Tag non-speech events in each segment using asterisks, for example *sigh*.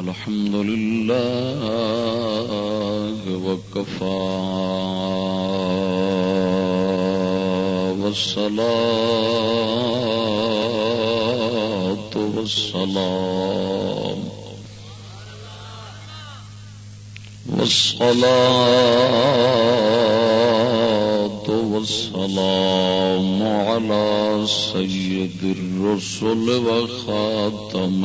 الحمد لله وكفى والصلاة والسلام والصلاة والسلام على سيد الرسل وخاتم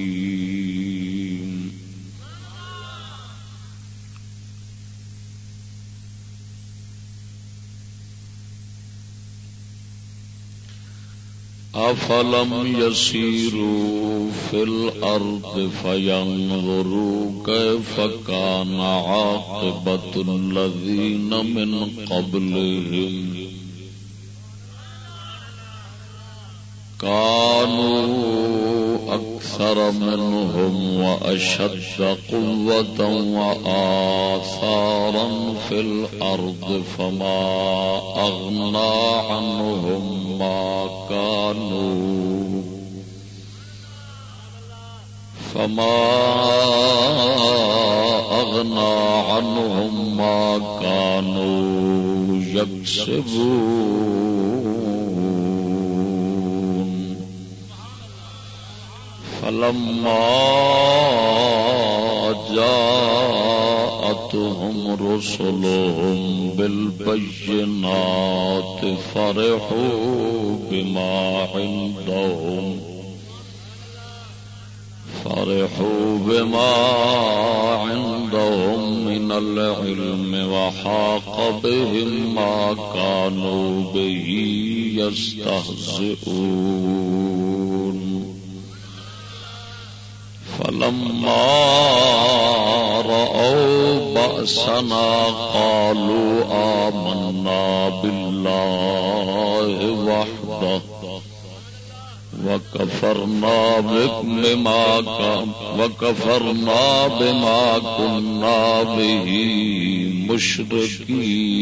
أفلم يسيروا في الأرض فينظروا كيف كان عاقبة الذين من قبلهم كانوا أكثر منهم وأشد قوة وآثارا في الأرض فما أغنى عنهم ما كانوا فما أغنى عنهم ما كانوا يكسبون۔ فلما جاءوا جاءتهم رسلهم بالبينات فرحوا بما عندهم. فرحوا بما عندهم من العلم وحاق بهم ما كانوا به يستهزئون. فلما رأوا بأسنا قالوا آمنا بالله وحده وكفرنا بما وكفرنا بما كنا به مشركين.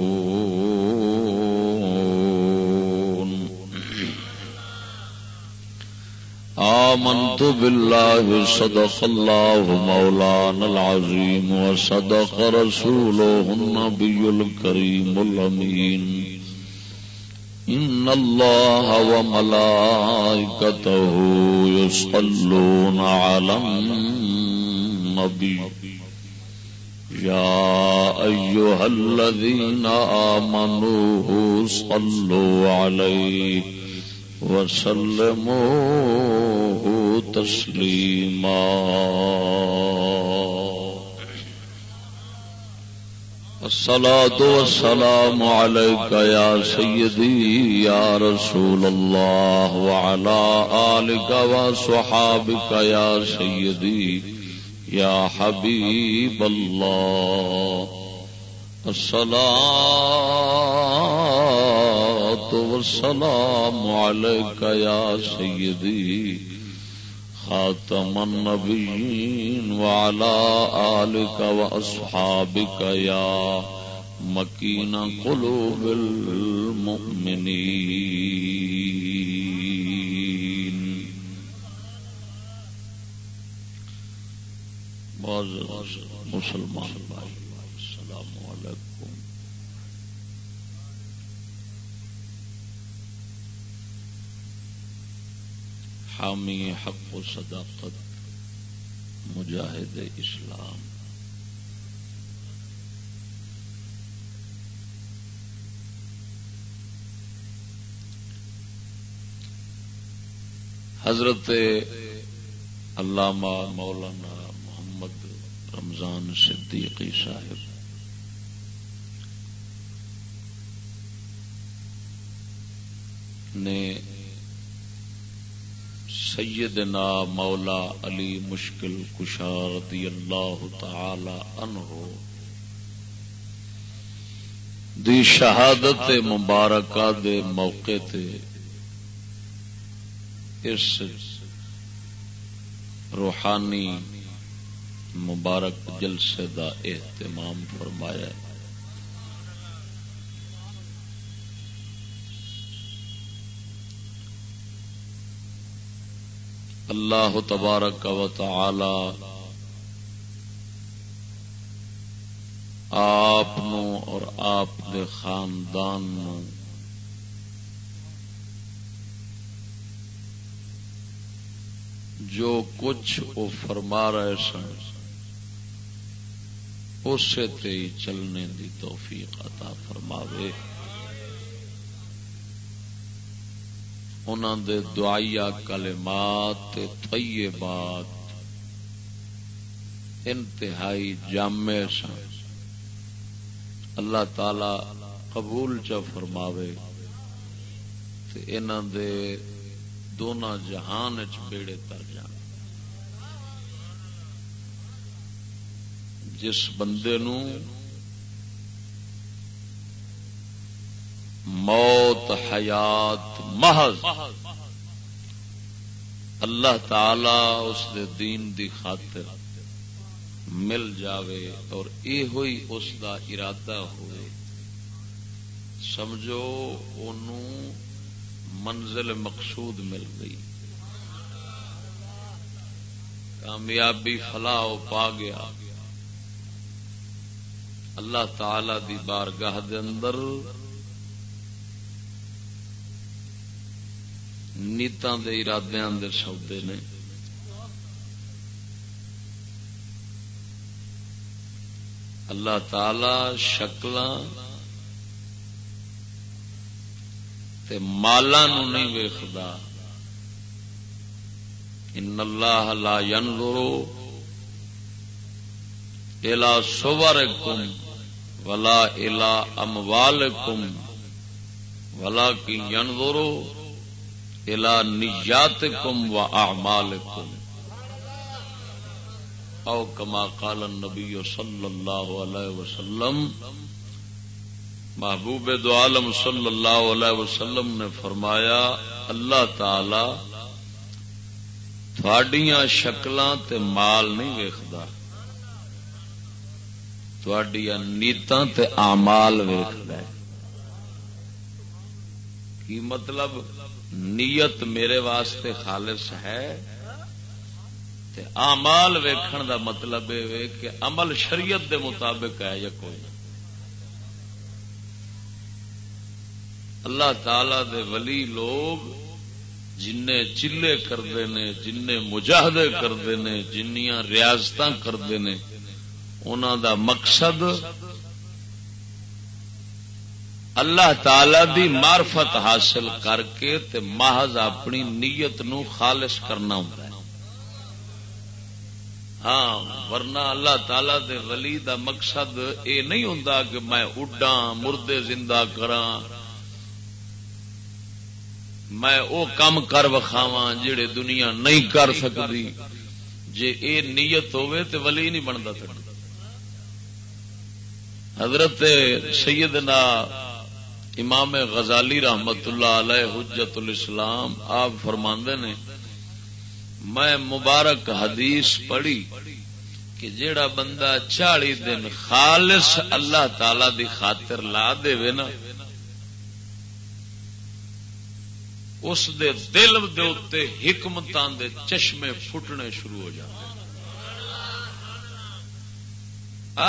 آمنت بالله صدق الله مولانا العظيم وصدق رسوله النبي الكريم الأمين إن الله وملائكته يصلون على النبي يا أيها الذين آمنوا صلوا عليه وسلموا تسليما الصلاة والسلام عليك يا سيدي يا رسول الله وعلى آلك وصحابك يا سيدي يا حبيب الله الصلاة والسلام عليك يا سيدي خاتم النبيين وعلى آلك وأصحابك يا مكين قلوب المؤمنين. بعض مسلمان بھائی السلام حامی حق و صداقت مجاہد اسلام. حضرت علامہ مولانا محمد رمضان صدیقی صاحب نے سیدنا مولا علی مشکل کشار رضی اللہ تعالی عنہ دی شہادت مبارکہ دے موقع تے اس روحانی مبارک جلسے دا اہتمام فرمایا ہے۔ اللہ تبارک و تعالی آپ اور آپ دے خاندان نو جو کچھ وہ فرما رہے سن، اسے تے چلنے دی توفیق عطا فرماوے۔ انہوں دے دعائیا کلمات طیبات انتہائی جامع سن۔ اللہ تعالی قبول چ فرماوے انہوں دے دونوں جہان چ بیڑے تر جان۔ جس بندے نو موت حیات محض۔ اللہ تعالی اس دے دین دی خاطر مل جاوے اور یہ ہوئی اس دا ارادہ ہوئے۔ سمجھو انہوں منزل مقصود مل گئی۔ کامیابی فلاح پا گیا۔ اللہ تعالی دی بارگاہ دے اندر نیتان دے ارادے اندر سودے نے۔ اللہ تعالی شکل مالا نہیں ویختا ان اللہ لا ينظر الى صورکم ولا الى اموالکم ولكن ينظر الى نیاتکم و اعمالکم. او کما قال النبی صلی اللہ علیہ وسلم، محبوب دو عالم صلی اللہ علیہ وسلم نے فرمایا، اللہ تعالی تھوڑیاں شکلاں تے مال نہیں ویکھدا۔ تھوڑیاں نیتاں تے اعمال ویکھدا ہے۔ کی مطلب؟ نیت میرے واسطے خالص ہے تے اعمال ویکھن دا مطلب ہے کہ عمل شریعت دے مطابق ہے یا کوئی نہیں اللہ تعالی دے ولی لوگ جن چلے کرتے ہیں جن مجاہدے کرتے ہیں جنیاں ریاست کرتے ہیں انہوں دا مقصد اللہ تعالی دی معرفت حاصل کر کے تے محض اپنی نیت نو خالص کرنا ہوں ہاں ورنہ اللہ تعالی دے ولی دا مقصد اے نہیں ہوں کہ میں اڈا مردے زندہ کرا میں او کم کر وکھاوا جڑے دنیا نہیں کر سکتی جے اے نیت ہوئے تے ولی نہیں بنتا حضرت سیدنا امام غزالی رحمت اللہ علیہ حجت الاسلام، آپ فرماندے نے، میں مبارک حدیث پڑھی کہ جیڑا بندہ چالی دن خالص اللہ تعالی دی خاطر لا دے نا، اس دے دل دے اتے حکمتان دے چشمے پھٹنے شروع ہو جاتے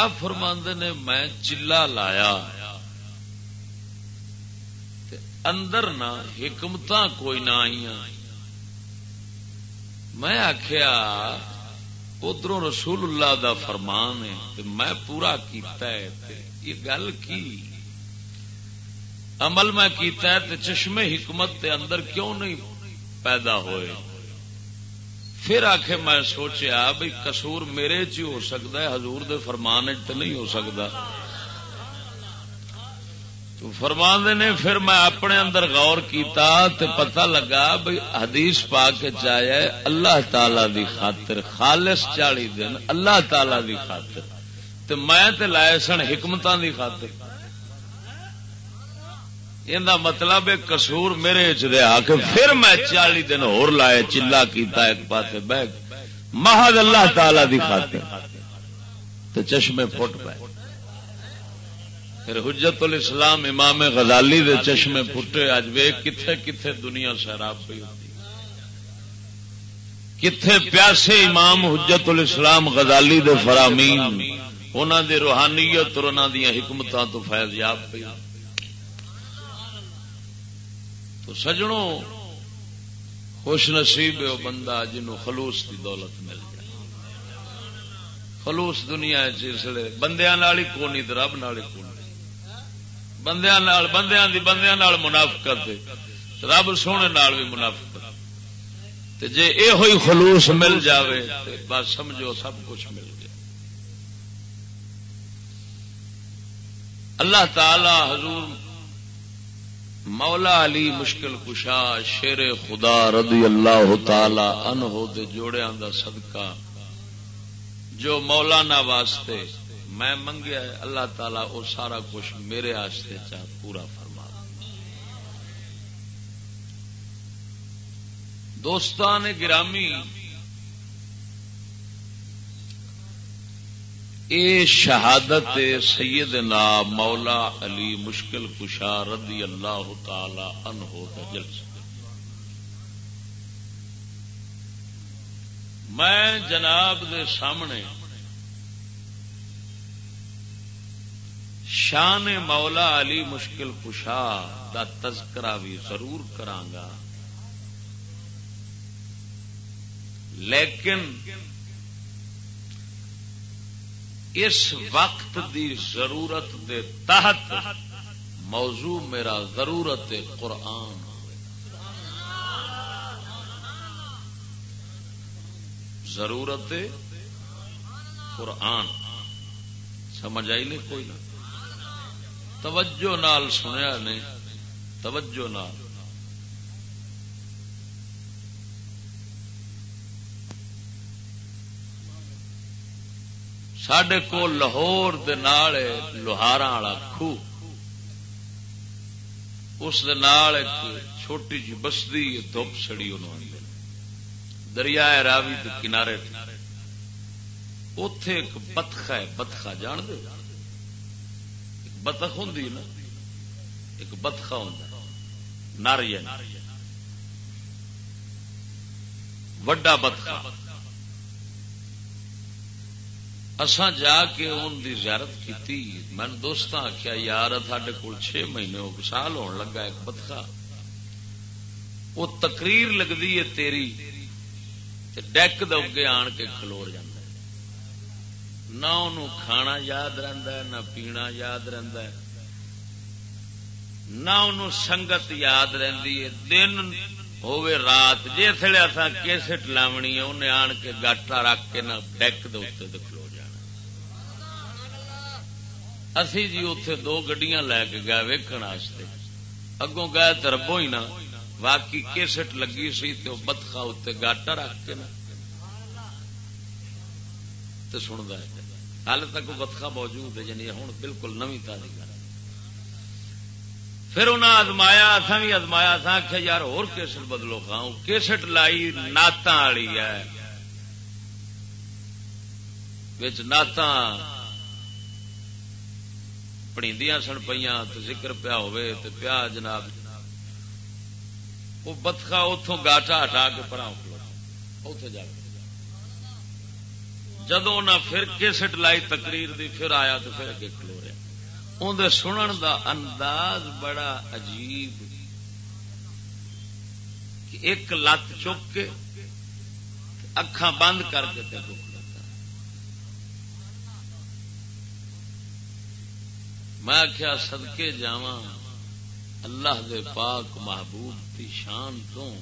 آپ فرماند نے، میں چلا لایا اندر نہ حکمت کوئی نہ آئی میں آخیا ادھر رسول اللہ دا فرمان ہے میں پورا کیتا ہے یہ گل کی؟ عمل میں کیتا ہے تے چشمے حکمت تے اندر کیوں نہیں پیدا ہوئے؟ پھر آخ میں سوچیا بھائی کسور میرے چ ہو سکتا ہے، حضور دے فرمان چ نہیں ہو سکتا۔ تو فرمان نے، پھر میں اپنے اندر غور کیتا تے پتہ لگا بھائی حدیث پا کے چاہے اللہ تعالی دی خاطر، خالص چالی دن اللہ تعالی دی خاطر۔ تے میں تے لائے سن حکمتاں دی خاطر۔ ان مطلب کسور میرے چ کے پھر میں چالی دن ہور لائے، چلا کیتا ایک پاس بہ محض اللہ تعالی دی خاطر۔ تو چشمے پھٹ پائے۔ پھر حجت الاسلام امام غزالی دے چشمے پھٹے اج وے کتھے کتھے دنیا سیراب پی ہوتی۔ کتھے پیاسے امام حجت الاسلام غزالی دے فرامین۔ انہوں دے روحانیت اور انہوں دیا حکمتوں تو فیض یاب پی تو سجنوں خوش نصیب ہے وہ بندہ جنہوں خلوص کی دولت مل جائے۔ خلوص دنیا چیسے بندیا ہی کونی، رب نال ہی کونی۔ بندیا بندیا دی بندیا منافقت رب سونے نال بھی منافقت۔ جے اے ہوئی خلوص مل جاوے بس سمجھو سب کچھ مل گیا۔ اللہ تعالی حضور مولا علی مشکل کشا شیر خدا رضی اللہ تعالی انہو دے جوڑیاں دا صدقہ جو مولانا واسطے میں منگیا ہے، اللہ تعالیٰ وہ سارا کچھ میرے آستے چاہ پورا فرما دوستان گرامی، اے شہادت سیدنا مولا علی مشکل کشا رضی اللہ تعالی عنہ جلسہ۔ میں جناب دے سامنے شان مولا علی مشکل کشا دا تذکرہ بھی ضرور کرانگا لیکن اس وقت دی ضرورت دے تحت موضوع میرا ضرورت قرآن۔ ضرورت قرآن۔ سمجھ آئی نہیں کوئی نہ۔ توجہ نال سنیا نے توجہ نال۔ سڈے کو لاہور لوہارا والا خو اس چھوٹی جی بستی دپ سڑی انہوں دریا راوی کنارے اتے ایک بتخا ہے بتخا جان دے۔ بتخ ہوں نا، ایک بتخا ہوں ناری وڈا بتخا اسان جا کے ان کی زیارت کی میں دوست آخیا یار ساڈے کول چھ مہینے ہو سال ہون لگا ایک بتخا وہ تقریر لگتی ہے تیری ڈیک دے آن کے کھلور جانا نہ ان کھانا یاد رہتا ہے، نہ پینا یاد رہتا ہے۔ نہ ان سنگت یاد رہی ہے۔ دن ہوے رات جسے اصا کیسٹ لاونی ہے، انہیں آن کے گاٹا رکھ کے نہ ڈیک دے کھلو جانا۔ اسی جی اتے دو گڈیاں لے کے گئے ویکن اگوں گئے تو ربو ہی نہ باقی کیسٹ لگی سی تو بتخا اتنے گاٹا رکھ کے نا تو سنتا ہے۔ ہال تک بتخا موجود ہے یعنی ہوں بالکل نوی تازی پھر انہیں ازمایا اتنا بھی ازمایا تھا آخیا یار اور کیسٹ بدلو کھاؤ کیسٹ لائی نعت والی ہے۔ نعت پڑی سن پہ ذکر پیا ہوئے تو پیا جناب۔ وہ بتخا اتوں گاٹا ہٹا کے پڑا اتے جا جدو انہیں پھر کیسٹ لائی تقریر دی، پھر آیا تو پھر اگے کھلو رہا اندر سنن دا انداز بڑا عجیب۔ کہ ایک لت چک کے اکھان بند کر کے میں آخیا سدکے جا اللہ دے پاک محبوب کی شان تو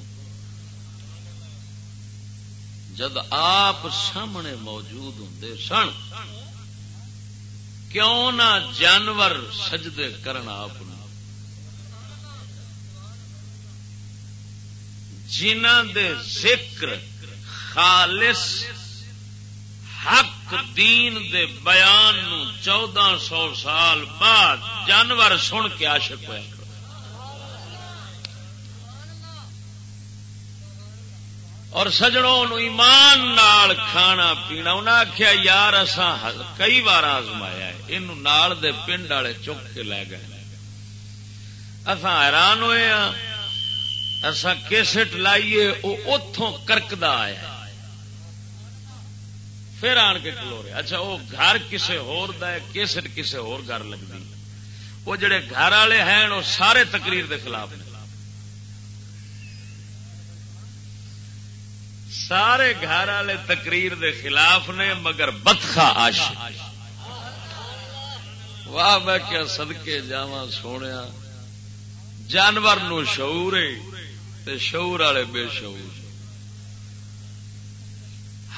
جد آپ سامنے موجود ہوں سن، کیوں نہ جانور سجدے کرن آپ جنہ دے ذکر خالص حق دین دے بیان نو چودہ سو سال بعد جانور سن کے عاشق ہوا اور سجڑوں ایمان نال کھانا پینا انہیں آخیا یار اصا کئی بار آزمایا یہ دے پنڈ والے چک کے لے گئے۔ اصا حیران ہوئے ہاں اصا کیسٹ لائیے وہ اتوں کرکدا آیا پھر آن کے کلو رہے۔ اچھا وہ گھر کسی ہوسٹ کسی ہور لگتی وہ جڑے گھر والے ہیں وہ سارے تقریر دے خلاف نے سارے گھر والے تقریر دے خلاف نے، مگر بتخا آش واہ، میں کیا سدکے جا سونے جانور نو شعور شعور والے بے شعور۔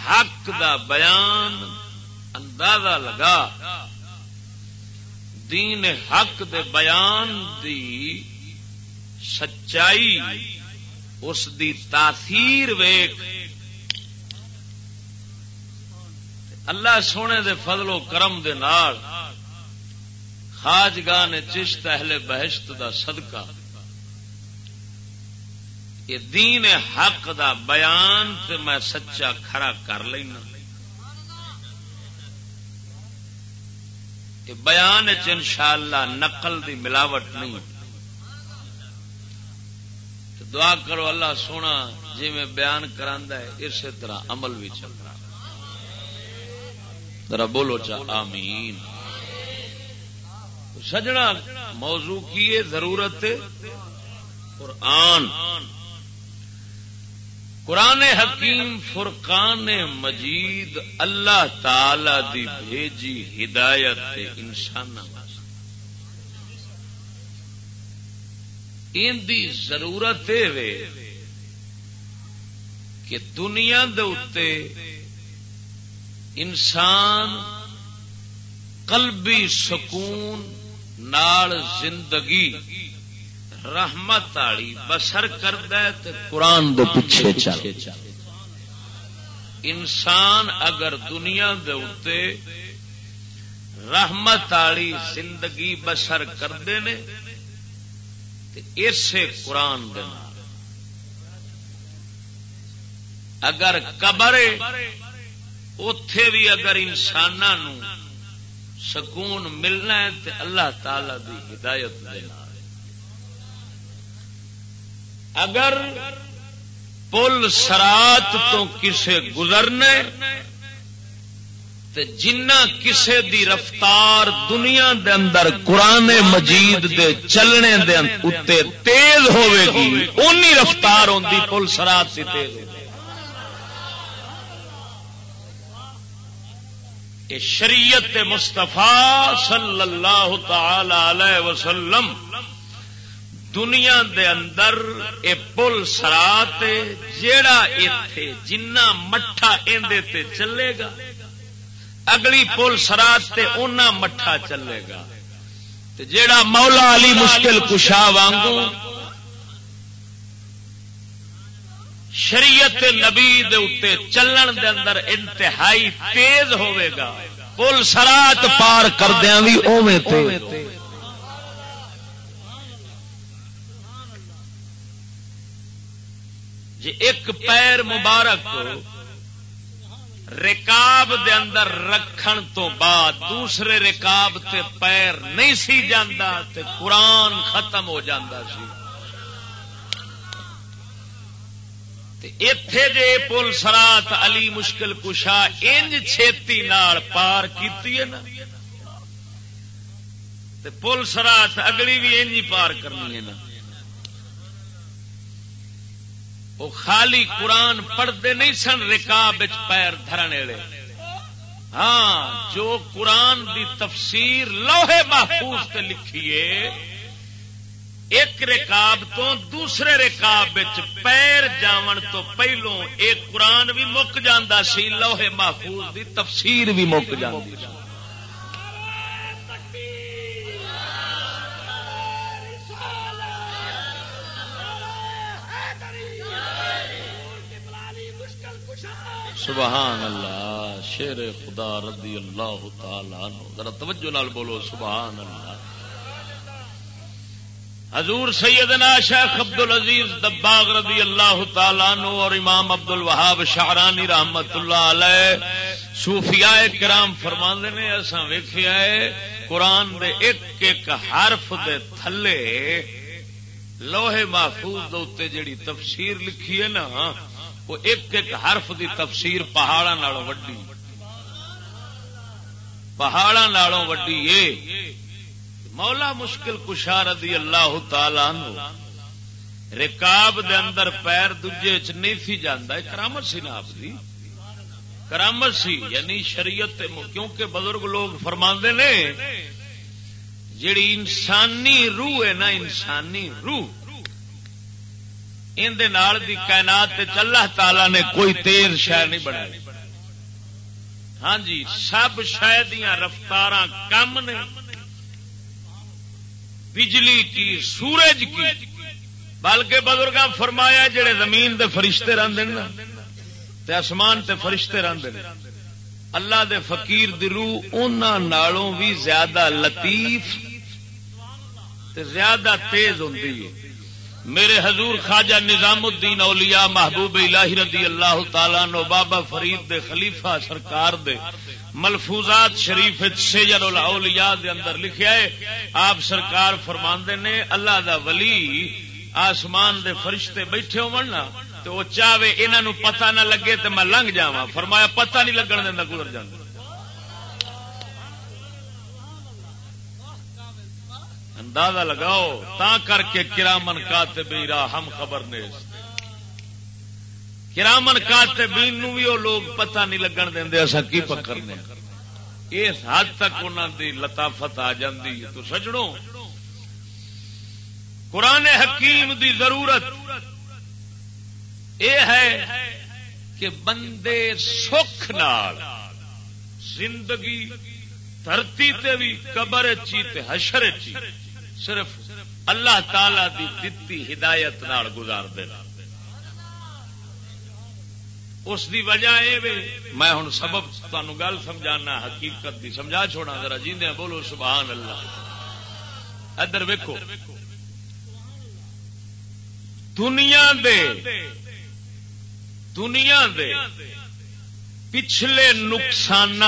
حق دا بیان اندازہ لگا۔ دین حق دے بیان دی سچائی، اس دی تاثیر ویک اللہ سونے دے فضل و کرم دے نال خاجگاہ نے چشت اہل بہشت دا صدقہ۔ یہ دین حق دا بیان تے میں سچا کھڑا کر لینا۔ یہ بیان انشاءاللہ نقل دی ملاوٹ نہیں۔ دعا کرو اللہ سونا جی میں بیان کرا ہے، اسی طرح عمل بھی چل رہا۔ ذرا بولو چا، آمین۔ سجنا موضوع کی ضرورت قرآن۔ قرآن حکیم فرقان مجید اللہ تعالی دی بھیجی ہدایت انسان ان دی ضرورت کہ دنیا دے انسان قلبی سکون نال زندگی رحمت آئی بسر کرد قرآن دے پیچھے چل۔ انسان اگر دنیا دے اتے رحمت آئی زندگی بسر کرتے ہیں اسے قرآن دے اگر قبر اتے بھی اگر انسان سکون ملنا ہے تو اللہ تعالی دی ہدایت دینا اگر پل سرات تو کسے گزرنے جنہ کسے دی رفتار دنیا دے اندر قرآن مجید دے چلنے دے اتے تیز ہوئے گی، اونی رفتار ہوتی پل سرات سے تیز ہوگی شریعت مستفا صلی اللہ تعالی علیہ وسلم دنیا دے اندر اے پل سرا جیڑا اتے جنا مٹھا اندے تے چلے گا، اگلی پل سرات اونا مٹھا چلے گا۔ جیڑا مولا علی مشکل کشا وانگو شریعت نبی دے اتے چلن دے اندر انتہائی تیز ہوئے گا۔ پل سرات پار کردیا بھی اوے جی ایک پیر مبارک رکاب دے اندر رکھن تو بعد دوسرے رکاب تے پیر نہیں سی جاندہ تے قرآن ختم ہو جاندہ سی۔ اتے جے پل سرات علی مشکل کشا انج چھتی نال پار کی نا۔ پل سرات اگلی بھی انج پار کرنی ہے نا۔ وہ خالی قرآن پڑھتے نہیں سن، رکاب پیر دھرنے ہاں جو قرآن دی تفسیر لوہے محفوظ تے لکھیے ایک رکاب تو دوسرے رکاب پیر جاون تو پہلو ایک قرآن بھی مک جانا سی لوہے محفوظ دی تفسیر بھی مک جاتی سبحان اللہ، شیر خدا رضی اللہ تعالی ذرا توجہ نال بولو، سبحان اللہ۔ حضور سیدنا شیخ عبد العزیز دباغ رضی اللہ تعالیٰ عنہ اور امام عبد الوہاب شاہرانی رحمت اللہ علیہ صوفیاء کرام فرما نے، ایسا ویخیا ہے، قرآن دے ایک ایک حرف دے تھلے لوہے محفوظ دے جڑی تفسیر لکھی ہے نا، وہ ایک ایک حرف دی تفسیر پہاڑا وڈی۔ پہاڑا وڈی مولا مشکل کشا رضی اللہ تعالی رکاب دے اندر پیر دجے چ نہیں سی جانا کرامت سی نا آپ دی؟ کرامت سی یعنی شریعت کیونکہ بزرگ لوگ فرما نے، جیڑی انسانی روح ہے نا، انسانی روح اندر دی کائنات اللہ تعالی نے کوئی تیز شہ نہیں بنائی۔ ہاں جی سب شہ دیا رفتار کم نے۔ بجلی کی، سورج کی۔ بلکہ بزرگ فرمایا جڑے زمین دے فرشتے تے آسمان تے فرشتے رہتے اللہ دے فقیر دی روح نالوں بھی زیادہ لطیف تے زیادہ تیز ہوں میرے حضور خواجہ نظام الدین اولیاء محبوب الہی رضی اللہ تعالی نو بابا فرید دے، خلیفہ سرکار دے، ملفوظات شریف سیجر الاولیاء دے اندر لکھیا ہے، آپ سرکار فرماندے نے، اللہ دا ولی آسمان دے فرشتے بیٹھے ہو مرنا تو وہ چاہے انہوں پتہ نہ لگے تو میں لنگ جاواں، فرمایا پتہ نہیں لگن دینا گزر جانا اندازہ لگاؤ تا کر کے کرامن کاتبیرا ہم خبر نے کرامن کاتبین نو بھی وہ لوگ پتہ نہیں لگن دیں اصا کی پکڑنے۔ اس حد تک انہوں دی لطافت آ جاتی تو سجڑوں قرآن حکیم دی ضرورت یہ ہے کہ بندے سکھ نال زندگی دھرتی تے بھی قبر چی تے حشر چی۔ صرف اللہ تعالی دی دتی ہدایت نال گزار دے اس دی وجہ یہ میں ہوں سبب تمہیں گل سمجھانا، حقیقت دی سمجھا چھوڑا ذرا جیندے بولو سبحان اللہ۔ ادھر ویکو دنیا دے دنیا دے پچھلے نقصان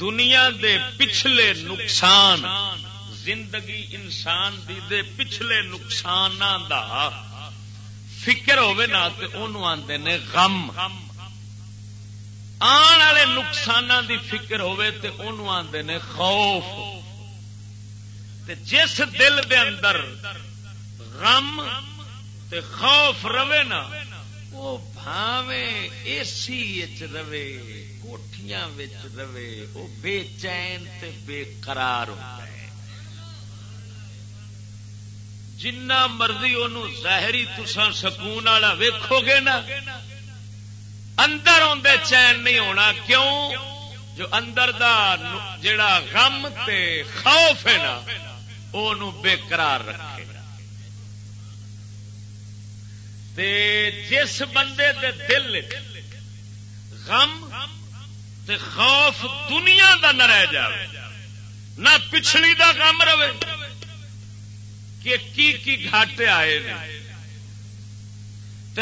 دنیا دے پچھلے نقصان زندگی انسان دی دے پچھلے نقصان دا فکر ہوے نا آدھے نے غم۔ آن والے نقصان دی فکر ہوے تے آدھے نے خوف۔ تے جس دل دے اندر غم تے خوف رہے نا، وہ بھاوے اے سی رہے کوٹیاں رہے، وہ بے چین تے بے قرار ہوتا ہے جنا مرضی ان ظاہری تسان سکون والا ویکو گے نا اندر آدھے چین نہیں ہونا کیوں جو اندر دا جڑا غم تے خوف ہے نا وہ بےقرار رکھے تے جس بندے دے دل غم تے خوف دنیا دا نہ رہ جائے نہ پچھلی دا غم رہے کہ کی کی گھاٹے آئے نے؟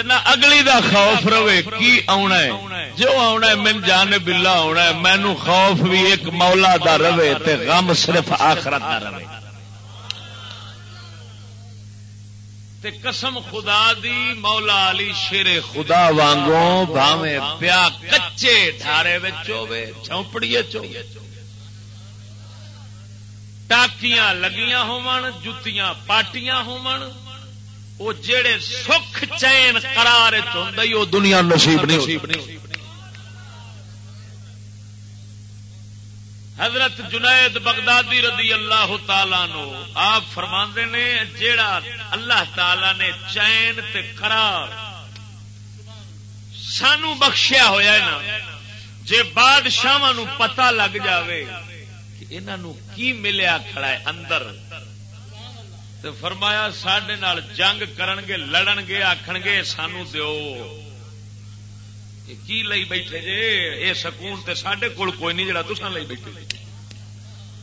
نہ اگلی دا خوف رہے، کی آنا ہے؟ جو آنا ہے، من جانے بلا آنا ہے، مینو خوف بھی ایک مولا دا رہے تے غم صرف آخرت دا رہے۔ تے قسم خدا دی، مولا علی شیر خدا وانگوں بھاویں پیا کچے ڈھارے ہوے چونپڑی چوے ٹاکیاں لگیاں ہون جتیاں پاٹیاں ہون وہ جڑے سکھ چین قرار چاہیے وہ دنیا نصیب نہیں حضرت جنید بغدادی رضی اللہ تعالی نو آپ فرما نے، جیڑا اللہ تعالی نے چین تے قرار سانو بخشیا ہویا ہے نا، جے بادشاہ پتا لگ جاوے کہ انہوں کی ملیا کھڑا ہے اندر؟ تو فرمایا سڈے جنگ کرن گے لڑن گے آخن گے سانو دو کی لئی بیٹھے جے؟ یہ سکون تے سڈے کول کوئی نہیں جڑا تسان لئی بیٹھے۔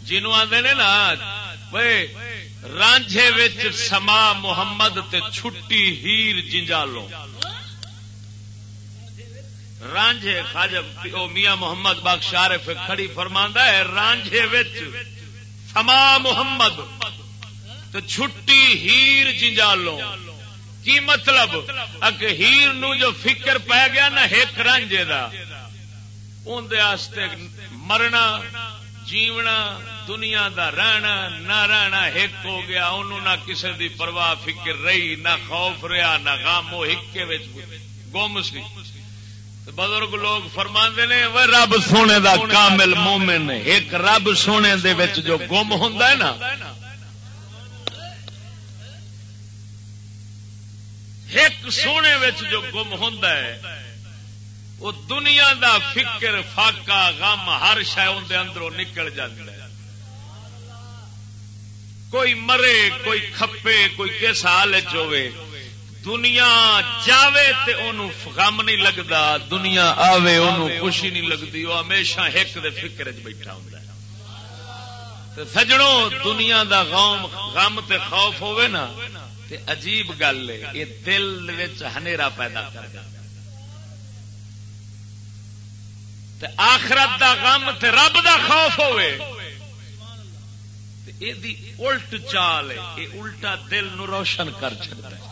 جنوں آدھے نے نا رانجھے وچ سما محمد تے چھٹی ہیر جنجالو رانجھے خاجب او میاں محمد باغ شارف کھڑی فرماندا ہے، رانجھے وچ سما محمد تو چھٹی ہیر جنجالو کی مطلب؟ اک ہیر نو جو فکر پی گیا نا ایک رانجے دا۔ اندر مرنا، جیونا، دنیا دا رہنا، نہ رہنا ایک ہو گیا۔ انہوں نہ کسی دی پرواہ، فکر رہی، نہ خوف رہا نہ غم وہ ہکے گم سی۔ بزرگ لوگ فرما نے رب سونے دا کامل مومن ایک رب سونے دے جو گم ہوں نا۔ ایک سونے جو گم ہوں وہ دنیا دا فکر فاقا غم ہر شہ اندروں نکل جائے کوئی مرے کوئی کھپے کوئی کس حال ہوے دنیا جاوے تے انہوں غم نہیں لگتا دنیا آوے انہوں خوشی نہیں لگتی وہ ہمیشہ ایک دے فکر چ بیٹھا ہوں سجڑوں دنیا دا غم غم تے خوف ہوے نا تے عجیب گل ہے یہ دل ہنیرا پیدا کر تے آخرت دا غم تے رب دا خوف ہوئے یہ الٹ چال ہے یہ الٹا دل نو روشن کر چکتا ہے۔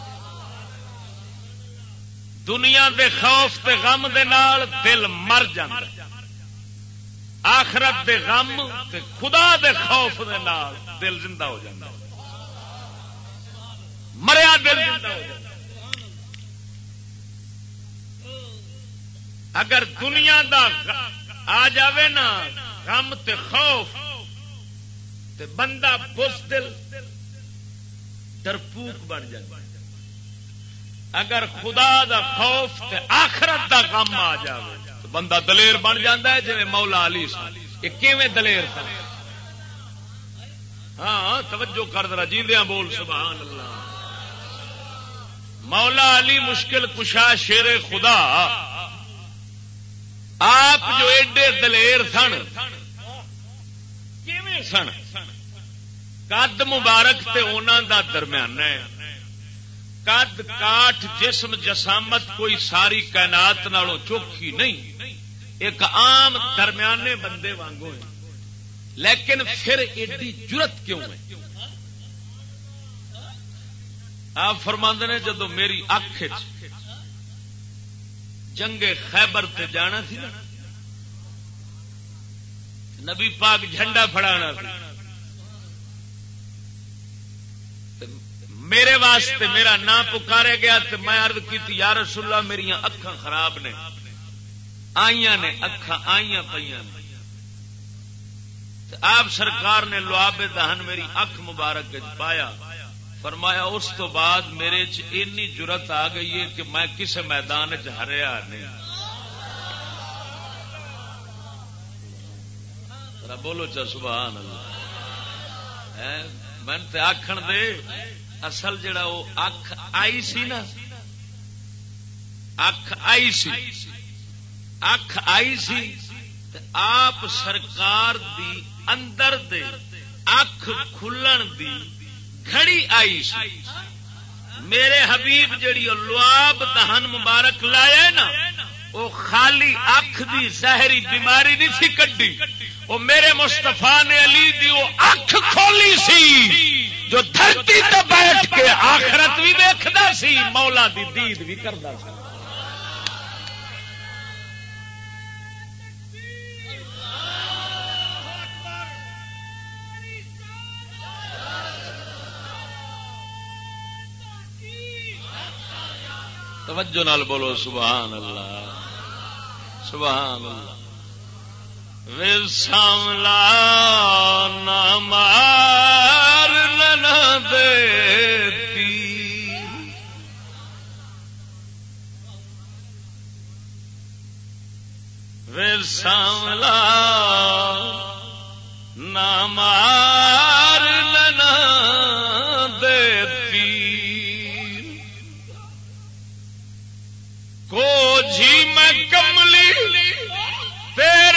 دنیا دے خوف تے غم دے نال دل مر آخرت دے غم تے خدا دے خوف دے نال دل زندہ ہو جاتا مریا دل اگر دنیا دا آ جاوے نا، غم تے خوف، تے بندہ بس دل ڈرپوک بن جائے اگر خدا دا خوف تے آخرت دا غم آ جائے تو بندہ دلیر بن جاتا ہے جی مولا علی سال یہ کیویں دلیر تھا ہاں،, ہاں توجہ کر دیا جیندیاں بول، سبحان اللہ۔ مولا علی مشکل کشا شیر خدا۔ آپ جو ایڈے دلیر سن سن؟ کد مبارک تے انہوں دا درمیان ہے۔ کد کاٹ جسم جسامت کوئی ساری کائنات نالوں چوکھی نہیں۔ ایک عام درمیانے بندے وانگو ہیں۔ لیکن پھر ایڈی جرت کیوں ہے؟ آپ فرما نے جدو میری اکھ جنگ خیبر تے جانا سی نا، نبی پاک جھنڈا پھڑانا سی۔ میرے واسطے میرا نام پکارے گیا تو میں عرض کی یا رسول اللہ میری اکھاں خراب نے۔ آئیاں نے، اکھاں آئیاں پہ آپ سرکار نے لوابے دہن میری اکھ مبارک پایا۔ فرمایا، اس تو بعد میرے چی جرت آ گئی ہے کہ میں کسی میدان چریا نہیں۔ بولو چا، سبحان اللہ۔ میں آخر دے۔ اصل جڑا وہ اکھ آئی سی نا، اکھ آئی سی، اکھ آئی سی آپ سرکار دی اندر دے اکھ کھلن دی گھڑی آئی میرے حبیب جڑی لواب دہن مبارک لایا نا، وہ خالی اکھ دی زہری بیماری نہیں سی کڈی۔ وہ میرے مستفا نے علی دی وہ اکھ کھولی سی جو دھرتی تے بیٹھ کے آخرت بھی دیکھتا سی، مولا دی دید بھی کرتا سی۔ توجہ نال بولو، سبحان اللہ۔ سبحان اللہ۔ ساملا نمار دیتی۔ وے ساملا نمار جی میں نام کو جی میں کملی و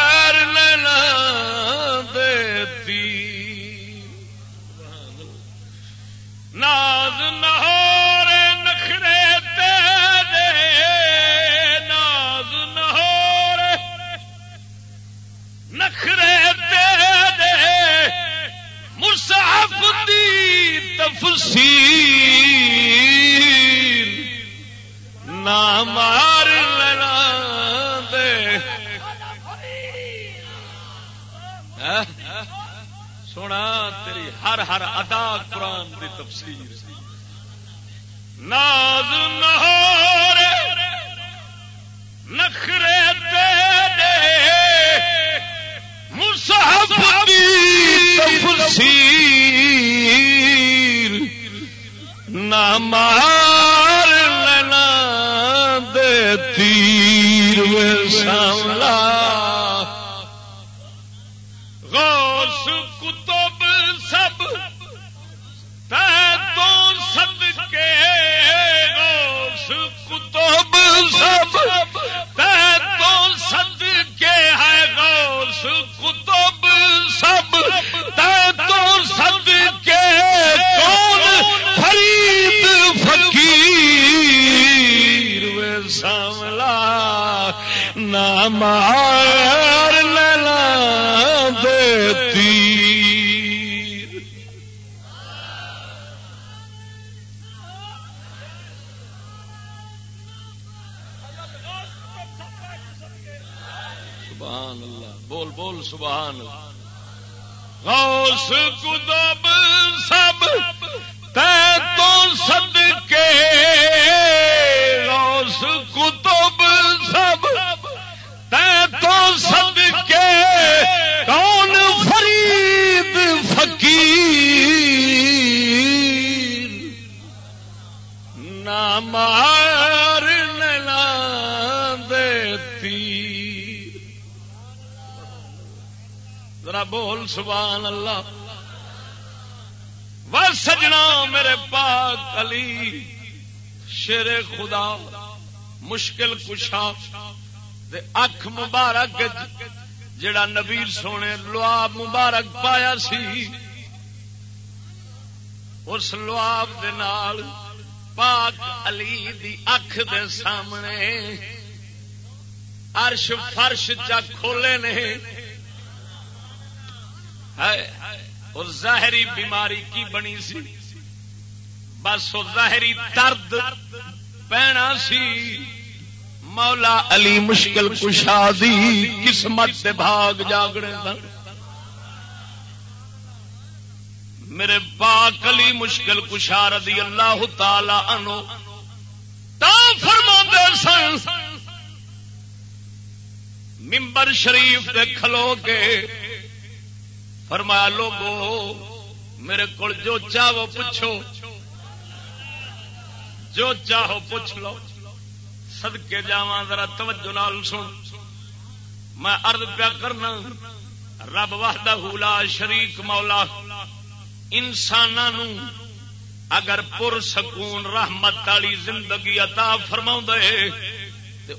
کو نہ کر یار دے۔ ہاں؟ سونا، تیری ہر ہر ادا قرآن دی تفسیر۔ ناز نہور نخرے دے۔ مصحف دی تفسیر مار سبحان اللہ۔ وہ سجنا میرے پاک علی، شیر خدا، مشکل کشا اکھ مبارک جڑا نبی سونے لواب مبارک پایا سی۔ اس لواب دے نال پاک علی دی اکھ دے سامنے عرش فرش چا کھولے نے۔ اور ظاہری بیماری کی بنی سی۔ بس وہ ظاہری درد پینا سی۔ مولا علی مشکل کشا دی قسمت سے بھاگ جاگنے میرے پاک علی مشکل کشا رضی اللہ تعالی عنہ تا فرما سن۔ ممبر شریف دے کھلو کے فرمایا، لوگو، میرے کو جو چاہو پوچھو. جو چاہو پوچھ لو۔ سدکے جا ذرا توجہ نال سن۔ میں ارد پیا کرنا، رب وحدہ لا شریک مولا انسان اگر پر سکون رحمت والی زندگی عطا فرما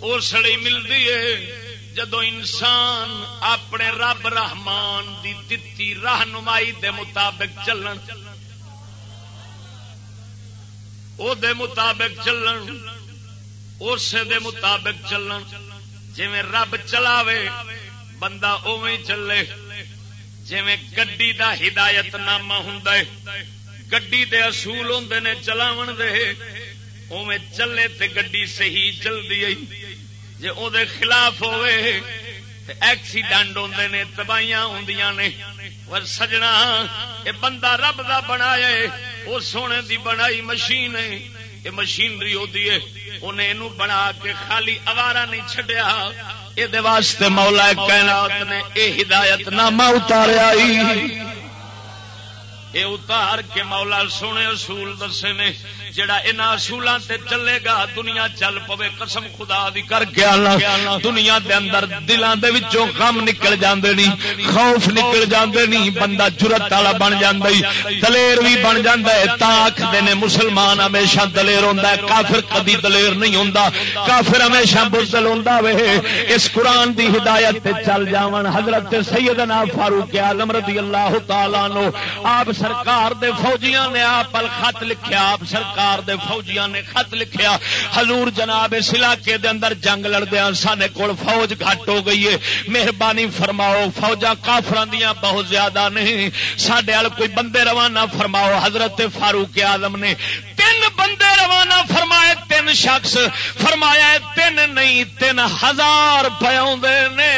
اسڑی ملتی ہے۔ جدو انسان اپنے رب رحمان دی دتی رہنمائی دے مطابق چلن، او دے مطابق چلن اسے دے مطابق چلن جی رب چلاوے، بندہ اوے چلے جی گڈی دا ہدایت نامہ ہوں گڈی دے اصول ہوں نے چلاو دے اوے چلے تے گڈی صحیح چلتی جی وہ خلاف ہوئے ایکسیڈنٹ ہوں نے، تباہیاں ہوں نے۔ پر سجنا یہ بندہ رب دا بنایا وہ سونے دی بنائی مشین ہے۔ یہ مشینری ہوتی ہے انہیں یہ بنا کے خالی اوارا نہیں چڈیا یہ واسطے مولا کائنات نے یہ ہدایت نامہ اتاریا یہ اتار کے مولا سونے اصول دسے نے۔ جڑا ان اصولوں تے چلے گا دنیا چل پوے قسم خدا دی کر کے اللہ دنیا دے اندر دلان دے وچوں غم نکل جاندے نہیں خوف نکل جاندے نہیں بندہ جرت والا بن جاندا ہے دلیر بھی بن جاندا ہے تا آکھدے نے مسلمان ہمیشہ دلیر ہوندا ہے کافر کبھی دلیر نہیں ہوندا۔ کافر ہمیشہ بزدل ہوندا وے۔ اس قرآن دی ہدایت تے چل جاون۔ حضرت سیدنا فاروق اعظم رضی اللہ تعالی عنہ آپ سرکار دے فوجیاں نے آپ خط لکھیا آپ سرکار سرکار دے فوجیاں نے خط لکھیا، حضور جناب اس علاقے دے اندر جنگ لڑدیا سانے کول فوج گھٹ ہو گئی ہے۔ مہربانی فرماؤ فوجا کافران دیا بہت زیادہ نہیں۔ سڈے وال کوئی بندے روانہ فرماؤ، حضرت فاروق آدم نے تین بندے روانہ فرمائے، تین شخص فرمایا تین نہیں، تین ہزار پیا نے۔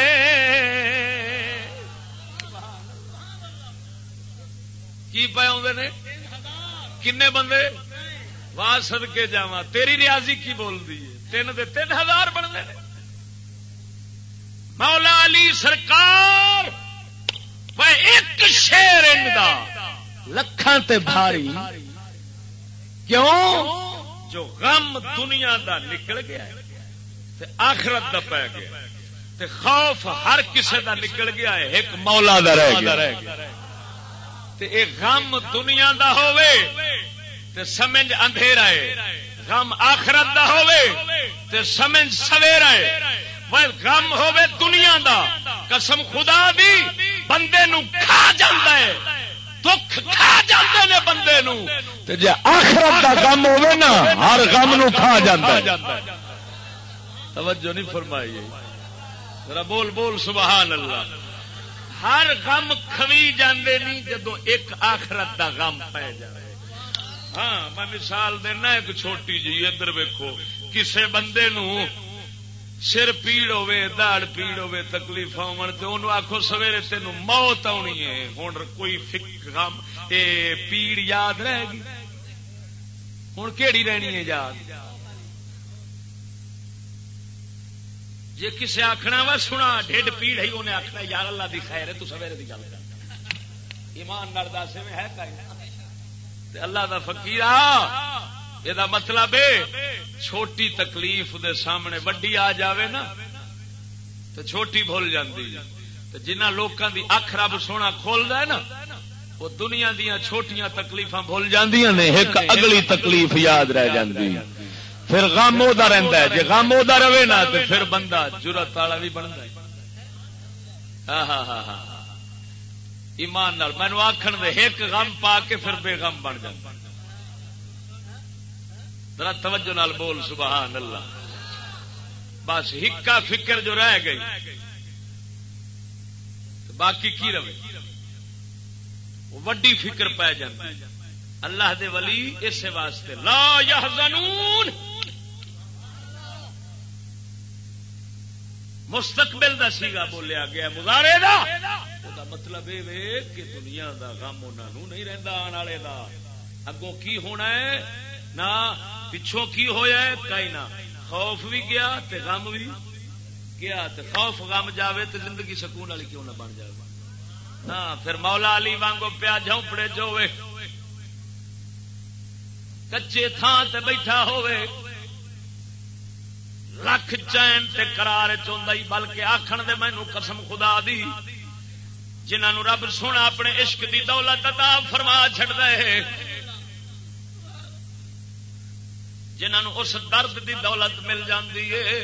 کی پے نے؟ کنے بندے؟ واہ سد کے جا تیری ریاضی کی بول دی تین دے تین ہزار بنتے مولا علی سرکار ایک شیر لکھان تے بھاری۔ کیوں؟ جو غم دنیا دا نکل گیا تے آخرت دا پی گیا تے خوف ہر کسے دا نکل گیا ہے، ایک مولا دا رہ گیا تے ایک غم دنیا دا ہوئے تے سمجھ اندھیرا ہے۔ غم آخرت دا ہوے تے سمجھ سویرا ہے۔ غم ہوے دنیا دا۔ قسم خدا دی، بندے نو کھا جاندا ہے۔ دکھ کھا جاندے نے بندے نو۔ تے جے آخرت دا غم ہوے نا، ہر غم نو کھا جاندا ہے۔ توجہ نہیں فرمائی ذرا بول بول، سبحان اللہ۔ ہر غم کھوی جاندے نہیں جدو ایک آخرت دا غم پے جائے ہاں میں مثال دینا، ایک چھوٹی جی ادھر ویکو کسے بندے نو سر پیڑ ہوے داڑ پیڑ ہوے تکلیف آخو سویرے تین موت آنی ہے۔ ہوں کوئی فکر پیڑ یاد رہے گی ہوں کہڑی رہنی ہے یاد؟ جی کسے آخنا وا، سنا ڈیڈ پیڑ ہے انہیں آخنا یار اللہ دی خیر ہے، تو سویرے کی گل کر۔ ایمان نرداسے میں ہے کہیں اللہ دا فکیر یہ مطلب چھوٹی تکلیف دے سامنے وڈی آ جاوے نا، تو چھوٹی بھول جاتی جنہ لوگوں دی اکھ رب سونا کھول ہے نا، وہ دنیا دیا چھوٹیاں تکلیف بھول نے، ایک اگلی تکلیف یاد رہ جاتی پھر غم ادا رہتا ہے جی غم ادا رہے نا، تو پھر بندہ ضرورت والا بھی بنتا ہے۔ ہاں ہاں ہاں ہاں ایمان مینو آخر دے، ایک غم پا کے پھر بے غم بن جائے ذرا توجہ نال بول، سبحان اللہ۔ بس ہکا فکر جو رہ گئی باقی کی رہے؟ وڈی فکر پی جاتی اللہ دے ولی اس واسطے، لا یحزنون۔ مستقبل دا سیگا بولیا گیا مظاہرے دا؟ دا مطلب یہ کہ دنیا دا غم انہوں نہیں رہتا آنے والے دا۔ اگوں کی ہونا ہے؟ نہ، پچھوں کی ہویا ہے؟ کئی نہ۔ خوف بھی گیا تے غم بھی گیا تے خوف غم جاوے تے زندگی سکون والی کیوں نہ بن جائے؟ نہ، پھر مولا علی وانگو پیا جھونپڑے جو کچے تھان تے بیٹھا ہوئے لکھ چین تے کرار چاہتا بلکہ آخر دے مینو قسم خدا دی جنہوں رب سونا اپنے عشق دی دولت عطا فرما چڑ دے جنہوں اس درد دی دولت مل جاتی ہے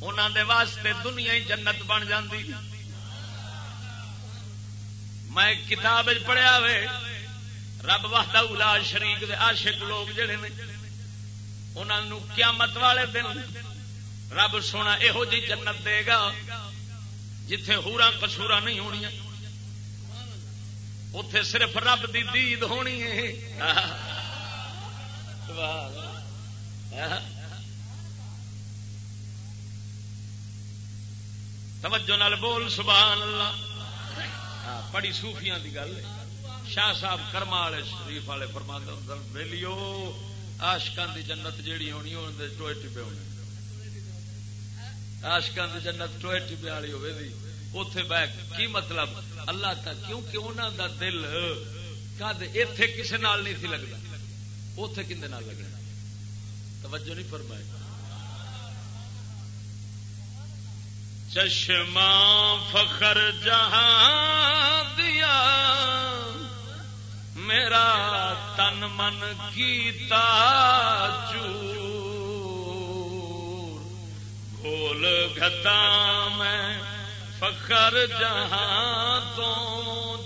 انہوں دے واسطے دنیا ہی جنت بن جاتی میں کتاب پڑھیا وے، رب واہدہ شریک دے عاشق لوگ جڑے نے انہوں قیامت والے دن رب سونا یہو جی جنت دے گا جتھے ہورا کسورا نہیں ہونی اتے صرف رب دی دید ہونی ہے۔ توجہ نال بول، سبحان اللہ۔ ہاں، بڑی سوفیاں دی گل شاہ صاحب کرما والے شریف والے فرما ویلیو۔ آشکان دی جنت جیڑی ہونی ٹوئے ٹپے ہونے۔ آشکان دی جنت ٹوئے ٹپے والی ہوے دی۔ اوتھے بہ کی مطلب؟ اللہ تا کیونکہ انہاں دا دل کد ایتھے کسے نال نہیں تھی لگدا۔ اوتھے کندے نال لگنا توجہ نہیں فرمائے چشمہ فخر جہاں دیا۔ میرا تن من کیتا چور۔ بھول گتا میں فخر جہاں تو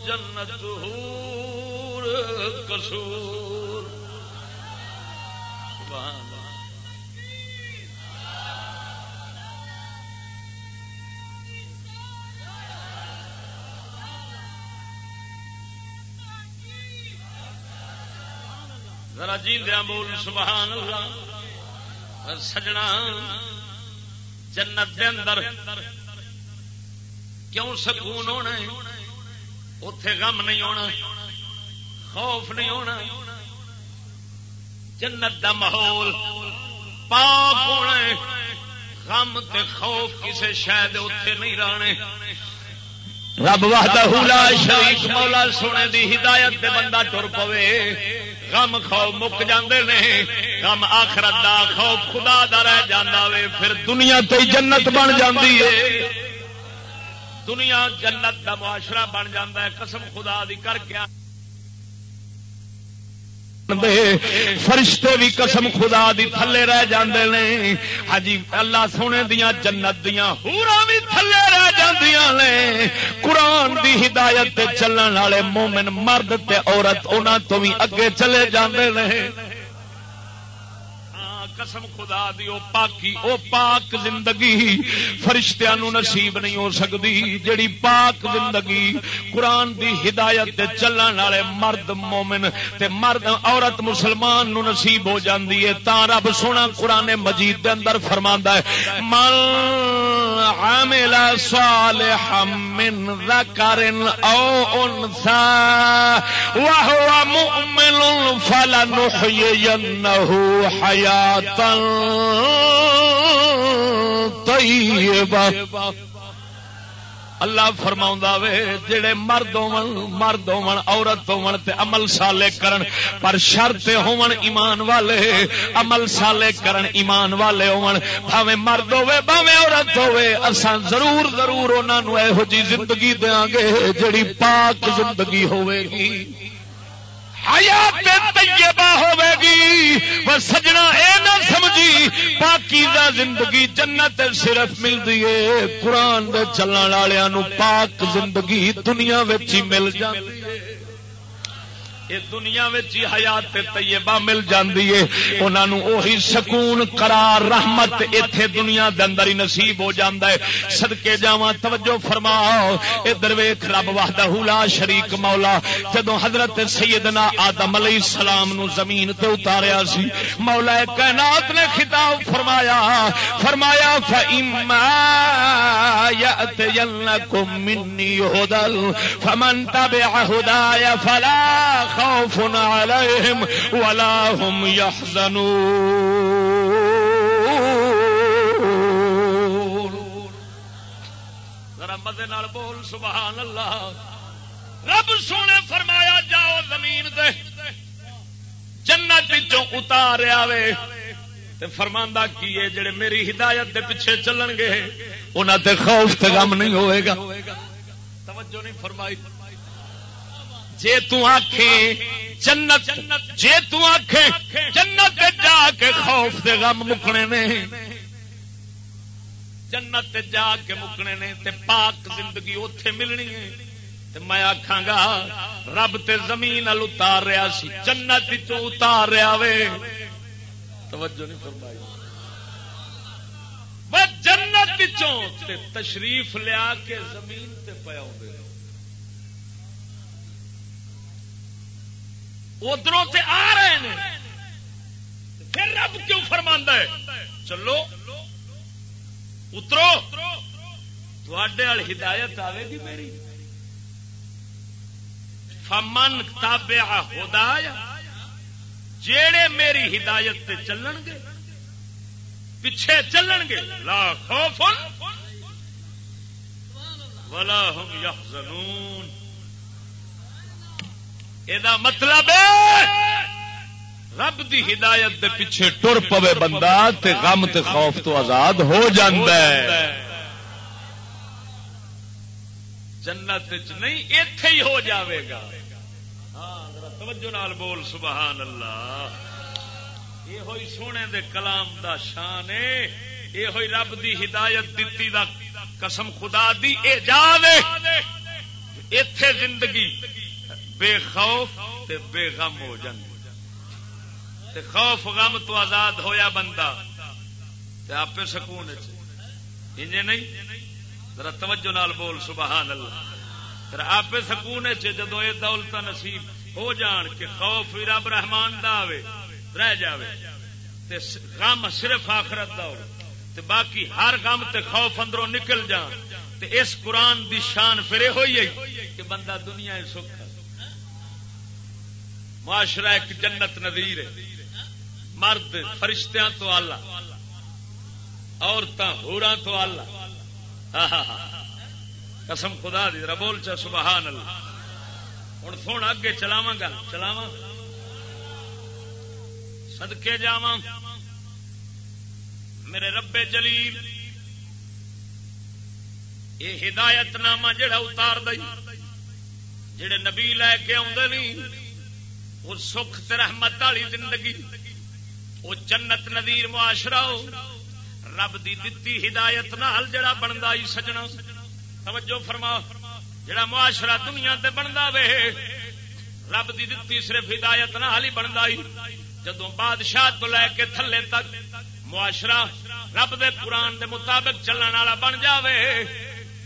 جنت حور کسور۔ سبحان ذرا جی دیا بول سبحان اللہ سجنا جنت دے اندر کیوں سکون ہونا اتے غم نہیں ہونا، خوف نہیں ہونا۔ جنت دا ماحول پاک ہونا غم تے خوف کسے شاید اتے نہیں رہنے۔ رب وحدہ لا شریک، مولا سونے دی ہدایت دے بندہ ٹر پوے۔ غم خوف مک جاندے نے، غم آخرت دا خوف خدا دا رہ جاندا وے، پھر دنیا تو جنت بن جاندی ہے۔ دنیا جنت دا معاشرہ بن جاندہ ہے، قسم خدا دی کر کے فرشتے بھی قسم خدا دی تھلے رہ جاندے نے۔ ہجی اللہ سونے دیاں، جنت دیاں حوراں بھی تھلے رہ جاندیاں نے۔ قرآن دی ہدایت تے چلن والے مومن مرد تے عورت، انہاں تو بھی اگے چلے جاندے نے۔ قسم خدا دی، او پاکی، او پاک زندگی فرشتیاں نو نصیب نہیں ہو سکتی جڑی پاک زندگی قرآن دی ہدایت دے چلن والے مرد مومن تے مرد عورت مسلمان نو نصیب ہو جاندی ہے، تا رب سونا قرآن مجید دے اندر فرماندا ہے، من عامل صالحا من ذکر او انثى وهو مؤمن فلنحيينه حیات حياه اللہ فرما وے، جڑے مرد ہون مرد ہون، عورت ہون تے عمل سالے کرن، پر شرط ہون ایمان والے۔ عمل سالے کرن، ایمان والے ہون۔ بھاویں مرد ہوے بھاویں عورت ہوے اساں ضرور ضرور انہاں نو ایہو جی زندگی دیاں گے جڑی پاک زندگی ہوے گی۔ حیات طیبہ ہوے گی، وہ سجنا اے نہ سمجھی پاکی زندگی جنت صرف ملتی ہے قرآن دے چلن والوں پاک زندگی دنیا مل جاتی دنیا جی حیات طیبہ مل جاندی ہے، انہاں نو اوہی سکون، قرار، رحمت ایتھے دنیا دے اندر ہی نصیب ہو جاندا ہے۔ صدکے جاواں، توجہ فرماؤ۔ ادھر ویکھ، رب وحدہ لا شریک مولا۔ جدوں حضرت سیدنا آدم علیہ السلام نو زمین تے اتاریا سی، مولا کائنات نے خطاب فرمایا۔ فرمایا، فإما يأتينكم مني هدى، فمن تبع هدايا فلا خوف عليهم ولا هم يحزنون ذرا بول، سبحان اللہ. رب سونے فرمایا، جاؤ زمین دے جنت وچوں اتاریا وے فرماندہ کی ہے، جڑے میری ہدایت دے پیچھے چلن گے انہوں تے خوف تے غم نہیں ہوئے گا۔ توجہ نہیں فرمائی۔ جے تو آنکھیں جنت، جے تو آنکھیں جنت جا کے خوف دے غم مکنے نے۔ جنت جا کے مکنے نے تے پاک زندگی اوتھے ملنی ہے۔ تے میں آکھاں گا، رب تے زمین ال اتار رہا سی، جنت چ اتار رہا وے۔ توجہ نہیں فرمائی۔ جنت تے تشریف لیا کے زمین تے پیا ہو ادھروں تے آ رہے ہیں پھر رب کیوں فرما ہے؟ چلو، اترو تھوڑے ہدایت آئے گی میری۔ فمن تابع ہدایا، جیڑے میری ہدایت تے چلن گے، پیچھے چلن گے، لا خوف ولا هم يحزنون یہ مطلب رب دی ہدایت دے پیچھے ٹر پوے بندہ تے غم تے خوف تو آزاد ہو ہے۔ جنت نہیں اتے ہی ہو جاوے گا۔ ہاں توجہ نال بول، سبحان اللہ۔ یہ ہوئی سونے دے کلام دا شان ہے۔ یہ ہوئی رب دی ہدایت دیتی دا قسم خدا دی، اے جاوے۔ اتے زندگی بے خوف تے بے غم ہو تے خوف غم تو آزاد ہویا بندہ تے آپ سکون انجے نہیں؟ ذرا توجہ نال بول، سبحان اللہ۔ پھر آپ سکون جدو یہ دولت نصیب ہو جان کہ خوف بھی رب رحمان دا آوے، رہ جاوے۔ تے غم صرف آخرت دا ہو۔ تے باقی ہر غم تے خوف اندروں نکل جان۔ تے اس قرآن دی شان پھر ہوئی ہے کہ بندہ دنیا سکھ معاشرہ ایک جنت نظیر ہے۔ مرد فرشتیاں تو آلہ عورتیں ہورا تو آلہ۔ ہاں، ہاں، ہاں۔ قسم خدا دی ربول چا، سبحان اللہ۔ ہوں سونا اگے چلاوا گل چلاوا سدکے جا میرے ربے جلیل یہ ہدایت نامہ جڑا اتار دئی، جڑے نبی لے کے آدھے نہیں وہ سکھ رحمت والی زندگی، وہ جنت ندیر معاشرہ ہو، رب دی دتی ہدایت نال جڑا بنتا ہی سجنا۔ توجہ فرما، جڑا معاشرہ دنیا تے بنتا وے، رب دی دتی صرف ہدایت نال ہی بنتا ہی جدو بادشاہ تو لے کے تھلے تک معاشرہ رب دے قرآن دے مطابق چلنے والا بن جاوے،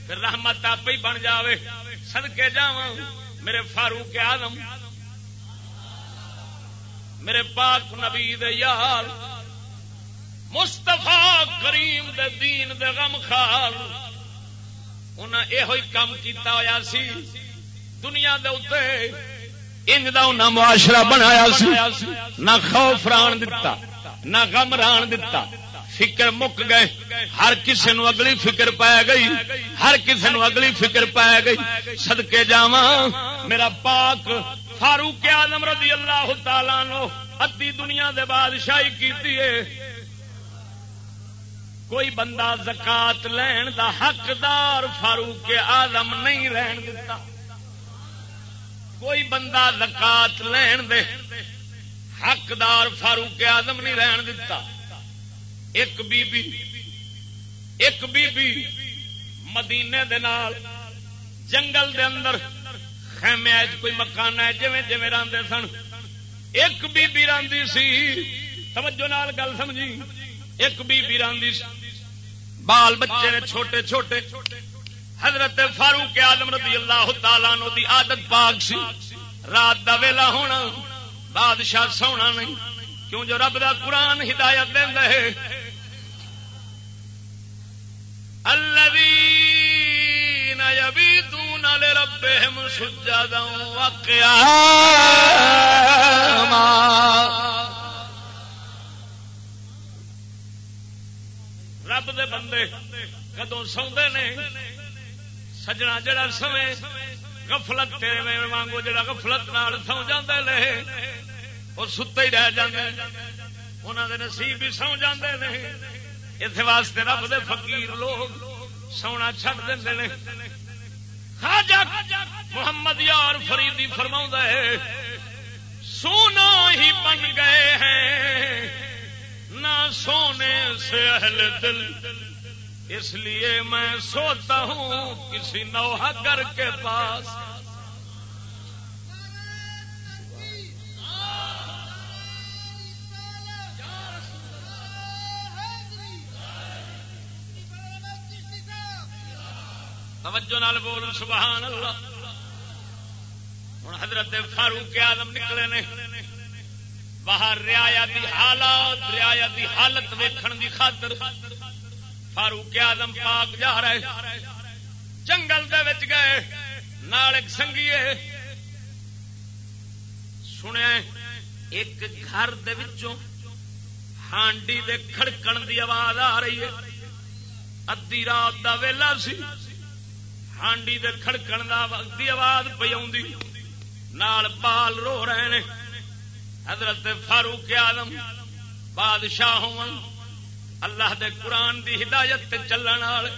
پھر رحمت آپ ہی بن جاوے۔ سدکے جا میرے فاروق آدم میرے پاک نبی دے یار مستفا کریم دے دین دے غم خال۔ انہیں یہ کام کیتا ہوا سی، دنیا دے اتنے انج دا انہیں معاشرہ بنایا سی۔ نہ خوف ران دتا، نہ غم ران دتا۔ فکر مک گئے، ہر کسی نو اگلی فکر پایا گئی، ہر کسی نو اگلی فکر پایا گئی۔ سدکے جاوا میرا پاک فاروق آدم رضی اللہ تعالی نو ادی دنیا دے بادشاہی کی کوئی بندہ زکات لین دا حقدار فاروق آدم نہیں رہن دیتا۔ کوئی بندہ زکات لین دے حقدار فاروق آدم نہیں رہن دیتا۔ ایک بی بی ایک بی بی مدینے دے نال جنگل دے اندر خیمے کوئی مکان ہے جی جی راندے سن۔ ایک بی بی راندی سی۔ توجہ نال گل سمجھی۔ ایک بی بی راندی سی۔ بال بچے نے چھوٹے چھوٹے۔ حضرت فاروق آدم رضی اللہ تعالیٰ نو دی عادت پاک سی۔ رات دا ویلا ہونا، بادشاہ سونا نہیں۔ کیوں جو رب دا قرآن ہدایت دے الذين يبيتون لربهم سجدا وقياما رب دے بندے کدو سوندے نے؟ سجنا جڑا سمے غفلت تیرے میں وانگو جڑا غفلت نال سو جاندے لے اور ستے ہی رہ جاندے۔ انہوں دے نصیب بھی سو جاندے نے۔ اس واسطے رب دے فقیر لوگ سونا چھڈ دے خواجہ محمد یار فریدی فرما ہے، سونا ہی بن گئے ہیں، نہ سونے سے اہل دل۔ اس لیے میں سوتا ہوں، کسی نوحہ گھر کے پاس توجہ نال بول سبحان اللہ ہوں حضرت فاروق آدم نکلے نے۔ باہر ریا دی حالات ریا دی حالت ویکھن دی خاطر فاروق آدم پاک جا رہے۔ جنگل دے وچ گئے، نال ایک سنگیے۔ سنیا، ایک گھر دے وچوں ہانڈی دے کھڑکن دی آواز آ رہی ہے۔ ادی رات دا ویلا سی۔ ہانڈی دے کھڑکن دی آواز پی نال بال رو رہے نے حضرت فاروق آدم بادشاہ ہون اللہ دے قرآن دی ہدایت تے چلن والے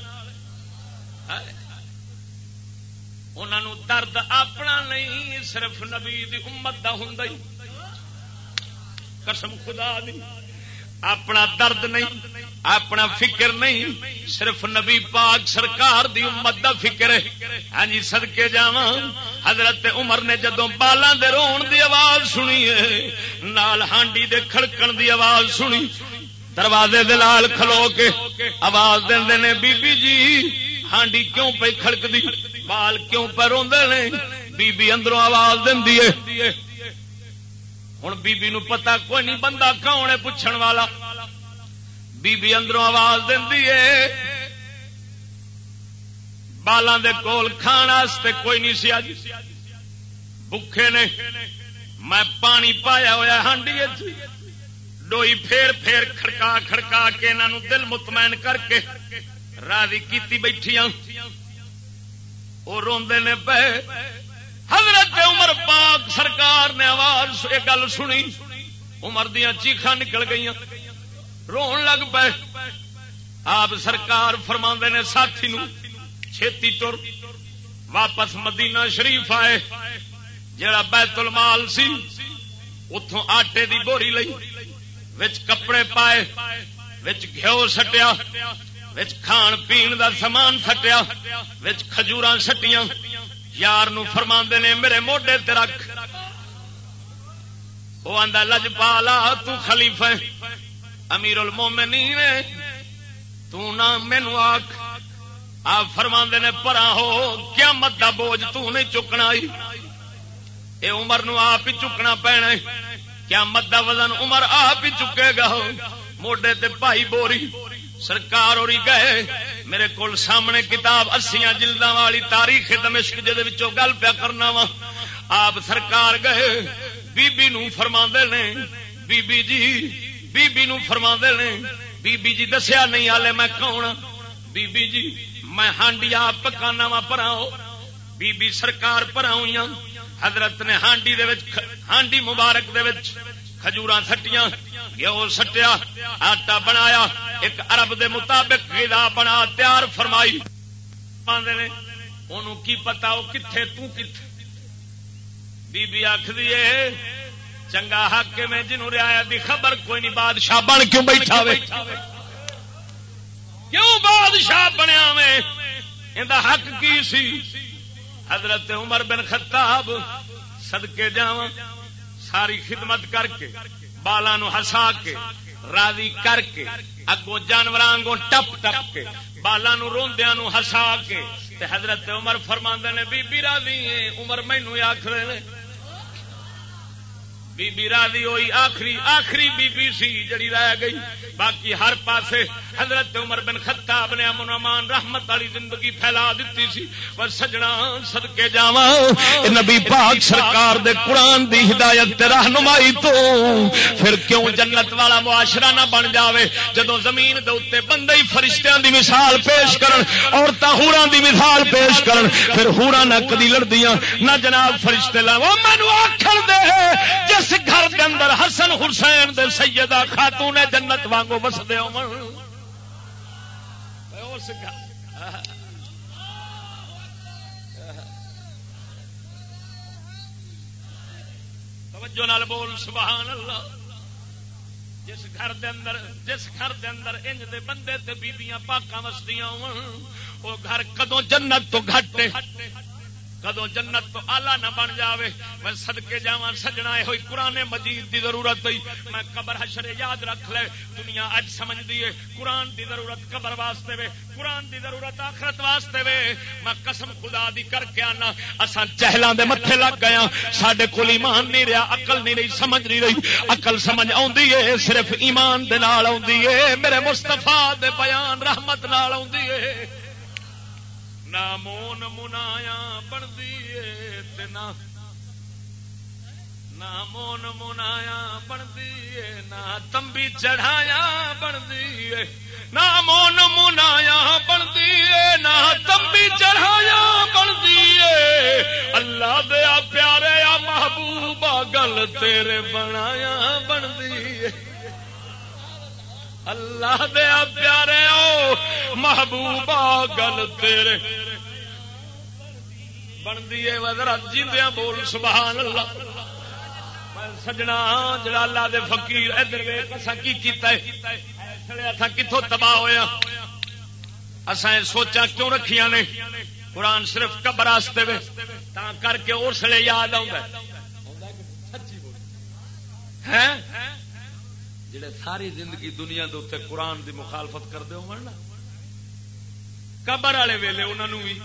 انہوں درد اپنا نہیں صرف نبی دی امت دا ہوں قسم خدا دی اپنا درد نہیں، اپنا فکر نہیں، صرف نبی پاک سرکار دی امت دا فکر ہے۔ ہاں جی سدکے جا حضرت عمر نے جدو بالاں دے رون دی آواز سنی ہے، نال ہانڈی دے کھڑکن دی آواز سنی۔ دروازے دے لال کھلو کے آواز دے نے، بی بی جی ہانڈی کیوں پہ کھڑک دی بال کیوں پہ روندے نے؟ بی بی اندروں آواز دندی ہے۔ ہوں بی نو پتا کوئی نہیں بندہ کون ہے پوچھن والا بی اندروں آواز دینی ہے بالوں دے کول کھان واسطے کوئی نہیں سی اج بکھے نے میں پانی پایا ہوا ہانڈی ڈوئی پھیر پھیر کھڑکا کھڑکا کے انہوں دل مطمئن کر کے راضی کیتی بیٹھیاں وہ روندے نے پے حضرت عمر پاک سرکار نے آواز یہ گل سنی۔ عمر دیا چیخا نکل گئی رو لگ پے۔ آپ سرکار فرما نے ساتھی نو چھتی تر واپس مدینہ شریف آئے۔ جڑا بیت المال سی اتوں آٹے دی بوری لئی، وچ کپڑے پائے، وچ گھیو سٹیا، وچ کھان پین دا سامان سٹیا، وچ کھجوراں سٹیاں۔ یار نو فرما نے، میرے موڈے تے رکھ۔ وہ آدھا لج پالا تلیف امیر المومنین تو نہ مینو آخ آپ فرما نے، پرا ہو کیا مت کا بوجھ تو نہیں چکنا اے عمر نو آپ ہی چکنا پینا کیا مت کا وزن عمر آپ ہی چکے گا۔ موڈے تے پائی بوری۔ سرکار اور گئے۔ میرے کو سامنے کتاب اسیاں جلدا والی تاریخ دمشق جہد گل پیا کرنا وا۔ آپ سرکار گئے۔ بی بی نو فرما نے۔ بی بی جی بی بی نو فرما نے۔ بی بی جی دسیا نہیں آلے میں کون۔ بی بی جی میں ہانڈی آپ پکانا وا پراؤ۔ بی بی سرکار پراؤ ہاں۔ حضرت نے ہانڈی دے وچ، ہانڈی مبارک دے وچ کھجوراں سٹیاں۔ گیو سٹیا، آٹا بنایا، ایک ارب دے مطابق غذا بنا، تیار فرمائی۔ انہوں کی پتا وہ کتنے تتھے بی بی آخ دیے چنگا حق میں جنہوں ریا دی خبر، کوئی نہیں، بادشاہ بن کیوں بیٹھا وے؟ کیوں بادشاہ بنیا میں ان حق کی سی؟ حضرت عمر بن خطاب، صدقے جاواں، ساری خدمت کر کے بالا ہسا کے، راضی کر کے اگو جانور ٹپ ٹپ کے بالا روندیا ہسا کے۔ حضرت عمر فرما نے، بی بی راضی عمر مینو آخر بی بی راضی ہوئی، آخری آخری بی بی سی جڑی رہ گئی۔ باقی ہر پاسے حضرت عمر بن خطاب نے امن امان رحمت والی زندگی پھیلا دیتی سی۔ پر سجنا، صدقے جاوا نبی پاک سرکار دے قرآن دی ہدایت تے رہنمائی تو۔ پھر کیوں جنت والا معاشرہ نہ بن جاوے؟ جدو زمین دے اوتے بندے ہی فرشتیاں دی مثال پیش کرن، عورتاں ہوراں دی مثال پیش کرن، پھر ہوراں نہ کدی لڑدیاں، نہ جناب فرشتے لا وہ مینوں آکھن دے، جس جس گھر کے اندر حسن حسین دے سیدہ خاتون جنت وانگو وسدے اس توجہ نال بول، سبحان اللہ۔ جس گھر دے اندر، جس گھر دے اندر انج دے بندے تے بیبیاں پاکاں وسدیاں ہون، او گھر کدوں جنت تو گھٹ کدو جنت تو آلہ نہ بن جاوے، میں سدکے جا سجنا یہ ہوئی قرآن مجید دی ضرورت ہوئی۔ میں قبر حشر یاد رکھ لے، دنیا اج سمجھ دی دیے قرآن دی ضرورت قبر واسطے وے، قرآن دی ضرورت آخرت واسطے وے۔ میں قسم خدا دی کر کے آنا اصا چہلوں دے متھے لگ گیا ہاں۔ سڈے کول ایمان نہیں رہا اقل نہیں رہی، سمجھ نہیں رہی۔ اقل سمجھ آئی ہے، صرف ایمان دے نال آئی ہے۔ میرے مستفا دے بیان رحمت نال آئی ہے۔ نہ مون منایا بنتی نہ منایا بنتی نہ تمبی چڑھایا بنتی نہ مون منایا بنتی نہ تمبی چڑھایا بنتی اللہ دیا پیارے محبوبہ گل تیرے بنایا بنتی اللہ دیا پیارے او محبوبہ گل تیرے۔ بنتی ہے وزرا جیندیا بول سبحان اللہ۔ سجنا ہاں، جڑا اللہ دے فقیر، ادھر اصا کی کیتا ہے؟ کتوں تباہ ہویا ہاں؟ اسا سوچا کیوں رکھیاں نے؟ قرآن صرف قبر واسطے تا کر کے اس لیے یاد آؤں ہے۔ ہاں؟ جڑے ساری زندگی دنیا دے اتنے قرآن دی مخالفت کرتے ہو قبر والے ویلے انہوں بھی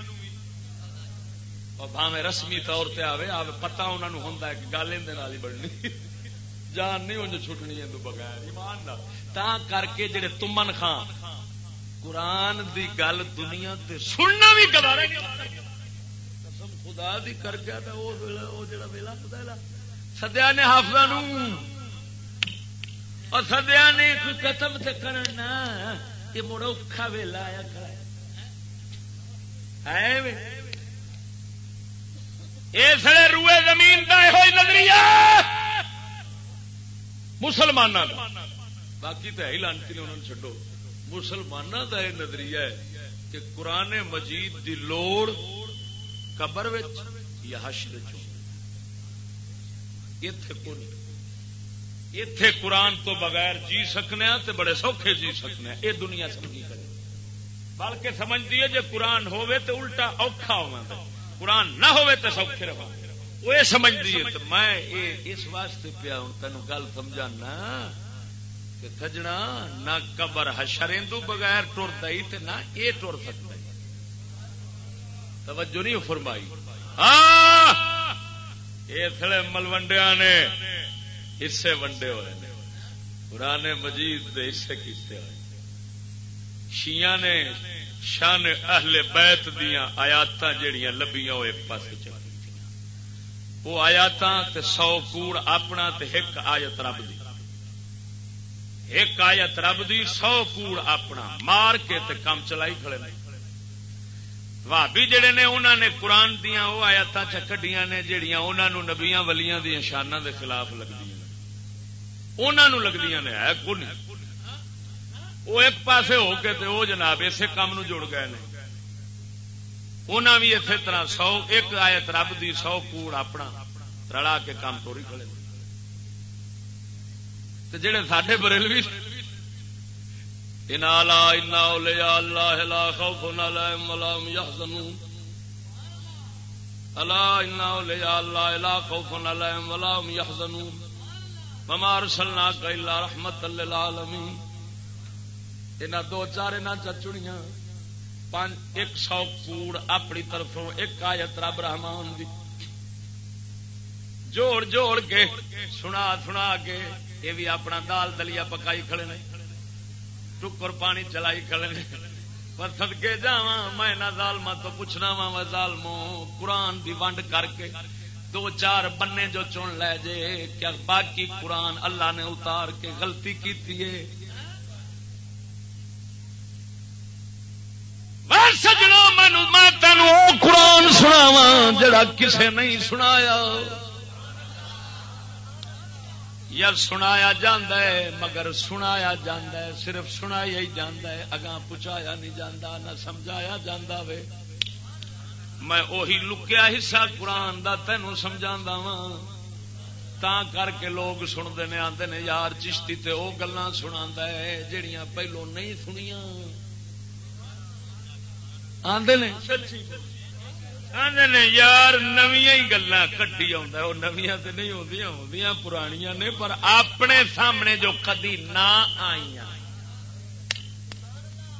بھاوے رسمی طور پہ آئے آ پتا انہوں ہوں کہ گل ہی بڑھنی۔ جان نہیں انج چھٹنی ہے بغیر، ایمان تا کر کے جڑے تمن خان، قرآن دی گل دنیا تے سننا بھی گوارا خدا دی کر کے اس ویلا وہ جڑا ویلا خدا سدیا نے حافظ اور سدیا نے کوئی قتم سے کرنا یہ مڑ اوکھا ویلا آیا اس روئے زمین کا یہ نظریہ۔ مسلمان باقی تو ہے لانتی نے انہوں نے چڈو مسلمانوں کا یہ نظریہ ہے کہ قرآن مجید دی لوڑ قبر یا حشر چ اتے اتے قرآن تو بغیر جی سکنے تے بڑے سوکھے جی سکنے یہ دنیا سمجھی کرے۔ بلکہ سمجھتی ہے جی قرآن ہوے تو الٹا اوکھا ہوا قرآن نہ ہوے تو سوکھے رہا وہ یہ سمجھتی ہے میں اس واسطے پیا ہوں تین گل سمجھانا کہ کجنا نہ قبر حشرندو بغیر ٹرتا ہی تے نہ یہ ٹر سکتا توجہ نہیں فرمائی۔ ہاں! اس ملوڈیا نے حصے ونڈے ہوئے نے۔ پرانے مجید دے حصے کیتے ہوئے۔ شیعہ نے شان اہل بیت دیا آیات جہیا لبیاں وہ ایک پاس چل وہ آیات سو کوڑ اپنا تے ایک آیت رب دی۔ ایک آیت رب دی، سو کوڑ اپنا۔ مار کے تے کام چلائی کھڑے نہیں بھابی جڑے نے انہوں نے قرآن دیا وہ آیات چکڈیاں نے جہیا انہوں نبیاں ولیاں دیا شانہ دے خلاف لگتی انہوں لگتی نے، ہے کون؟ وہ ایک پاسے ہو کے تے وہ جناب اسی کام نو جڑ گئے نے۔ انہیں بھی اسی طرح سو، ایک آیت رب دی سو کوڑ اپنا رلا کے کام توڑی کھڑے جڑے ساڈے بریلوی ان لا ان انالا اللہ لا خوف علیہم ولا هم يحزنون الا ان اولیاء اللہ لا خوف علیہم ولا هم يحزنون ممار سلنا کلا رحمت للعالمین۔ ان دو چار ان چچڑیاں ایک سو کوڑ اپنی طرفوں، ایک آیت رب رحمان دی۔ جوڑ جوڑ کے، سنا سنا کے، یہ بھی اپنا دال دلیا پکائی کھڑے نے۔ ٹکر پانی چلائی کھڑے نے۔ پر سدکے جا میں نہ ظالما تو پوچھنا وا ظالمو قرآن دی ونڈ کر کے۔ دو چار بننے جو چن لے جے، کیا باقی قرآن اللہ نے اتار کے غلطی کی تھی سجنا میں تینوں قرآن سناوا جڑا کسے نہیں سنایا۔ یا سنایا جاندہ ہے، مگر سنایا جاندہ ہے، صرف سنایا ہی جاندہ ہے، اگاں پچایا نہیں جاندہ، نہ سمجھایا جاندہ وے۔ میں اوہی لکیا حصہ قرآن دا تینوں سمجھا وا تا کر کے لوگ سنتے نے آتے نے، یار چشتی تے وہ گلا سنا ہے، جڑیاں پہلو نہیں سنیا آدھے نے؟ آدھے نے، یار نویاں ہی گلا کٹی آویاں تو نہیں آدی آدی پرانیاں نے، پر اپنے سامنے جو کدی نہ آئی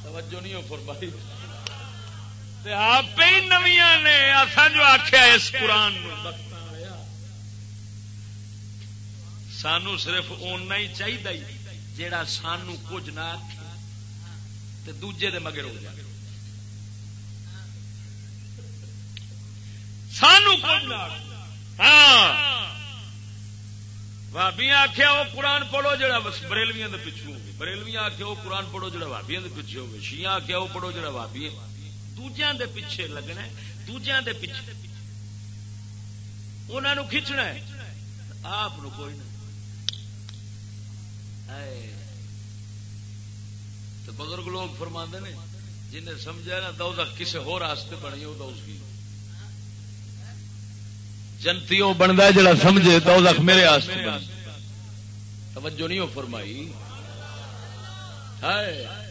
توجہ نہیں ہو فرمائی۔ آپ ہی نویاں نے اصا جو آخیا اس قرآن سانو صرف اُننا ہی چاہیے جیڑا سانو کچھ نہ آخ دوجے دے مگر ہو جائے۔ سانو ہاں۔ بھابیا آخیا وہ قرآن پڑھو جڑا بریلویاں دے پچھو ہوگی۔ بریلویاں آخیا وہ قرآن پڑھو جڑا بھابیا دے پیچھے ہوگی۔ شیاں آخیا وہ پڑھو جڑا بھابی دوجیا دے پیچھے لگنا دوجیا دے پیچھے انہوں کھچنا ہے آپ کوئی نہ تو بزرگ لوگ فرما نے جنہیں سمجھا نا تو کسی ہو راستے بنی وہ اس کی جنتی وہ بنتا جڑا سمجھے تو میرے توجہ نہیں ہو فرمائی ہائے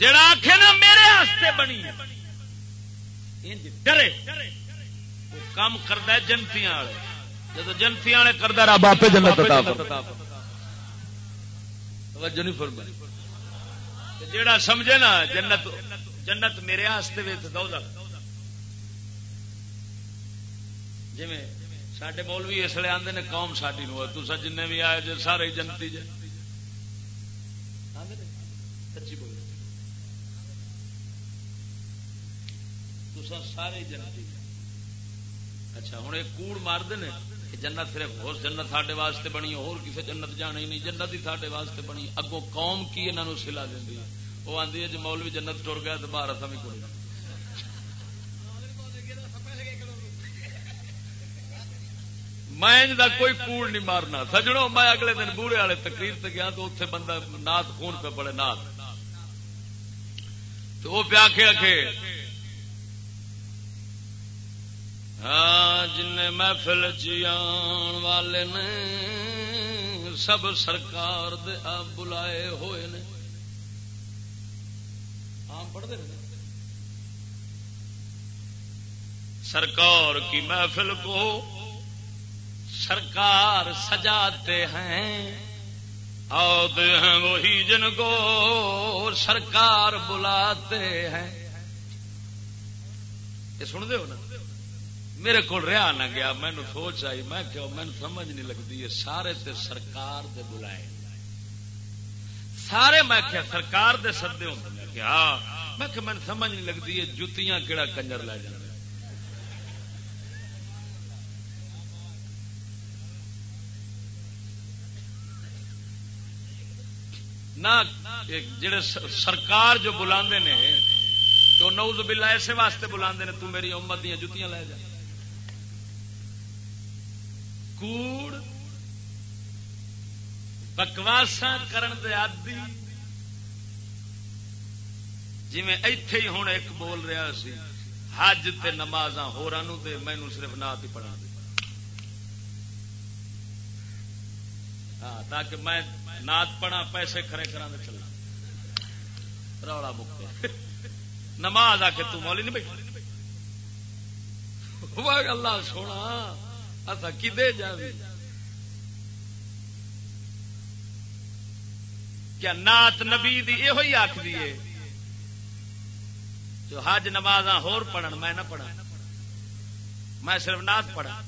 جڑا آخ نا میرے ہاستے بنی ڈرے۔ کام کرتا جنتی والے۔ جب جنتی والے کرتا رب آپ جنت توجہ نہیں فرمائی۔ جڑا سمجھے نا، جنت جنت میرے دو جی سڈے مولوی اس لیے آتے نے، قوم ساری نو تصا جن بھی آئے جی سارے جنتی جی سچی بول سارے جنتی اچھا ہوں ایک کوڑ مارتے ہیں جنت صرف اس جنت ساڈے واسطے بنی اور کسی جنت جانا ہی نہیں۔ جنت ہی ساڈے واسطے بنی اگوں قوم کی انہوں نے سلا دینی وہ آدھی ہے جی مولوی جنت ٹر گیا تو باہر بھی کوئی میں کوئی کوڑ نہیں مارنا۔ سجڑوں میں اگلے دن بوڑھے والے تقریر سے گیا تو اتنے بندہ نات خون پہ پڑے، نات۔ تو وہ پیا کے آخے ہاں جن محفل چیان والے نے، سب سرکار دے آپ بلائے ہوئے نے۔ ہاں پڑھتے سرکار کی محفل کو سرکار سجاتے ہیں۔ آتے ہیں وہی جن کو سرکار بلاتے ہیں۔ یہ سن دے ہو نا؟ میرے کو رہا نہ گیا مینو سوچ آئی، میں کہو مینو سمجھ نہیں لگتی سارے تے سرکار دے بلائے۔ سارے میں کیا سرکار دے سدے ہوں۔ میں ہاں۔ میں کہ مینو سمجھ نہیں لگتی ہے جتیاں کہڑا کنجر لے جانا نہ جڑے سرکار جو بلا تو نوز بلا ایسے واسطے بلا تو میری امت دیا جتیاں لے جا۔ کوڑ بکواسا کرن دے آدی جی اتے ہی ہوں ایک بول رہا سی، حج تے نماز ہورانو دے مینو صرف نات ہی پڑھا دے۔ ہاں تاکہ میں نات پڑھا پیسے کھڑے کرا دے چلا رولا مکتے۔ نماز آ کے تم مولی نہیں بیٹھ اللہ سونا۔ کدے جائے کیا نات نبی یہ آخری ہے؟ جو حج نماز پڑھن، میں نہ پڑھا میں صرف نات پڑھا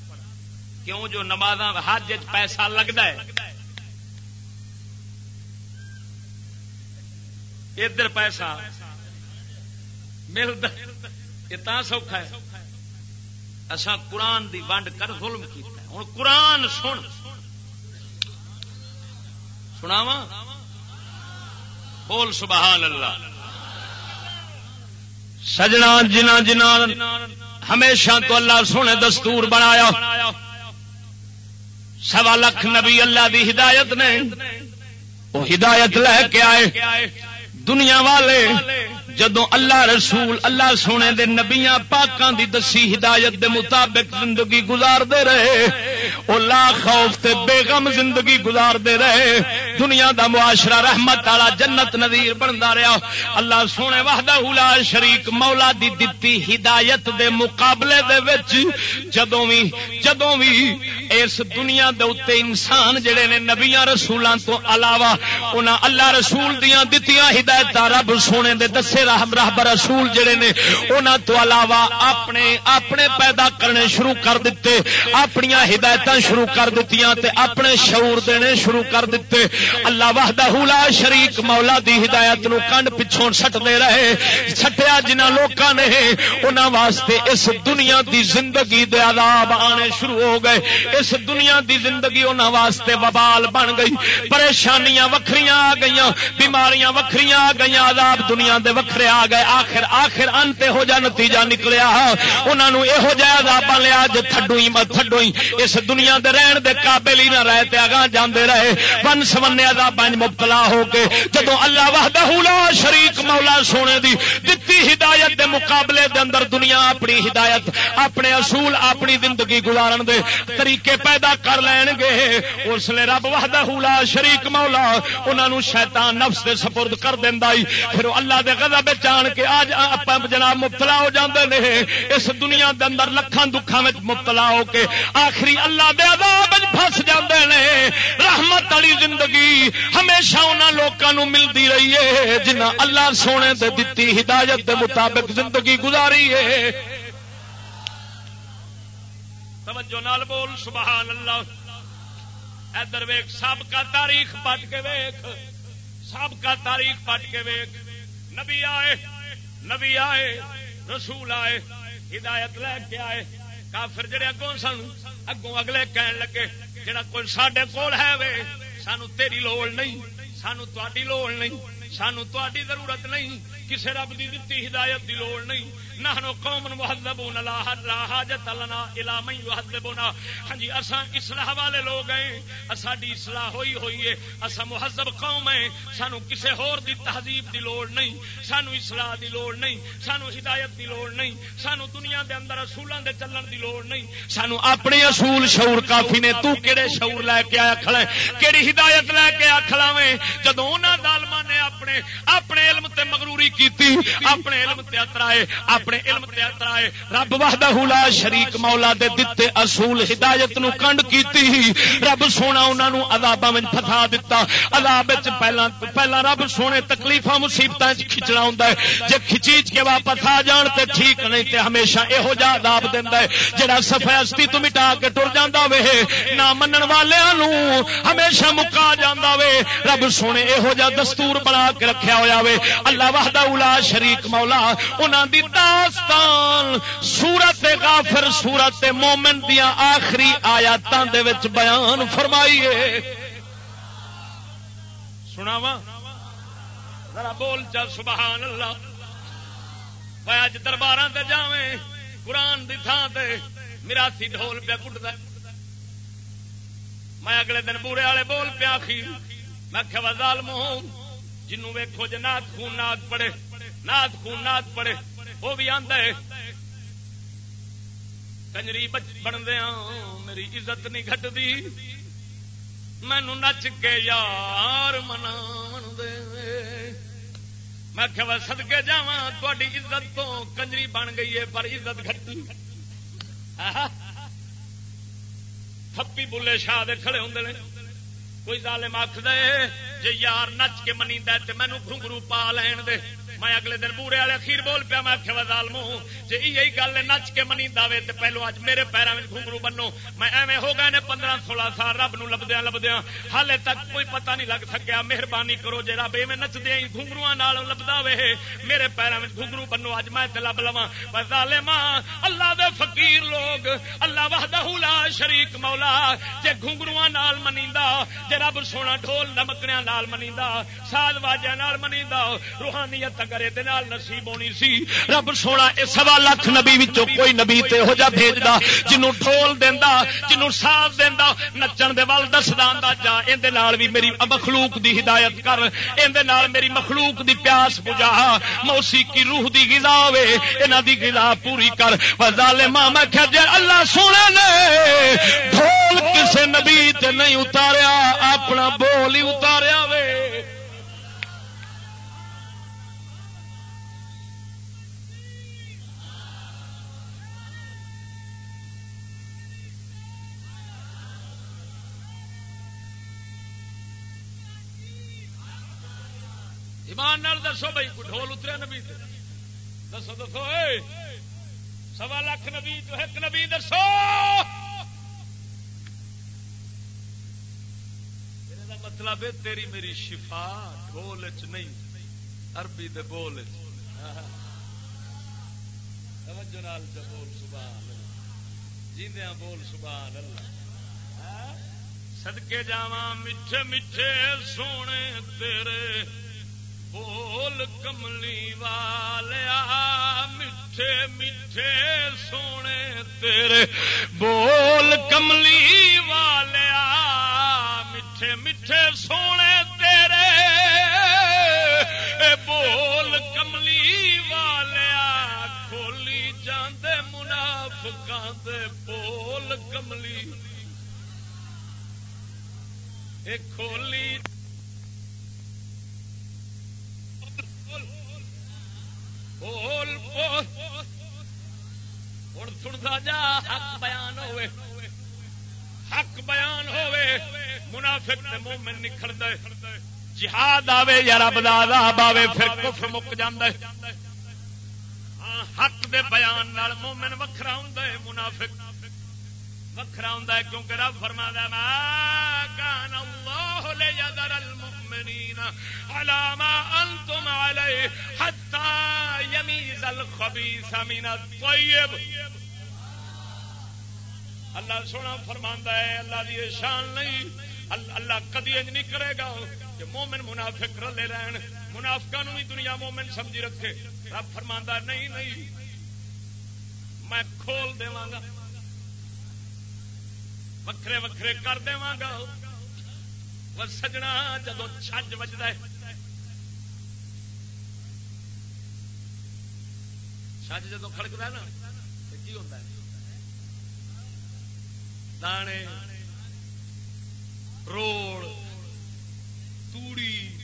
کیوں جو نماز حج پیسہ لگتا ہے؟ ادھر پیسہ ملتا یہ سوکھا ہے۔ اصا قرآن دی ونڈ کر ظلم کیتا ہے۔ ہوں قرآن سن۔ سناوا بول سبحان اللہ۔ سجنا جنا جنا ہمیشہ تو اللہ سونے دستور بنایا۔ سوا لکھ نبی اللہ دی ہدایت نے۔ وہ ہدایت لے کے آئے۔ دنیا والے جدو اللہ رسول اللہ سونے دے نبیاں پاکاں دی دسی ہدایت دے مطابق زندگی گزار دے رہے، او لا خوف تے بے غم زندگی گزار دے رہے دنیا دا معاشرہ رحمت والا جنت نذیر بندا رہا۔ اللہ سونے وحدہ لا شریک مولا دی دتی ہدایت دے مقابلے دے وچ جدوں وی جدوں وی اس دنیا دے اوتے انسان جڑے نے نبیاں رسولاں تو علاوہ انہاں اللہ رسول دیاں دتیاں ہدایتاں رب سونے دے دسے راہ رسول جڑے نے انہوں تو علاوہ اپنے اپنے پیدا کرنے شروع کر دیتے اپنی ہدایت شروع کر دیتی تے اپنے شعور دینے شروع کر دیتے اللہ وحدہ لا شریک مولا دی ہدایت نو کنڈ پچھوں سٹتے رہے، سٹیا جنہ لوکاں نے، انہاں واسطے اس دنیا دی زندگی دے عذاب آنے شروع ہو گئے۔ اس دنیا دی زندگی انہاں واسطے وبال بن گئی۔ پریشانیاں وکھریاں آ گئیاں، بیماریاں وکھریاں آ گئیاں، عذاب دنیا دے وکھرے آ گئے۔ آخر آخر انت ہو جا نتیجہ نکلیا۔ انہوں نے یہو جہ عذاب لیا جی تھڈو ہی مت اس دنیا دے رہن دے قابل ہی نہ رہے تے اگاں جاندے رہے۔ بن سمنے عذاب مبتلا ہو کے جدو اللہ وحدہ لا شریک مولا سونے دی دتی ہدایت دے مقابلے دے اندر دنیا اپنی ہدایت، اپنے اصول، اپنی زندگی گزارن دے طریقے پیدا کر لین گے۔ اس لیے رب وحدہ لا شریک مولا انہوں نے شیطان نفس دے سپرد کر دینا پھر اللہ دے غضب جان کے آج آپ جناب مبتلا ہو جاندے نے، اس دنیا دے اندر لکھان دکھان مبتلا ہو کے آخری اللہ دے عذاب پھس جاندے نے۔ رحمت والی زندگی ہمیشہ انہاں لوکاں ملتی رہی ہے جنہ اللہ سونے دے دتی ہدایت دے مطابق زندگی گزاری ہے۔ توجہ نال بول، سبحان اللہ۔ ادھر ویخ سب کا تاریخ پٹ کے ویخ سب کا تاریخ پٹ کے ویخ نبی آئے نبی آئے، رسول آئے، ہدایت لے کے آئے۔ کافر جڑے اگوں سن، اگوں اگلے کہن لگے، جڑا کوئی سڈے کول ہے وے۔ سانو تیری لوڑ نہیں سانو تاری لوڑ نہیں۔ سانو تاری ضرورت نہیں کسی رب کی دتی ہدایت کی لوڑ نہیں۔ نحنو قوم محذبون لا لا حاجت لنا الى من يحذبنا ہاں جی اساں اصلاح والے لوگ ہیں اساڈی اصلاح ہوئی ہوئی ہے، اساں مہذب قوم ہیں۔ سانو کسے ہور دی تہذیب دی لوڑ نہیں، سانو اصلاح دی لوڑ نہیں، سانو ہدایت دی لوڑ نہیں، سانو دنیا دے اندر اصولاں دے چلن دی لوڑ نہیں۔ سانو اپنے اصول شعور کافی نے، تو کیڑے شعور لے کے آیا کھڑا ہے؟ کیڑی ہدایت لے کے آ کھڑاویں جدوں انہاں ظالماں نے اپنے اپنے اپنے علم تے مغروری کیتی، اپنے علم تے اترائے اپنے علم تے اترائے رب وحدہ لا شریک مولا دے دتے اصول ہدایت نو کنڈ کیتی۔ رب سونا انہاں نو عذاباں وچ پھسا دتا۔ عذاب وچ پہلا پہلا رب سونے تکلیفاں مصیبتاں وچ کھچنا ہوندا ہے۔ جے کھچیچ کے واپس آ جان تے ٹھیک نہیں تے ہمیشہ ایہو جا عذاب دیندا ہے۔ جڑا صفاستی تو مٹا کے ٹر جاندا وے، نہ منن والیاں نو ہمیشہ مکا جاندا وے۔ رب سونے ایہو جا دستور بنا کے رکھیا ہویا وے۔ اللہ وحدہ لا شریک مولا، انہاں دی داستان، سورت غافر، سورت مومن دیا آخری آیاتوں دے وچ بیان فرمائیے۔ سنا وا ذرا بول چل سبحان اللہ میں اج دربار سے جاویں، قرآن دی تھان سے میراسی ڈھول پیا کٹ میں اگلے دن بورے والے بول پیا میں وزال موہ جنوں ویکو جی نات خون نات پڑے نات خون نات پڑے وہ بھی آدھا ہے، کنجری بن دیا ہاں، میری عزت نہیں گٹتی مینو نچ کے یار منا دے میں کہ سدکے جا تھی عزت تو کنجری بن گئی ہے، پر عزت گٹی تھپی بلے شاہ کھڑے ہوں کوئی ظالم آخ دے جی یار نچ کے منی دے مینو گھنگرو پا لین دے۔ میں اگلے دن بورے والے اخیر بول پیا، میں وزال منہ جی یہی گل نچ کے منی دے تو پہلو اج میرے پیروں میں گھنگرو بنو میں ایویں ہو گئے نے پندرہ سولہ سال، رب نو لبدیا لبدیا ہالے تک کوئی پتہ نہیں لگ سکیا، مہربانی کرو جی رب ایویں نچدے گھنگرو لبدا وے۔ میرے پیروں میں گھنگرو بنو اج میں لب لوا وزال ماں اللہ دے فقیر لوگ۔ اللہ وحدہ لا شریک مولا۔ جے گھنگرو منی جے رب سونا ڈھول نمکنیا نال منی ساز واجہ نال منی روحانیت تک اگر یہ نصیب ہونی سی۔ رب سونا یہ سوا لکھ نبی وچوں کوئی نبی تے ہو جا بھیجدا، جنوں ڈھول دیندا، جنوں ساز دیندا، نچن دے ول دسدا جا ایں نال بھی میری مخلوق دی ہدایت کر ایں نال میری مخلوق دی پیاس بجا موسیقی روح دی غذا ہوے، انہاں دی غذا پوری کر۔ ظالما میں کہ جے اللہ سونے نے ڈھول کسے نبی تے نہیں اتاریا، اپنا بول ہی اتاریا وے۔ ایمان نال دسو بھائی، کوئی ڈھول اتریا نبی دسو دسو سوا لاکھ نبی جو ایک نبی دسو۔ مطلب ہے تیری میری شفا ڈھول چ نہیں، عربی دے بول نال بول، سبحان جیندیا بول، سبحان اللہ۔ سدکے ہاں؟ جاواں میٹھے میٹھے سونے تیرے۔ بول کملی والیا میٹھے میٹھے سونے تیرے بول کملی والیا میٹھے میٹھے سونے تیرے بول کملی والیا کھولی جاندے منافقاں دے بول کملی اے کھولی بول بول ہوں سنتا جا حق بیان ہوئے حق بیان ہوئے منافق تے مومن نکھڑ دے جہاد آوے یا رب دا عذاب آوے پھر کفر مک جاندا ہے ہاں حق دے بیان نال مومن وکھرا ہوندا ہے منافق وکھرا ہوندا ہے کیونکہ رب فرماتا ہے، ما کان اللہ لیذر المؤمنین علی ما انتم علیہ حتی یمیز الخبیث من الطیب. اللہ سونا فرماندا ہے، اللہ دی شان نہیں، اللہ کدی انج نہیں کرے گا کہ مومن منافق رلے رہن۔ منافقاں بھی دنیا مومن سمجھی رکھے۔ رب فرماندا نہیں نہیں۔ میں کھول دیواں گا۔ وکھرے وکھرے کر دے سجنا جدو چھج بجتا ہے۔ چھج جدو کھڑکتا ہے نا کی ہوتا ہے؟ دانے، روڑ، توڑی،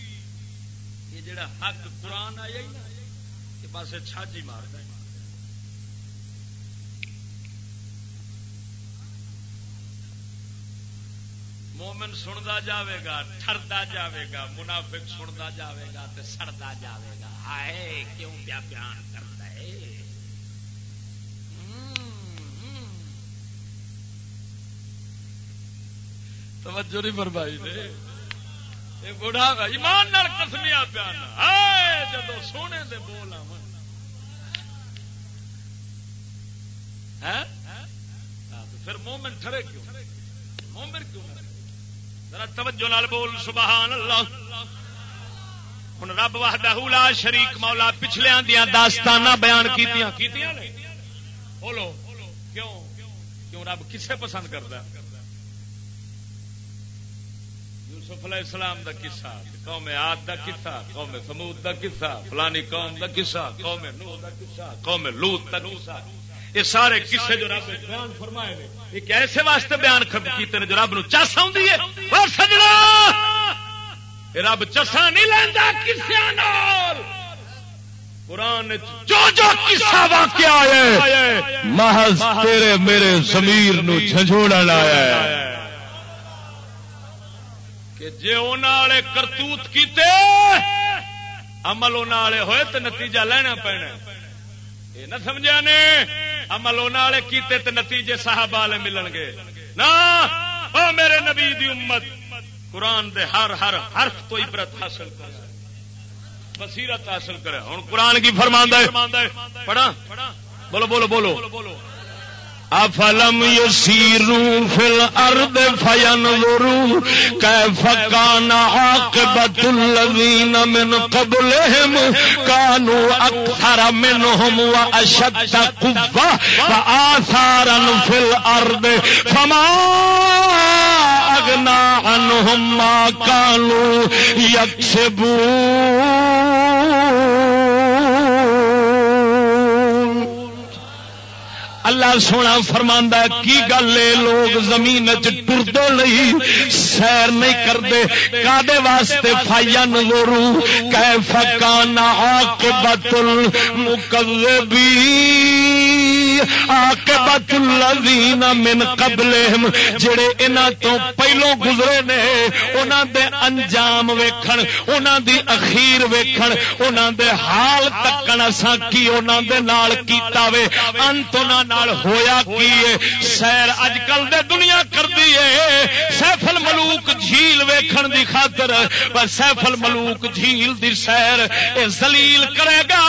یہ جڑا حق قرآن آیا یہ بس چھج ہی مارتا ہے مومن سنتا جاوے گا ٹردا جاوے گا، منافق سنتا جاوے گا تے سڑتا جاوے گا۔ ہائے، کیوں کیا بیان کرتا ہے؟ توجہ نہیں فرمائی نے۔ بڑھا ایمان کسمیا بیان جب سونے دے بول ہاں؟ ہاں، پھر مومن ٹھرے کیوں؟ مومن کیوں ذرا توجہ نال بول سبحان اللہ ہوں رب وحدہ لا شریک مولا پچھلے دیا داستان بیان کیتیاں۔ کیتیاں بولو۔ کیوں؟ کیوں رب کسے پسند کرتا یوسف علیہ السلام دا قصہ، قوم آد دا قصہ، قوم سمود دا قصہ، فلانی قوم دا قصہ، قوم نوح دا قصہ، قوم لوت دا قصہ۔ یہ سارے کسے جو رب بیان فرمائے نے، ایک ایسے واسطے بیان کیتے ہیں جو رب نو چس آدھی ہے۔ اور سجنا! رب چسا نہیں لینا کسیا قرآن جو جو کسا واقعہ ہے، محض تیرے میرے زمیر نو جھنجھوڑا لایا کہ جے انہوں کرتوت کیتے، عمل انہوں ہوئے تو نتیجہ لینا پینا یہ نہ سمجھا نے؟ عمل والے کیتے تے نتیجے صاحب والے ملن گے۔ نہ میرے نبی دی امت، قرآن دے ہر ہر حرف تو عبرت حاصل کر بصیرت حاصل کرے۔ ہوں قرآن کی فرماندہ ہے۔ پڑھا بولو بولو بولو۔ افلم یسیرو فل ارد فین ورو کیف کان عاقبت الذین من قبلهم کانو اکثر منهم و اشد قوة و آثارا فی الارد فما اغنا عنهم ما کانو یکسبون اللہ سونا فرما کی گل ہے؟ لوگ زمین ٹرتے نہیں سیر نہیں کرتے۔ کادے واسطے فائیا نورو کہ فکانا کے بتل مکبی الذین من قبلہم، جڑے انہاں تو پہلو گزرے نے، انہاں دے انجام ویکھن، انہاں دی اخیر ویکھن، انہاں دے حال تکن اساں کی انہاں دے نال کیتا وے، انت انہاں نال ہویا کی سیر اج کل دے دنیا کردی ہے سیف الملوک جھیل ویکھن دی خاطر، پر سیف الملوک جھیل دی سیر اے ذلیل کرے گا۔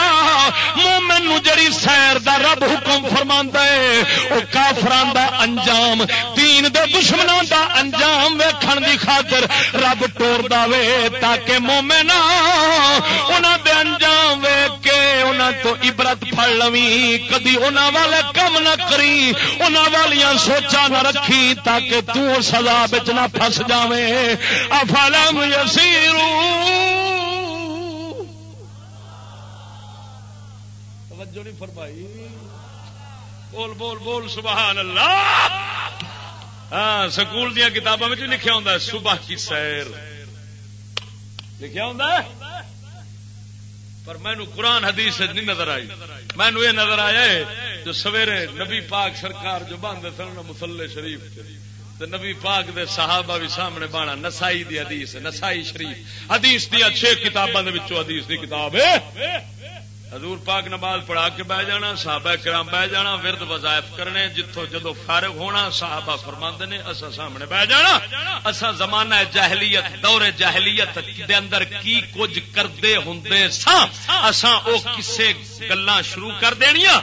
مومن نو جڑی سیر دا رب حکم فرما ہے وہ کافران دا انجام، دین دے دشمنوں دا انجام ویکھن دی خاطر رب ٹور دے تاکہ مومنا انہاں دے انجام ویکھ کے انہاں تو عبرت پڑ لوی کدی انہاں والے کم نہ کری، انہاں والیاں سوچا نہ رکھی تاکہ تو سزا بچ نہ پھس جاویں۔ افلم یسیرو۔ توجہ نہیں فرمائی۔ بول بول بول، سبحان اللہ. ہاں سکول دیا کتابوں میں لکھا ہوں صبح کی سیر. لکھا ہوں پر مینو قرآن حدیث نہیں نظر آئی. مینو یہ نظر آیا جو سویرے نبی پاک سرکار جو باندھے سن مسلے شریف تو نبی پاک دے صحابہ بھی سامنے بانا نسائی دی حدیث نسائی شریف. حدیث دیا چھ کتابوں کے حدیث دی کتاب ہے۔ حضور پاک نماز پڑھا کے بہ جانا، صحابہ کرام بہ جانا، ورد وظائف کرنے جتوں جدو فارغ ہونا، صحابہ فرما نے اصا سامنے بہ جانا۔ اصا زمانہ جاہلیت، دور جاہلیت دے اندر کی کچھ کرتے ہوں سا او کسے گلا شروع کر دنیا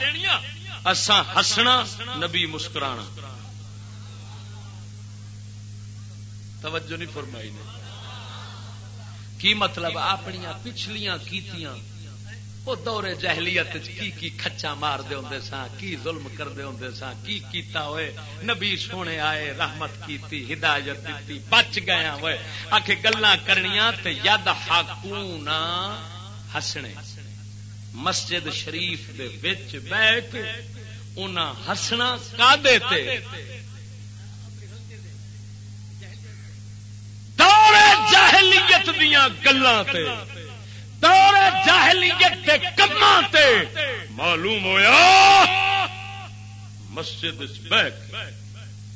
اسا ہسنا، نبی مسکرانا۔ توجہ نہیں فرمائی نے۔ کی مطلب؟ اپنی پچھلیاں کیتیاں۔ وہ دورے جہلیت کی کی کچا مار دے ہوں سا کی ظلم کرتے ہوں سا کی کیتا ہوئے، نبی سونے آئے، رحمت کیتی، ہدایت دیتی بچ گیا ہوئے۔ آخ گلا کرنیا تے ید ہاکونا ہسنے۔ مسجد شریف دے وچ بیٹھ انہاں ہسنا کا دیتے دورے جہلیت دیاں گلاں تے۔ دور جاہلیت کما معلوم ہویا مسجد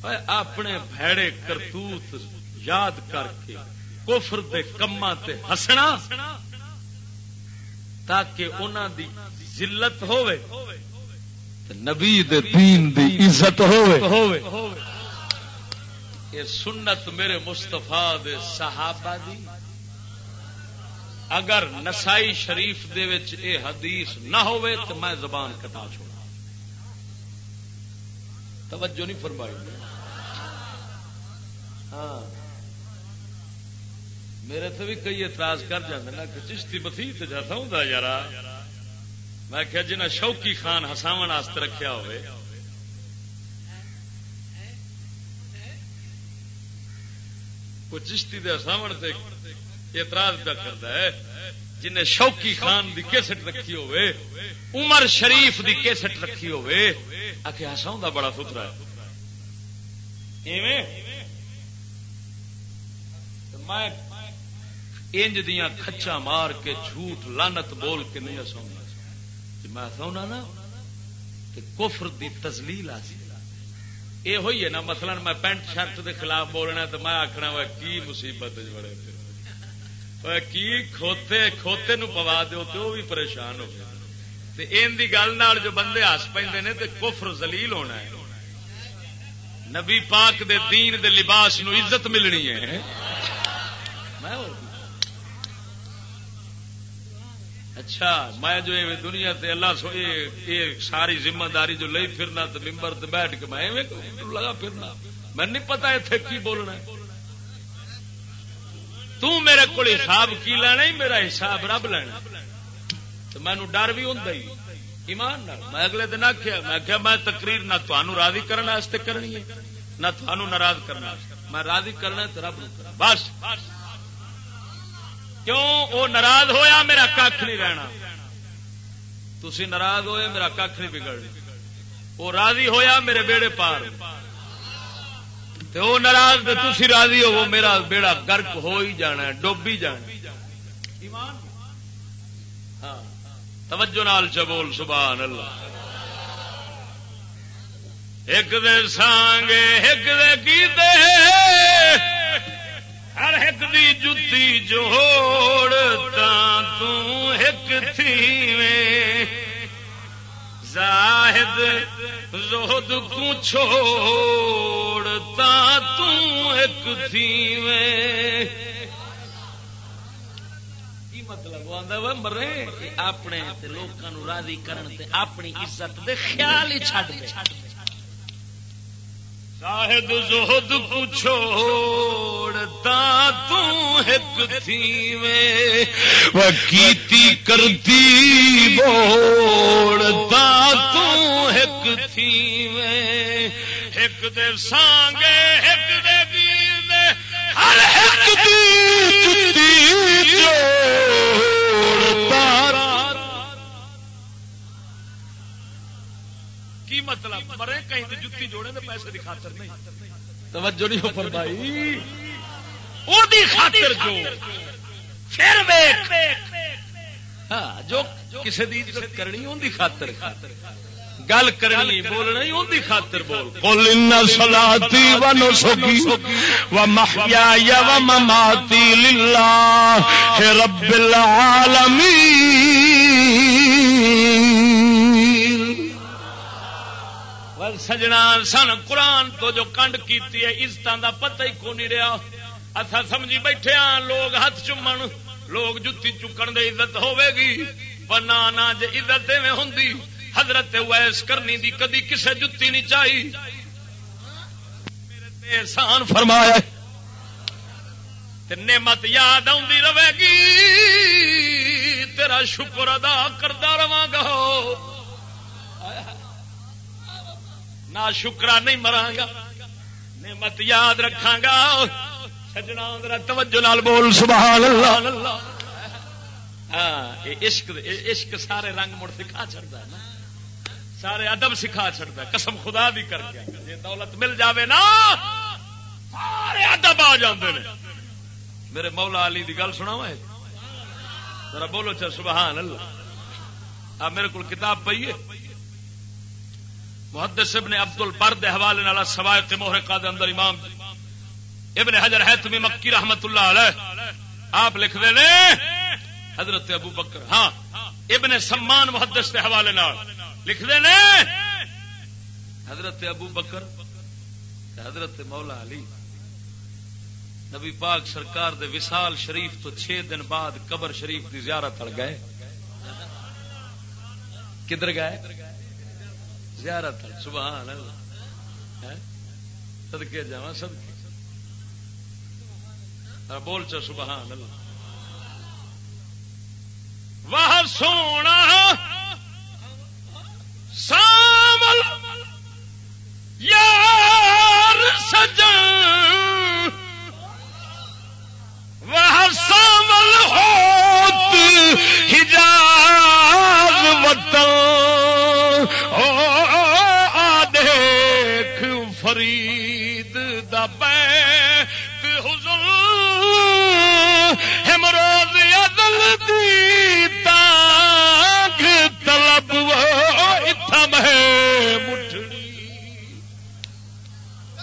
اپنے بھڑے کرتوت یاد کر کے کفر دے کما تے ہسنا تاکہ انہوں دی ذلت ہوئے نبی دے دین دی عزت ہوئے یہ سنت میرے مستفا دے صحابہ دی اگر نسائی شریف دے وچ اے حدیث نہ ہوئے تو میں زبان کٹا چھوڑا۔ توجہ نہیں فرمائی۔ ہاں۔ میرے تو بھی کئی اعتراض کر جاتے نا کہ چشتی بتی تو جاتا ہوں یار میں کہ جنہیں شوکی خان ہساو رکھا ہوئے۔ کوئی چشتی دے ہساو اعتراض پہ کرتا ہے جن شوکی خان دی کیسٹ رکھی ہوئے، عمر شریف دی کیسٹ رکھی ہوئے آخر ہسا بڑا سترا ہے۔ میں انج دیا کچا مار کے جھوٹ لانت بول کے نہیں ہسا میں ہسا نا کفر دی تزلیل آ یہ ہوئی ہے نا، مثلا میں پینٹ شرٹ دے خلاف بولنا تو میں آخنا وہ کی مصیبت جی بڑے۔ کی کھوتے کھوتے نو پوا دو تو وہ بھی پریشان ہو گیا ان دی گل جو بندے ہس پہ تو کفر زلیل ہونا ہے نبی پاک دے دین دے لباس نو عزت ملنی ہے اچھا میں جو دنیا تے اللہ سو یہ ساری ذمہ داری جو لئی پھرنا تو ممبر تے بیٹھ کے میں لگا پھرنا میں نہیں پتا اتنے کی بولنا تو میرے کو حساب کی لینا میرا حساب رب لینا۔ تو مینو ڈر بھی ہوں ایمان میں اگلے دن آخیا میں آخیا میں تقریر نہ تمہوں راضی کرنے کرنی ہے، نہ تمہوں ناراض کرنا میں راضی کرنا تو رب بس۔ کیوں؟ وہ ناراض ہویا، میرا کھ نہیں رہنا۔ تھی ناراض ہوئے، میرا کھ نہیں بگڑ وہ راضی ہویا، میرے بیڑے پار۔ وہ ناراض تھی راضی ہو میرا بیڑا گرک ہو ہی جانا ڈوب ہی جانا ہاں توجہ نال چبول سبحان اللہ۔ ایک دے سانگے ایک دے گیتے۔ ہر ایک دی جتی جوڑ تک تھی میں زاہد زہد کو چھوڑ تا تک تھی میں مطلب مرے۔ اپنے لوگوں راضی کرنے اپنی عزت دے خیال ہی چھڈ دے۔ شاہد زہد چھوڑتا تک تھی میں کیتی کرتی بوڑتا تک تھی میں ایک دے سانگے ایک دے گیندے ہر ایک دی جوڑتا۔ کی مطلب؟ مرے کہیں تو جتی جوڑے تو پیسے کی خاطر نہیں۔ توجہ نہیں ہو پر بھائی خاطر جو۔ ہاں جو کسی دی کرنی ان خاطر۔ گل کرنی بولنا ان کی خاطر بول۔ بول سلاتی و نسخی و محیا و مماتی للہ رب العالمین۔ سجنا سن قرآن تو جو کنڈ کیتی ہے عزت کا پتہ ہی کو نہیں رہا؟ اصا سمجھی بیٹھے ہاں لوگ ہاتھ چومن لوگ جتی چکن دے عزت ہوے گی۔ نہ جے عزت میں ہوں حضرت ویس کرنی دی کدی کسے جتی نہیں چاہی۔ میرے تے احسان فرمایا تے نعمت یاد آدھی رہے گی۔ تیرا شکر ادا کرتا رہا گا۔ نہ شکرا نہیں مراگا نعمت یاد رکھا گا۔ سجنا توجہ نال بول، سبحان اللہ۔ ہاں عشق عشق سارے رنگ مڑ سکھا چڑتا ہے نا۔ سارے ادب سکھا چڑتا قسم خدا بھی کر کے۔ جی دولت مل جاوے نا، سارے ادب آ جاندے نے۔ میرے مولا علی دی گل سنا ذرا بولو چل، سبحان اللہ۔ آ، میرے کو کتاب پی ہے محدث ابن عبد البر دے حوالے نال سوایت محرقہ دے اندر امام ابن حجر حتمی مکی رحمت اللہ علیہ، آپ لکھ دے نے، حضرت ابو بکر۔ ہاں ابن سمان محدث دے حوالے نال۔ لکھ دے نے؟ حضرت ابو بکر حضرت مولا علی۔ نبی پاک سرکار دے وصال شریف تو چھ دن بعد قبر شریف دی زیارت اڑ گئے۔ کدھر گئے؟ زیارت سبحان اللہ۔ سدکے جا سدکے بول چ سبحان اللہ۔ وہ سونا سامل یار سجن۔ وہ سامل ہوت ہجاز وطن۔ فرید دب حضر ہمروز عدل دی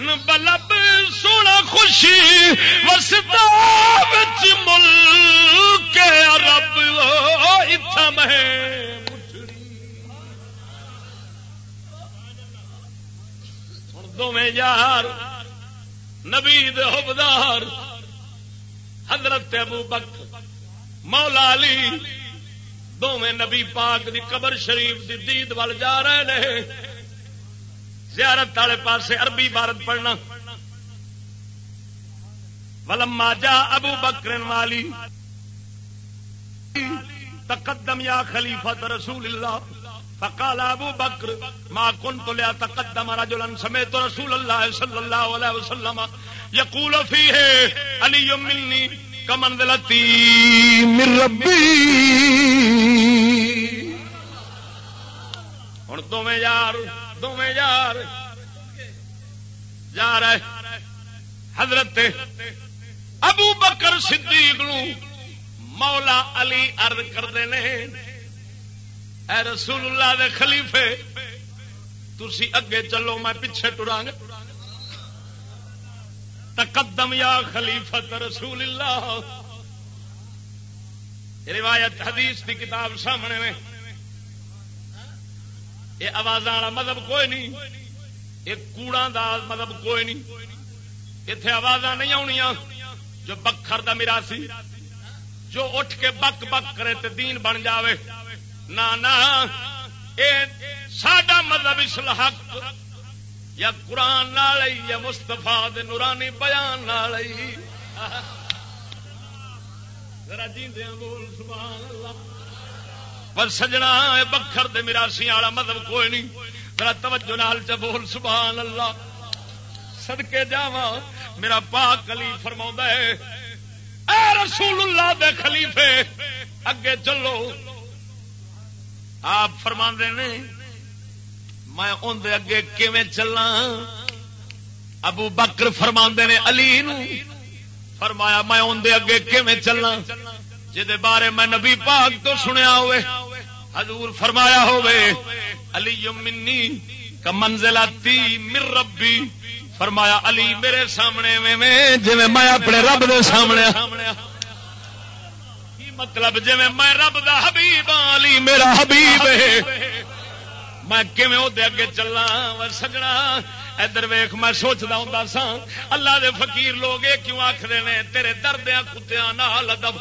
بلب سونا خوشی وستا مل کے رب اتم ہے دونوں یار نبی حبدار حضرت ابو بکر مولا علی دونوں نبی پاک دی قبر شریف دی دید وال جا رہے ہیں زیارت والے پاسے عربی عبارت پڑھنا۔ ولما جا ابو بکر والی، تقدم یا خلیفہ رسول اللہ، فقال ابو بکر، ما كنت لیا تقدم رجلا، سمیت رسول اللہ صلی اللہ علیہ وسلم، یقول فیہ، علی منی کمنزلتی من ربی۔ ہوں دونوں یار دونوں یار جا رہے حضرت ابو بکر صدیق نو مولا علی ارد کرتے ہیں اے رسول اللہ دے خلیفے، تسی اگے چلو، میں پیچھے ٹرا گا تقدم یا خلیفت رسول اللہ۔ روایت حدیث کی کتاب سامنے میں یہ آواز والا مذہب کوئی نہیں یہ کوڑا دا مذہب کوئی نہیں۔ اتے آواز نہیں آنیا جو بکھر دا میرا سی، جو اٹھ کے بک بک کرے تے دین بن جاوے۔ نہ ساڈا مذہب اسلحق یا قرآن یا مستفا نورانی بیان *laughs* ذرا جی بول، سبحان اللہ۔ پر سجنا بکھر دے میراسی والا مطلب کوئی نہیں۔ میرا توجہ نال چ بول سبحان اللہ سدکے جا میرا پاک کلی فرما ہے، اے رسول اللہ دے خلیفے، اگے چلو۔ آپ فرما نے، میں اندر اگے کیویں چلا ابو بکر فرما نے، علی نو۔ فرمایا، میں اندر اگے کیویں چلنا جہد بارے میں نبی پاک تو سنیا ہوئے، حضور فرمایا ہوئے، علی منی کا منزل آتی مر ربی۔ فرمایا، علی میرے سامنے میں جی میں اپنے رب دے سامنے۔ مطلب جی میں رب دا حبیب ہاں، علی میرا حبیب میں کیون وہ اگے چلا سجنا ادھر ویخ میں سوچتا ہوں سا اللہ دے فقیر لوگ یہ کیوں آخر نے؟ تیرے دردیا کتیا نال ادب۔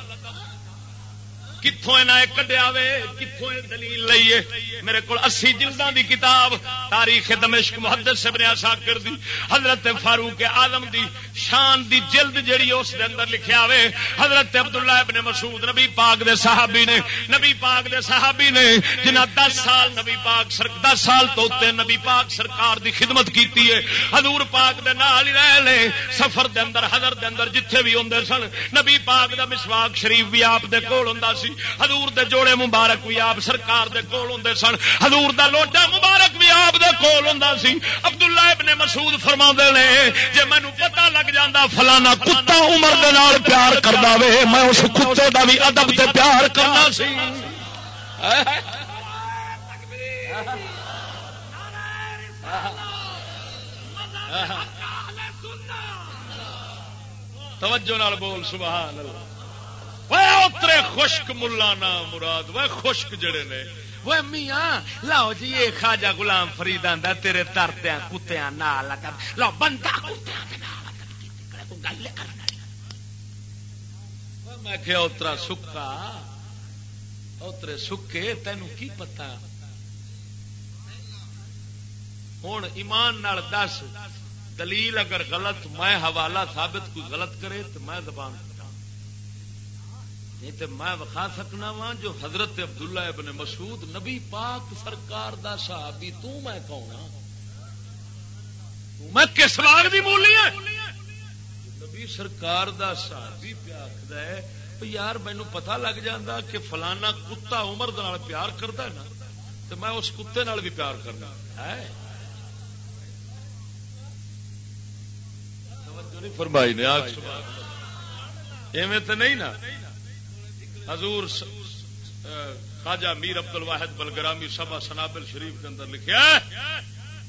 کتوں کڈیا وے کتوں دلیل لئیے؟ میرے کو اسی جلدوں دی کتاب، تاریخ دمشق محدث سے بنیا ساکر دی، حضرت فاروق آدم دی شان دی جلد جڑی اس دے اندر لکھیا وے۔ حضرت عبداللہ ابن مسعود، نبی پاک دے صحابی نے، نبی پاک دے صحابی نے جنہ دس سال نبی پاک سر، دس سال تو تے نبی پاک سرکار دی خدمت کیتی ہے۔ حضور پاک دے نال ہی رہ لے۔ سفر دے اندر، حضر دے اندر جتھے بھی ہوندے سن، نبی پاک دا مسواک شریف بھی آپ دے کول ہوندا سی۔ سی حضور دے جوڑے مبارک بھی آپ سرکار دے کول ہوں سن۔ حضور دا لوٹا مبارک بھی آپ دے کول ہوں سی۔ عبداللہ ابن مسعود فرما نے، جے مینو پتہ لگ جاندہ فلانا کتا عمر دے نال پیار کردا وے، میں اس کتے دا بھی ادب تے پیار کرنا سی۔ توجہ نال بول، سبحان اللہ۔ اترے خشک ملا نا مراد وہ خشک جڑے نے وہ میاں لاؤ جی یہ خاجا گلام فرید آدھا تیرے ترتیا کتیا نال لو بندہ گل میں کہ اترا سکا اترے سکے تینوں کی پتا ہوں ایمان نال دس دلیل اگر غلط میں حوالہ ثابت کوئی غلط کرے تو میں زبان نہیں تو میں وکھا سکنا وا جو حضرت عبداللہ ابن مسعود نبی پاک سرکار دا صحابی، تو میں کون ہاں؟ میں کس باغ دی بولی ہے نبی سرکار دا صحابی پیا ہے یار مینو پتا لگ جاتا کہ فلانا کتا عمر دال پیار کرتا ہے نا تو میں اس کتے نال بھی پیار کرنا ہے۔ فرمائی نے ایویں تو نہیں نا؟ حضور خواجہ میر ابد الواحد بلگرامی سبا سنابل شریف کے اندر لکھا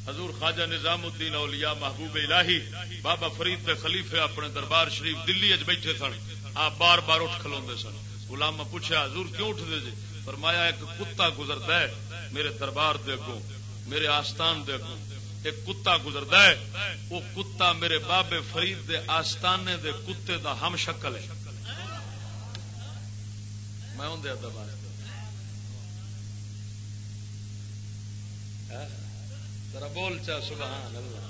حضور خواجہ نظام الدین اولیاء محبوب الہی، بابا فرید کے خلیفے اپنے دربار شریف دلی اچ بیٹھے سن، آپ بار بار اٹھ کھلو سن۔ غلام پوچھا حضور کیوں اٹھتے جی؟ فرمایا، ایک کتا گزرتا ہے میرے دربار دے اگوں، میرے آستان دے اگوں۔ ایک کتا گزرتا ہے، وہ کتا میرے بابے فرید دے آستانے دے کتے دا ہم شکل ہے۔ میں اندر ادب دبا ہاں؟ ذرا بول چا، سبحان اللہ۔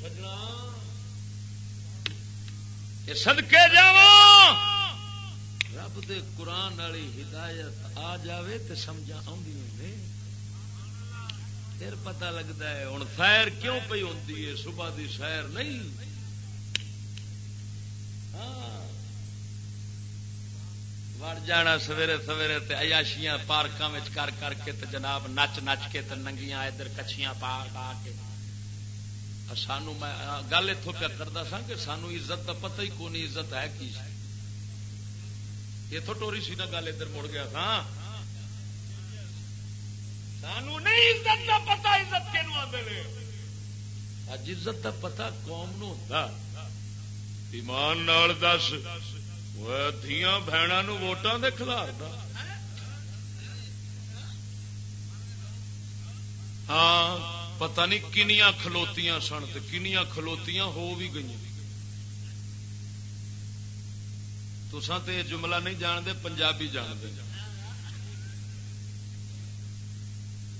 سجنا۔ سدکے جا رب دے قرآن والی ہدایت آ جاوے تو سمجھا آدھی پھر پتا لگتا ہے ہوں سیر کیوں پی ہوتی ہے؟ صبح دی سیر نہیں۔ ہاں۔ وڑ جانا سویرے سویرے ایاشیاں پارکاں کر کر کے تے جناب نچ نچ کے تے ننگیاں ادھر کچھیاں پا پا کے۔ سانو میں گل اتوں پیا کرتا سا کہ سانو عزت کا پتہ ہی کون عزت ہے، کی اتوں ٹوری سی نا گل ادھر مڑ گیا تھا سانو نہیں عزت کا پتا عزت کہ اج عزت کا پتا قوم نو ہوتا ایمان نال دس دیا بہنوں ووٹان دے کھلار ہاں پتہ نہیں کنیا کھلوتیاں سن تو کنیا کھلوتیاں ہو بھی گئی تو یہ جملہ نہیں جانتے پنجابی جانتے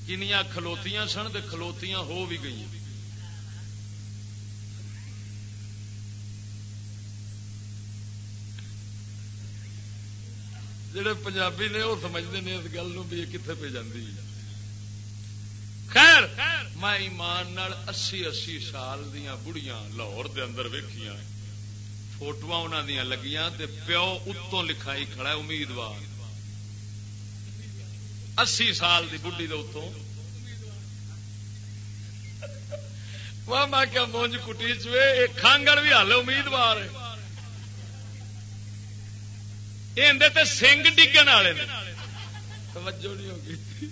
کنیا کھلوتیاں سن تو کھلوتیاں ہو بھی گئی جڑے پنجابی نے وہ سمجھتے ہیں اس گل بھی کتنے پہ جاتی خیر میں ایمان اسی اسی سال دیا بڑیاں لاہور دے اندر ویکیاں فوٹو انہوں دیا لگیاں تے پیو اتوں لکھائی کھڑا امیدوار۔ اسی سال دی بڑھی دے اتوں۔ میں کیا مونج کٹی چوے کھانگڑ بھی ہال امیدوار ہے۔ اندر سنگ ڈگن والے توجہ نہیں ہوگی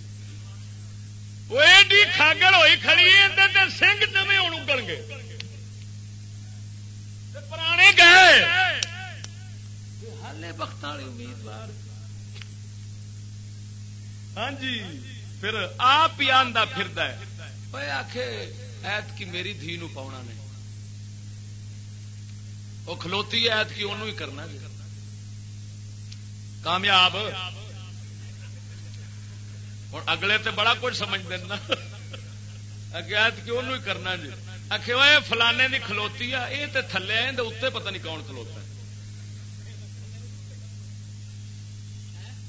وہ ایڈی کھاگڑ ہوئی کھڑی اندر سنگ نمے ہوں اگڑ گے پرانے گئے ہالے بخت والی امیدوار ہاں جی پھر آپ ہی آدھا پھر آخ ایت کی میری دھی نو پاؤنا نے وہ کھلوتی ایت کی انہوں ہی کرنا جی کامیاب۔ ہوں اگلے تے بڑا کچھ سمجھ دینا۔ اگیات کیوں نہیں کرنا جی؟ آخ فلانے کی کھلوتی آ، یہ تو تھلے اتنے پتہ نہیں کون کھلوتا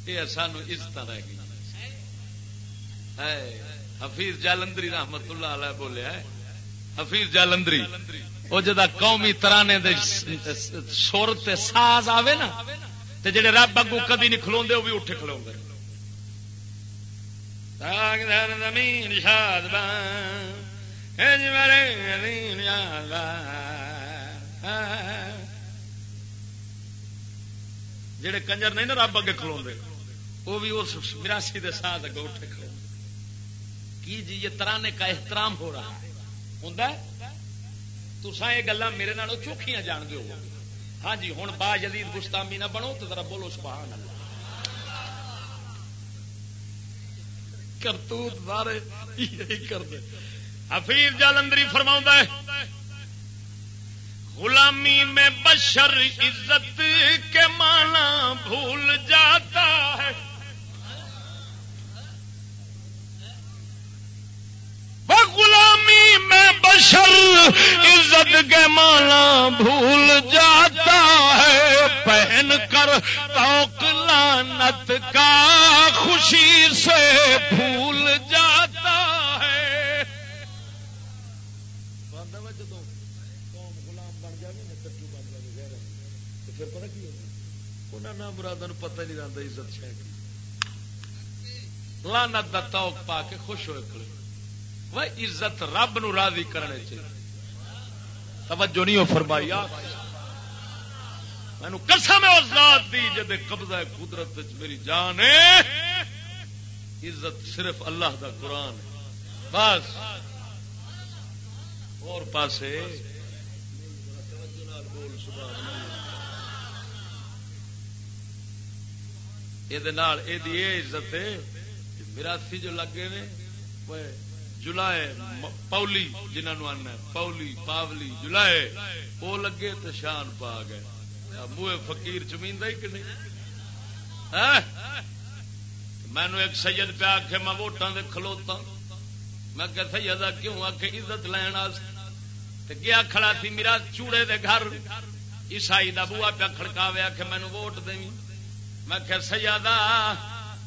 یہ سان عزت رہ گئی۔ حفیظ جالندری رحمت اللہ علیہ بولیا حفیظ جالندری وہ جدا قومی ترانے سر ساز آوے نا تے جڑے رب اگو کدی نہیں کھلو وہ بھی اٹھے کھلو گے زمین شاد جڑے کنجر نہیں نا رب اگے کھلو وہ بھی اس وراسی کے ساتھ اگے اٹھے کھلو کی جی یہ ترانے کا احترام ہو رہا ہے۔ ہوں تسا یہ گلا میرے نال چوکھیاں جان دو ہاں جی ہوں با جدید گستامی نہ بنو تو ذرا بولو سبحان اللہ۔ کرتوت سارے یہی کر دے حفیظ جالندری فرما ہے، غلامی میں بشر عزت کے مانا بھول جاتا ہے۔ غلامی میں بشر عزت کے مانا بھول جاتا ہے۔ پہن کر توک لانت کا خوشی سے بھول جاتا ہے۔ مرادن پتہ نہیں رہتا عزت شہ لانت کا توک پا کے خوش ہوئے کھڑے۔ وہ عزت رب نو راضی کرنے چاہیے توجہ نہیں فرمائی۔ مینو قسم ہے اس ذات دی جدے قبضہ قدرت میری جان ہے۔ عزت صرف اللہ دا قرآن ہے۔ بس۔ اور پاسے۔ یہ عزت ہے۔ میراسی جو لگے نے جلائے پولی جنہوں آنا پولی پاولی جلائے وہ لگے تو شان پا گئے منہ فقیر زمین ہی کہ نہیں مینو ایک سید پہ آخ میں ووٹان دے کھلوتا میں کہ سید کیوں آ کے عزت لین گیا کھڑا سی میرا چوڑے دے گھر عیسائی دا بوا پیا کھڑکا ویا کہ مینو ووٹ دیں میں کہ سیادہ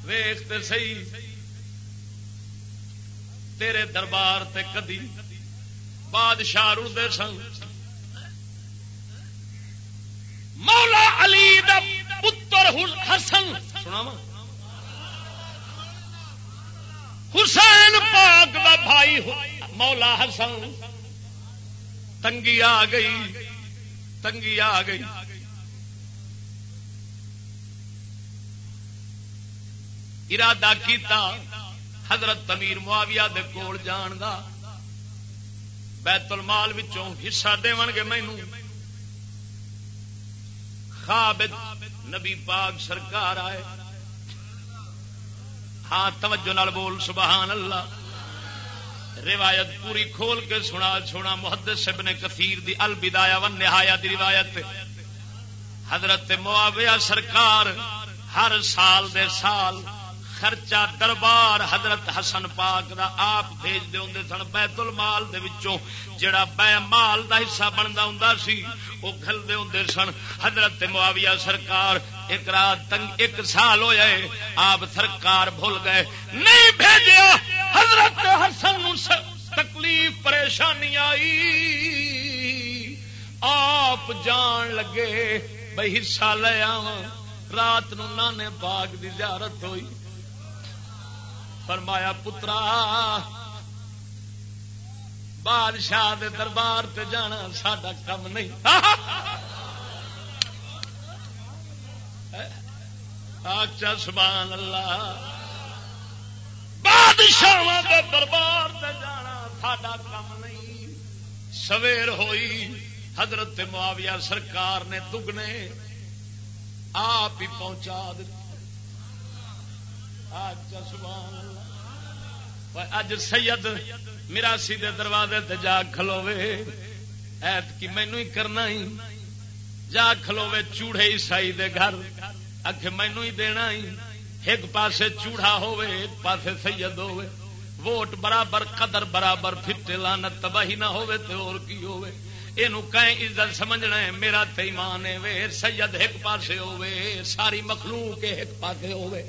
ویخ تے سی تیرے دربار تے کدی بادشاہ رڑتے سن۔ مولا علی دا پتر حسن سنا حسین پاک دا بھائی مولا حسن، تنگی آ گئی، تنگی آ گئی۔ ارادہ کیتا حضرت تمیر معاویہ دے کول جان دا بیت المال وچوں حصہ دیون گے مینوں۔ خواب نبی پاک سرکار آئے۔ ہاں توجہ نال بول، سبحان اللہ۔ روایت پوری کھول کے سنا چھوڑا محدث ابن کثیر دی البدایا ون نہایا دی روایت۔ حضرت معاویہ سرکار ہر سال دے سال خرچہ دربار حضرت حسن پاک دا آپ بھیج دے ہوندے سن بیت المال دے وچوں، جڑا بے مال دا حصہ بندا ہوندا سی، او گھل دے ہوندے سن۔ حضرت معاویہ سرکار ایک رات تنگ، ایک سال ہویا ہے، آپ سرکار بھول گئے۔ نہیں بھیجیا، حضرت حسن نو تکلیف پریشانی آئی۔ آپ جان لگے بھائی حصہ لے آواں۔ رات نو نانے باغ دی زیارت ہوئی۔ فرمایا پترا، بادشاہ دے دربار تے جانا ساڈا کم نہیں۔ اچھا سبحان اللہ۔ بادشاہ دے دربار تے جانا ساڈا کم نہیں۔ سویر ہوئی حضرت معاویہ سرکار نے دگنے آپ ہی پہنچا دیتے۔ اج سید میراسی دے دروازے تے جا کھلوے ایت کی مینو ہی کرنا ہی جا کھلوے چوڑے عیسائی دے گھر اکھ مینو ہی دینا ہی ایک پاسے چوڑا ہوئے ایک پاسے سید ہوئے ووٹ برابر قدر برابر پھٹے لانت تباہی نہ ہوئے تے اور کی ہوئے یہ کہیں عزت سمجھنا ہے میرا تے ایمان ہے وے سید ایک پاسے ہوئے ساری مخلوق ایک پاسے ہوئے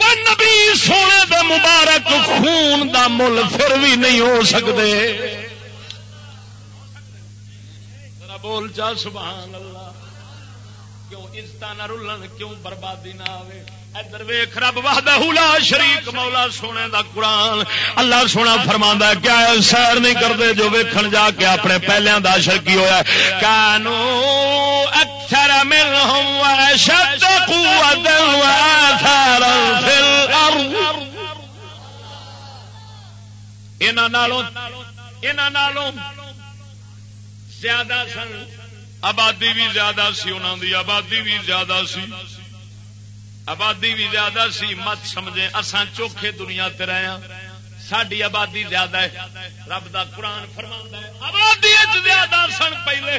نبی سونے دے مبارک خون دا مل پھر بھی نہیں ہو سکتے بول جا، سبحان اللہ۔ کیوں؟ عزت نہ رلن، کیوں بربادی نہ آئے ادھر ویخ رب وحدہ لا شریک، مولا سونے دا قرآن۔ اللہ سونا فرما کیا سیر نہیں کرتے جو ویکھن جا کے اپنے پہلے دا اشر کی ہوا کانو اکثر منهم واشد قوة واثارا في الارض۔ انہاں نالوں انہاں نالوں زیادہ سن، آبادی بھی زیادہ سی انہوں دی آبادی بھی زیادہ سی۔ آبادی بھی زیادہ سی، مت سمجھے اسان چوکھے دنیا تے رہے ہاں۔ ساری آبادی زیادہ ہے۔ رب دا قرآن فرما آبادی زیادہ سن پہلے۔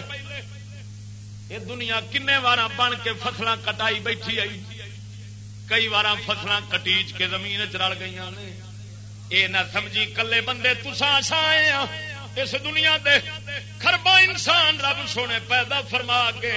یہ دنیا کن وار بن کے فصل کٹائی بیٹھی آئی۔ کئی بار فصل کٹیچ کے زمین چڑ گئی نے۔ یہ نہ سمجھی کلے بندے تسا آئے ہاں۔ اس دنیا دے خربا انسان رب سونے پیدا فرما کے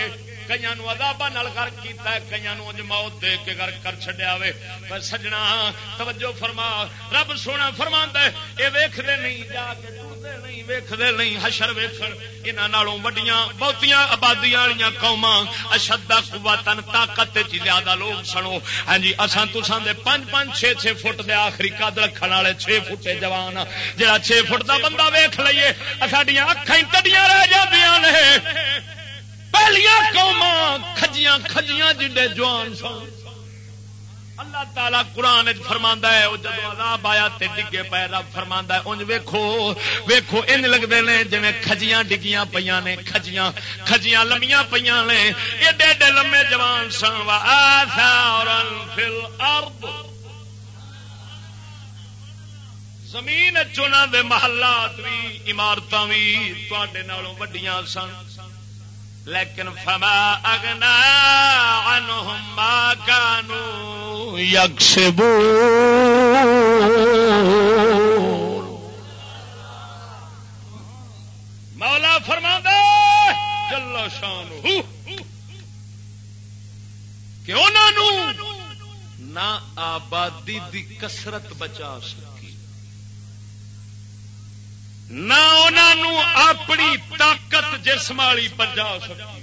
کئی ادابا کر کیتا کئی موت دے کے گھر کر چڈیا وے۔ پر سجنا، توجہ فرما، رب سونا فرما ہے یہ ویختے نہیں، جا کے نہیں ویختے نہیں، حشر ویخن یہاں وڈیاں، بہتیاں آبادی والی قوما اشدا قوتن طاقت زیادہ لوگ سنو۔ ہاں جی اسان تسان دے پانچ پانچ چھ چھ فٹ دے آخری قد رکھنے والے چھ فٹے جوان۔ جہاں چھ فٹ دا بندہ ویخ لیے سڈیا اکھا کڈیاں رہ جاندیاں نے۔ پہلیا قوما کھجیاں کھجیاں جڈے جوان سن۔ اللہ تعالی قرآن فرما ہے وہ جب عذاب آیا تے ڈگے پے، رب فرما ہے انج ویکھو ویکھو ان لگتے ہیں جی کھجیاں ڈگیاں پہ نے، کھجیاں کھجیاں لمیاں پہ نے۔ ایڈے ایڈے لمے جوان سن فل ارب زمین چنا دے محلات بھی عمارت بھی تے وڈیاں سن۔ لیکن فما اگنا عنہم ما کانو یکسبون مولا فرما دے جل شان کہ انہوں نہ آبادی دی کسرت بچا سکے۔ نہ انہوں اپنی طاقت جسم والی پجا سکی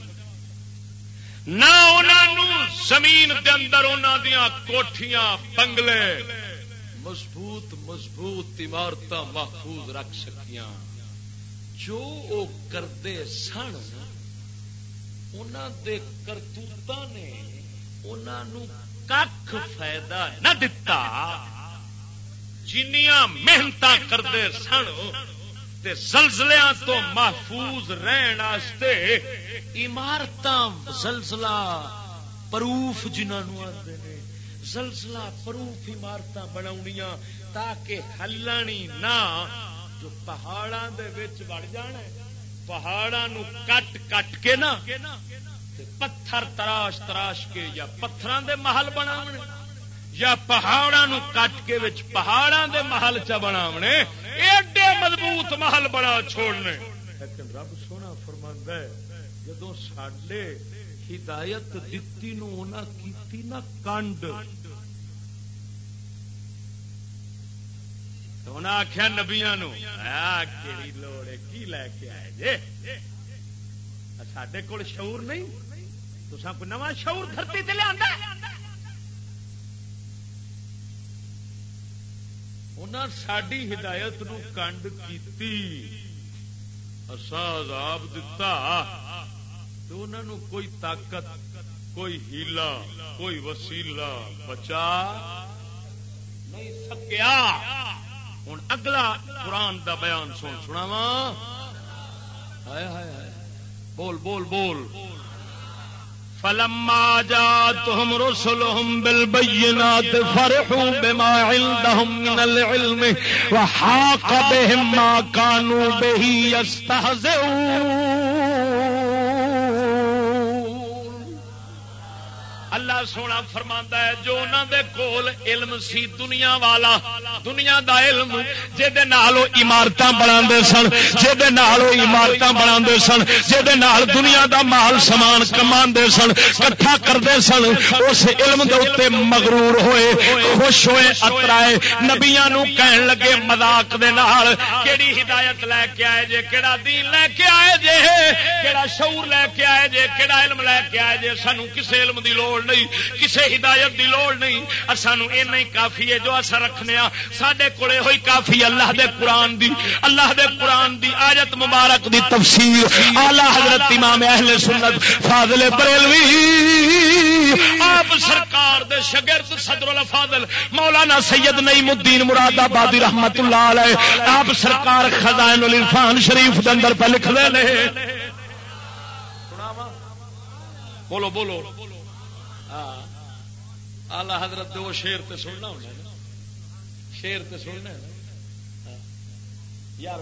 نہ انہوں زمین دے اندر انہوں دیا کوٹیاں بنگلے، مضبوط مضبوط عمارت محفوظ رکھ سکیاں۔ جو وہ کرتے سن دے کرتوت نے انہوں کھ فائدہ نہ دتا۔ جنیاں محنت کرتے سن زلزلیا تو محفوظ رہن عمارت زلزلہ پروف جنہوں آتے ہیں زلزلہ پروف عمارت بنا تاکہ ہلانی نہ جو پہاڑا وڑ جانا پہاڑا کٹ کٹ کے نا پتھر تراش تراش کے یا پتھر دے محل بنا یا پہاڑا کٹ کے پہاڑا دے محل چ بنا ایڈے مضبوط محل بڑا چھوڑنے۔ لیکن رب سونا فرما جدو سڈے ہدایت دتی کیتی نہ کنڈ۔ انہیں آخیا نبیا کہڑی لوڑ کی لے کے آئے جے؟ سڈے کول شعور نہیں؟ تو کوئی نواں شعور دھرتی تے لیا ساری ہدایت نو کنڈ کی عذاب دتا تو انہوں کوئی طاقت، کوئی ہیلا، کوئی وسیلا بچا نہیں سکیا۔ ہوں اگلا قرآن دا بیان سن سنا وا بول بول بول۔ فلما جاءتهم رسلهم بالبينات فرحوا بما عندهم من العلم وحاق بهم ما كانوا به يستهزئون. اللہ سونا فرما ہے، جو انہوں دے کول علم سی، دنیا والا، دنیا دا علم عمارت بنا سن عمارت بنا سن جہد دنیا دا مال سامان کما سن کٹھا کرتے سن، اس علم دے اتنے مغرور ہوئے، خوش ہوئے اترائے نبیا کہن لگے مزاق کیڑی ہدایت لے کے آئے جے کہڑا دین لے کے آئے جے کہڑا شعور لے کے آئے جے کہڑا علم لے کے آئے جے، سانو کسے علم دی لوڑ نہیں۔ کسی ہدایت کی لوڑ نہیں۔ سانو یہ کافی ہے جو اصا رکھنے سڈے کولے ہوئی کافی اللہ دے قرآن دی، اللہ دے قرآن دی آجت مبارک دی تفسیر۔ آلہ حضرت امام اہل سنت فاضل بریلوی۔ آپ سرکار دے شگرد صدر الفاضل مولانا سید نعیم الدین مراد آبادی رحمت اللہ علیہ۔ آپ سرکار خزائن الرفان شریف دے اندر پہ لکھ دے لے بولو بولو۔ آلہ حضرت وہ شیر تے سننا ہونا شیر تے سننا ہاں۔ یار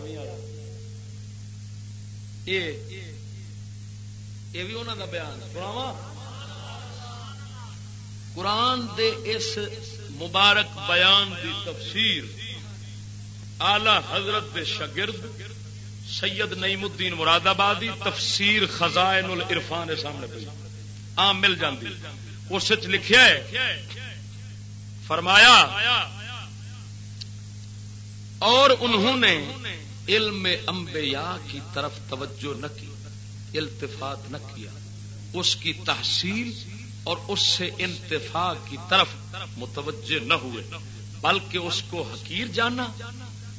یہ بھی انہوں کا بیان سناوا قرآن دے اس مبارک بیان دی تفسیر آلہ حضرت دے شگرد سید نعیم الدین مراد آبادی تفسیر خزائن العرفان سامنے پہ آم مل جاندی۔ اس لکھیا ہے، فرمایا، اور انہوں نے علم انبیاء کی طرف توجہ نہ کی، التفات نہ کیا۔ اس کی تحصیل اور اس سے انتفاع کی طرف متوجہ نہ ہوئے، بلکہ اس کو حقیر جانا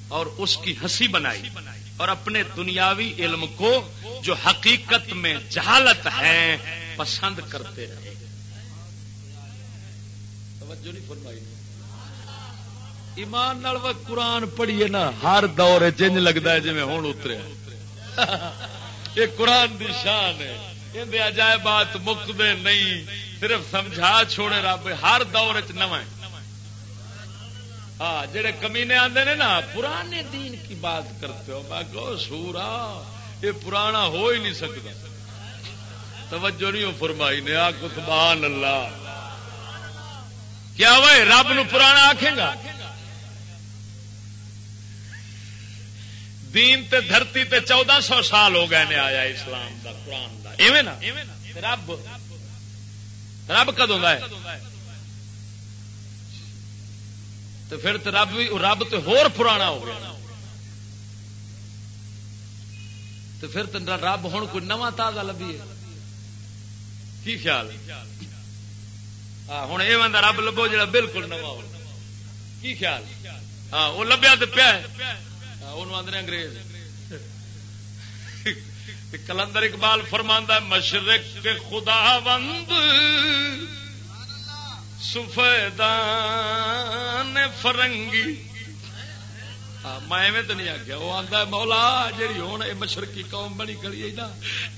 اور اس کی ہنسی بنائی اور اپنے دنیاوی علم کو جو حقیقت میں جہالت ہے، پسند کرتے رہے۔ توجہ نہیں فرمائی۔ ایمان نال قرآن پڑھیے نا، ہر دور چنج لگتا ہے جی ہوں اتریا *laughs* یہ قرآن دی شان ہے۔ یہ عجائے بات مکتے نہیں، صرف سمجھا چھوڑے رب، ہر دور چ نو ہاں جڑے کمینے آتے نے نا، پرانے دین کی بات کرتے ہو۔ میں کہ سورا، یہ پرانا ہو ہی نہیں سکتا۔ توجہ نہیں ہو فرمائی نے، آ، سبحان اللہ۔ کیا وہ رب نو پرانا آخے گا؟ دین تے دھرتی تے چودہ سو سال ہو گئے نے آیا اسلام دا، قرآن دا۔ ایویں نا؟ رب رب کدوں ہے؟ تو پھر تو رب بھی رب تو ہور پرانا ہو گیا۔ تو پھر تو رب ہوں کوئی نواں تازہ لبھی ہے۔ کی خیال؟ ہے ہوں یہ بندہ رب لبو جا بالکل نوا کی خیال؟ ہاں وہ لبیا تو پیا آدھے انگریز۔ *laughs* کلندر اقبال فرماندہ مشرق کے خدا بند سفیدان فرنگی میں تو نہیں آگیا وہ آتا مولا جی ہوں مشرقی قوم بنی کری نا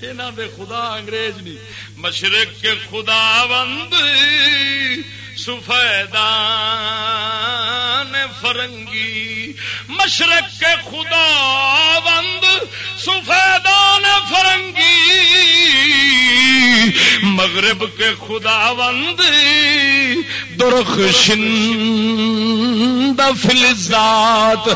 یہاں دے خدا انگریز نہیں مشرق کے خدا بند سفیدان فرنگی، مشرق کے خدا بند سفیدان فرنگی۔ مغرب کے خدا بند درخشن فلزات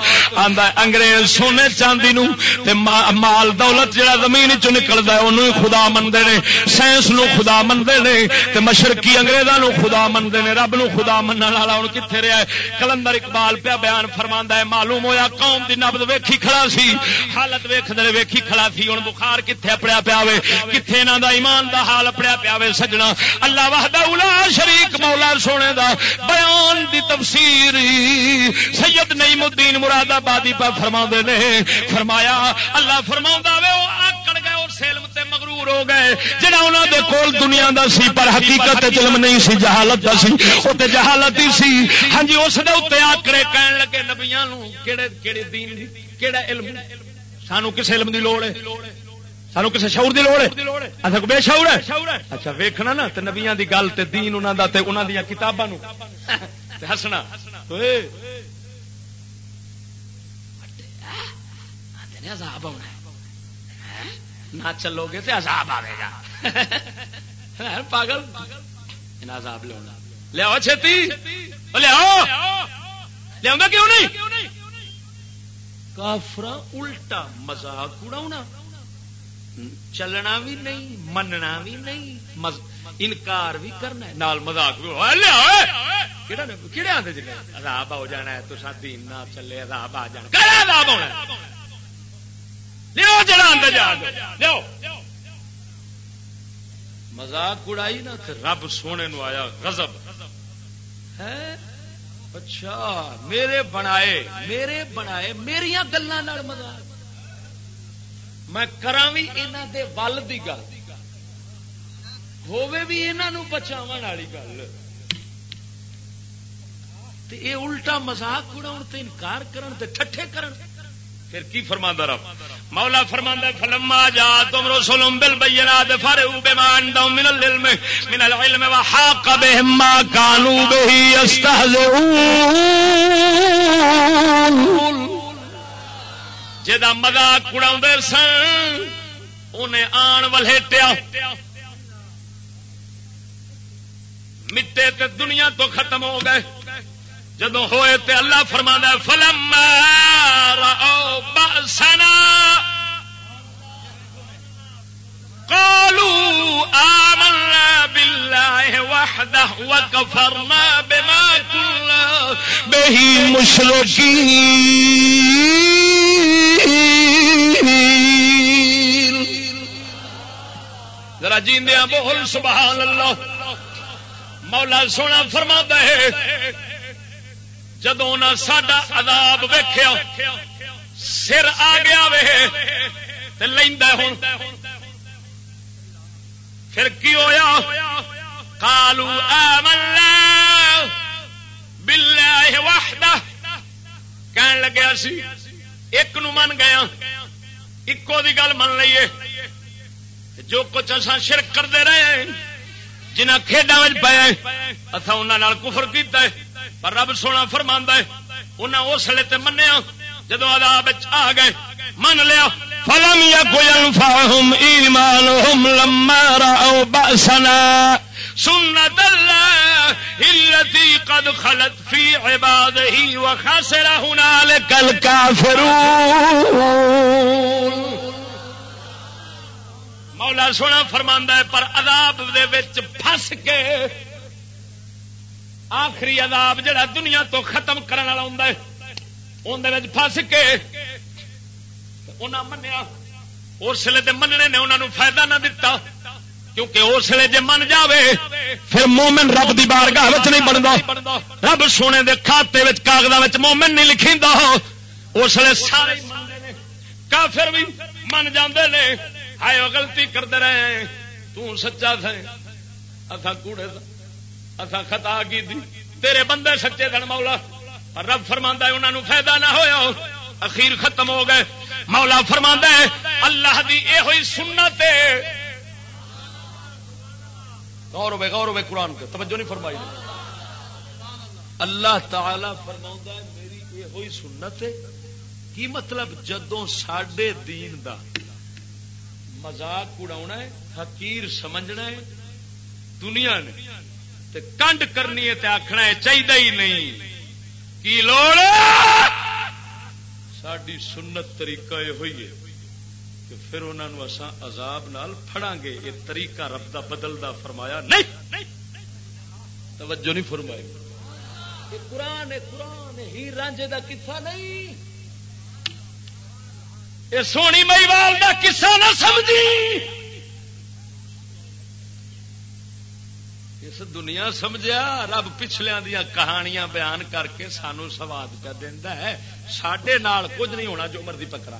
آندا انگریز سونے چاندی نو تے مال دولت جڑا زمین چ نکلدا ہے، اونوں خدا مندے نے، سائنس نو خدا مندے نے، تے مشرقی انگریزاں نو خدا مندے نے، رب نو خدا منن والا ہن کتے رہیا ہے؟ کلندر اقبال پیا بیان فرماندا ہے، معلوم ہویا قوم دی نبض ویکھی کھڑا سی، حالت ویکھدے ویکھی کھڑا سی، ہن بخار کتے اپڑیا پیا وے کتے انہاں دا ایمان دا حال اپڑیا پیا وے سجنا، اللہ وحدہ الا شریک مولا سونے دا بیان دی تفسیر، سید نعیم الدین مراد آبادی پہ فرما نے۔ فرمایا، اللہ فرما وے، وہ آکڑ گئے اور سیلم تے مغرور ہو گئے۔ جڑا انہوں دے کول دنیا دا سی، پر حقیقت علم نہیں سی، جہالت دا سی وہ تے جہالت ہی سی۔ ہاں جی اس دے اتنے آکڑے کہن لگے، نبیاں کہڑے کہڑے دین کہڑا علم؟ سانو کس علم دی لوڑ ہے؟ سانو کسی شعور دی لوڑ ہے؟ اچھا بے شعور ہے؟ اچھا ویکھنا نا، تے نبیاں دی گل تے دین انہاں دا تے انہاں دی کتاباں نو ہسنا۔ عذاب آنا نہ چلو گے تو عذاب آئے گا۔ پاگل۔ عذاب لیا لیا چھتی۔ لیا لیا کیوں نہیں؟ کافر الٹا مزاق اڑا چلنا بھی نہیں، مننا بھی نہیں انکار بھی کرنا نال مزاق بھی کہڑے آتے جی؟ عذاب ہو جانا ہے تو دین نہ چلے، عذاب آ جانا۔ عذاب ہونا لو جڑا اندر جا لو مزاق اڑائی نا رب سونے نو آیا غضب اچھا میرے بنائے میرے بنائے میری گلوں مزاق میں کرا بھی یہاں دے ول کی گل ہوے بھی یہاں بچاو والی گل یہ الٹا مزاق اڑاؤ انکار کرن تے ٹھٹھے کرن پھر کی فرما رب؟ مولا فرما فلما جا تم رسول بل بینا فرو بے مان من العلم من العلم وحاق بهم ما كانوا به يستهزئون. جدا مذاق اڑا سن انہیں آن ولیٹیا۔ مٹے تے دنیا تو ختم ہو گئے۔ جدو ہوئے تے اللہ فرما فلم باسنا قالوا آمنا بالله وحده وكفرنا بما كنا به مشركين ذرا جیندیاں بول سبحان اللہ۔ مولا سونا فرما ہے جدو ساڈا عذاب ویخیا سر آ گیا وے لینا ہوں پھر کی ہویا؟ کالو باللہ وحدہ۔ کہن لگیا سی، ایک نو من گیا اکو دی گل من لیے جو کچھ اصا شرک کرتے رہے جنہ کھیڈا پایا اتنا انہوں کفر کیتا ہے۔ پر رب سونا فرما ہے انہیں اس لیے منیا جدو آداب آ گئے۔ من لیا، فلم ينفعهم إيمانهم لما رأوا بأسنا۔ سنة الله التي قد خلت في عباده وخسر هنالك الكافرون مولا سونا فرماندا ہے، پر عذاب دے وچ پھس کے آخری عذاب جڑا دنیا تو ختم کرنے والا ہوندا ہے، اون دے پھس کے انہاں منیا، اس لیے مننے نے انہوں فائدہ نہ دتا، کیونکہ اس لیے جی من جائے پھر مومن رب دی بارگاہ نہیں بنتا رب سونے دے کھاتے کاغذ مومن نہیں لکھی اس لیے سارے کافر بھی من جاندے نے۔ ہائے غلطی کرتے رہے ہیں۔ تو سچا تھے۔ اتھا کوڑے اتھا خطا کی دی. تیرے بندے سچے دن مولا. رب فرما انہوں نے فائدہ نہ ہویا اخیر ختم ہو گئے. مولا فرما ہے، اللہ دی یہ ہوئی سنت غور ہوئے غور ہوئے قرآن کے توجہ نہیں فرمائی اللہ تعالی فرما میری یہ ہوئی سنت ہے. کی مطلب؟ جدوں ساڈے دین دا مزاق اڑا ہے، حقیر سمجھنا ہے، دنیا نے تے کنڈ کرنی ہے تے آخنا ہے چاہیے ہی نہیں۔ کی لوڑ؟ ساری سنت طریقہ یہ ہوئی ہے کہ پھر انہوں اسا عذاب نال پھڑا گے یہ طریقہ رب دا بدلدا فرمایا نہیں۔ توجہ نہیں فرمائی۔ قرآن قرآن ہی رانجے دا قصہ نہیں۔ یہ سونی مئی وال کا قصہ نہ سمجھی۔ اس دنیا سمجھا رب پچھلیا دیا کہانیاں بیان کر کے سانو سواد پہ دینا ہے۔ سڈے نال کچھ نہیں ہونا جو مرضی پکڑا۔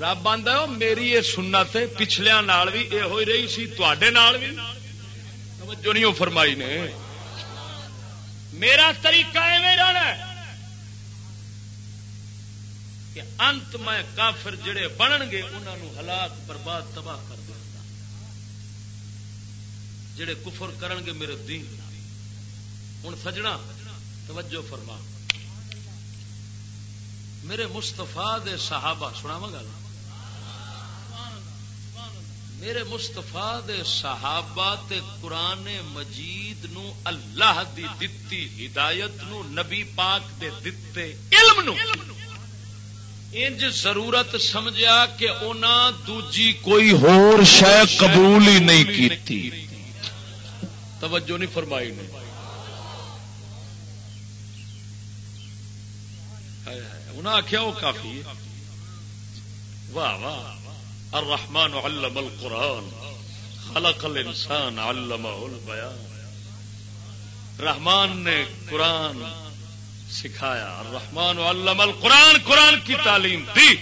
رب آدھا میری یہ سننا تے پچھلیا بھی یہ ہوئی رہی سی تے بھی جو نہیں فرمائی نے۔ میرا طریقہ ہے کہ انت میں کافر جڑے بنن گے انہوں ہلاک، برباد، تباہ کر جڑے کفر کرن گے میرے دین ہوں سجنا، توجہ فرما۔ میرے مستفا دے صحابہ سنا گا میرے مستفا دے صحابہ تے قرآن مجید نو اللہ دی دتی، ہدایت نو نبی پاک دے دتے، علم نو۔ انج ضرورت سمجھا کہ انہاں دوجی کوئی ہور شے قبول ہی نہیں کیتی۔ توجہ نہیں فرمائی نے۔ انہیں آخیا وہ کافی واہ واہ۔ الرحمن علم القرآن، خلق الانسان علمہ البیان۔ رحمان نے قرآن سکھایا۔ الرحمن علم القرآن، قرآن کی تعلیم دی۔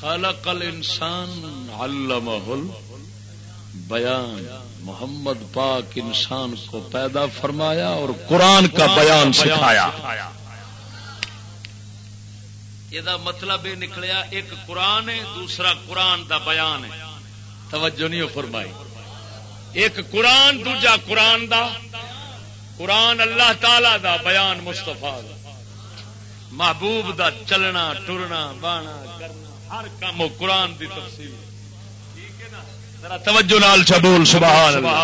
خلق الانسان علمہ البیان۔ محمد پاک انسان کو پیدا فرمایا اور قرآن کا بیان سکھایا۔ یہ مطلب یہ نکلیا، ایک قرآن ہے، دوسرا قرآن دا بیان ہے۔ توجہ نہیں فرمائی۔ ایک قرآن، دوجا قرآن دا۔ قرآن اللہ تعالی دا بیان مستفا محبوب دا چلنا، ٹرنا، بانا، کرنا، ہر کام قرآن دی تفصیل۔ توجہ نال چبول سبحان اللہ۔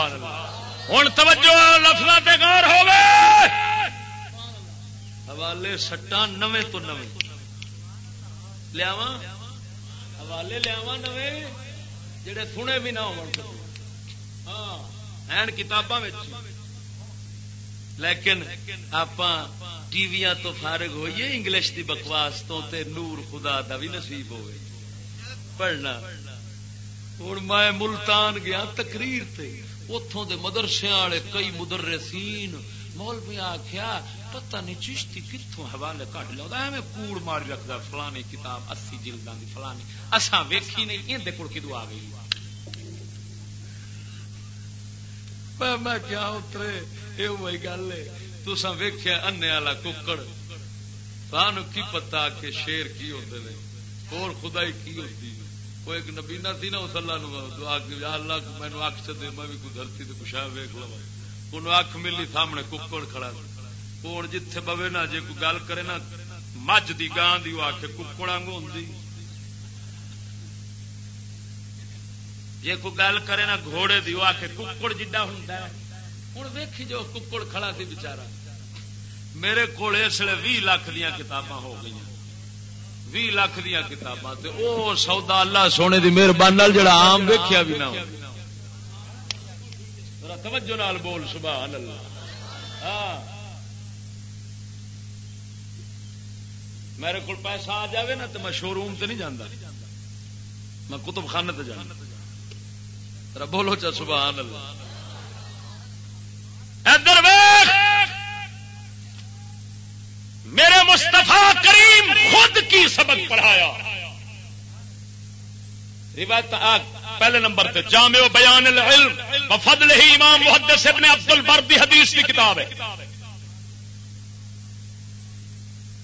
ہوں توجہ لفظ غور ہو حوالے سٹا نوے تو نوے۔ لیا حوالے لیا نوے جڑے سنے بھی نہ ہو ہاں کتاباں لیکن آپ ٹی وی تو فارغ ہوئیے، انگلش دی بکواس تو تے نور خدا دا بھی نصیب ہوئے۔ پڑھنا۔ ہوں میں ملتان گیا تقریر تے اتوں دے مدرسے والے کئی مدرسین، مولوی آخیا پتہ نہیں چشتی کتوں حوالے کٹ لیا ایویں کوڑ ماری رکھتا فلانی کتاب، اسی جلدان کی فلانی۔ اصا ویکھی نہیں اندر کول کدو آ گئی؟ میں کیا اترے یہ وہی گل ہے۔ تسا ویخیا انے والا ککڑ۔ سان کی پتا کہ شیر کی ہوتے ہیں اور خدائی کی ہوتی ہے؟ وہ ایک نبینا تھی نا اس اللہ نو اللہ مینو اک چ دے، میں بھی کوئی دھرتی تو کچھ ویک لوا انہوں اک ملی سامنے ککڑ کھڑا ہوں جتھے بوے نا جی کوئی گل کرے نا مجھ دی گان دی، وہ آخ ککڑ آنگ ہوں جی کوئی گل کرے نا گھوڑے دی، وہ آخ ککڑ جڈا ہوں ہوں ویکھی جو ککڑ کھڑا سی بچارا۔ میرے کو اس لیے بھی لاکھ دیا کتاباں ہو گئی بھی لاکھ دیا کتاباں او سودا اللہ سونے دی مہربانی جڑا آم ویکیا بھی نہ توجہ نال بول، سبحان اللہ۔ ہاں۔ میرے کو پیسہ آ جائے نا تو میں شو روم سے نہیں جانا میں کتب خانے تے جانا بولو چا، سبحان اللہ۔ ادھر میرے مستفا کریم خود کی سبق پڑھایا۔ روایت پہلے نمبر پہ جامع بیان العلم، وفضل ہی امام محدث ابن عبد البر دی حدیث کی کتاب ہے۔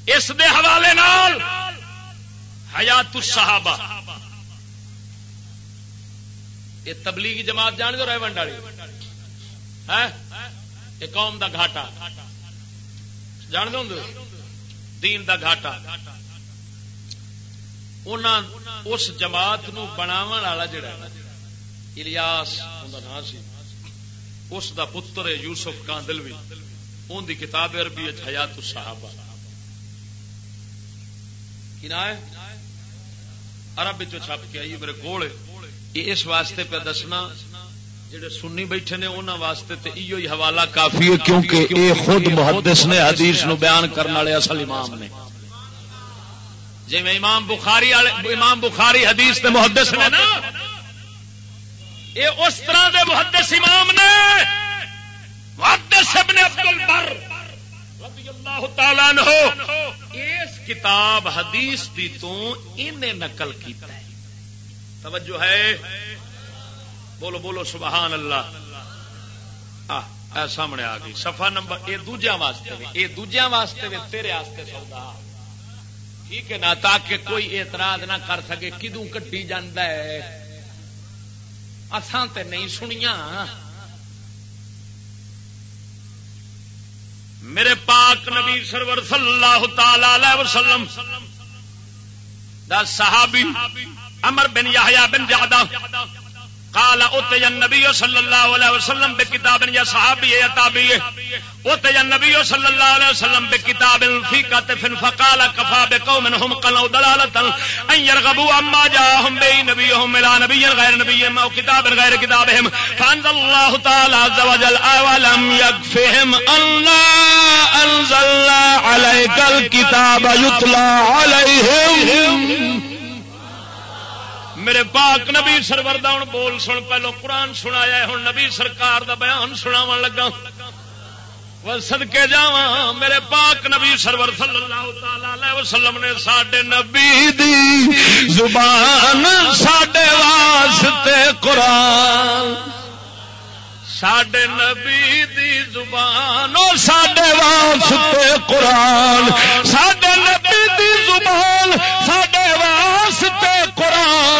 اس دے حوالے نال حیات الصحابہ۔ یہ تبلیغی جماعت جان دو رہے ونڈاڑی ہے ہاں؟ قوم دا گھاٹا۔ جان دو دین دا گھاٹا۔ اس جماعت نو بناو والا جڑا الیاس نام سی۔ اس دا پتر ہے یوسف کاندلوی۔ ان دی کتاب عربی حیات الصحابہ۔ ارب چھپ کے آئی، میرے کو اس واسطے پہ دسنا جڑے سنی بیٹھے نے انہوں واسطے تے ایو ہی حوالہ کافی ہے کیونکہ اے خود محدث نے حدیث نو بیان کرنے والے اصل امام نے۔ جی میں امام بخاری امام بخاری حدیث دے محدث نے نا۔ اے اس طرح دے محدث امام نے۔ محدث ابن عبد البر رضی اللہ تعالی عنہ اس کتاب حدیث دی تو انہیں نقل کیتا ہے۔ توجہ ہے۔ بولو بولو، سبحان اللہ۔ اے سامنے آ گئی۔ سفا نمبر یہ دوجیا واسطے یہ دوجیا واسطے تیرے واسطے سودا۔ ٹھیک ہے نا، تاکہ کوئی اعتراض نہ کر سکے کدو کٹی جانا ہے؟ اسان تے نہیں سنیا میرے پاک نبی سرور صلی اللہ تعالی وسلم، دا صحابی امر بن یحییٰ بن جعدہ قال اتي النبي صلى الله عليه وسلم بكتاب يا صحابي يا تابعي اتي النبي صلى الله عليه وسلم بكتاب في كتف فقال كفى بقوم هم قالوا دلاله ان يرغبوا عما جاءهم به نبيهم الى نبي غير نبيهم او كتاب غير كتابهم فانزل الله تعالى عز وجل اولم يكفهم ان انزلنا عليك الكتاب يتلى عليهم میرے پاک نبی سرور ہوں بول سن، پہلو قرآن سنایا ہوں نبی سرکار دا بیان سناو لگا۔ سدکے جا میرے پاک نبی سرور صلی اللہ تعالی وسلم نے سڈے نبی دی زبان سڈے واسطے قرآن۔ سڈے نبی دی زبان سڈے واسطے قرآن۔ سڈے نبی دی زبان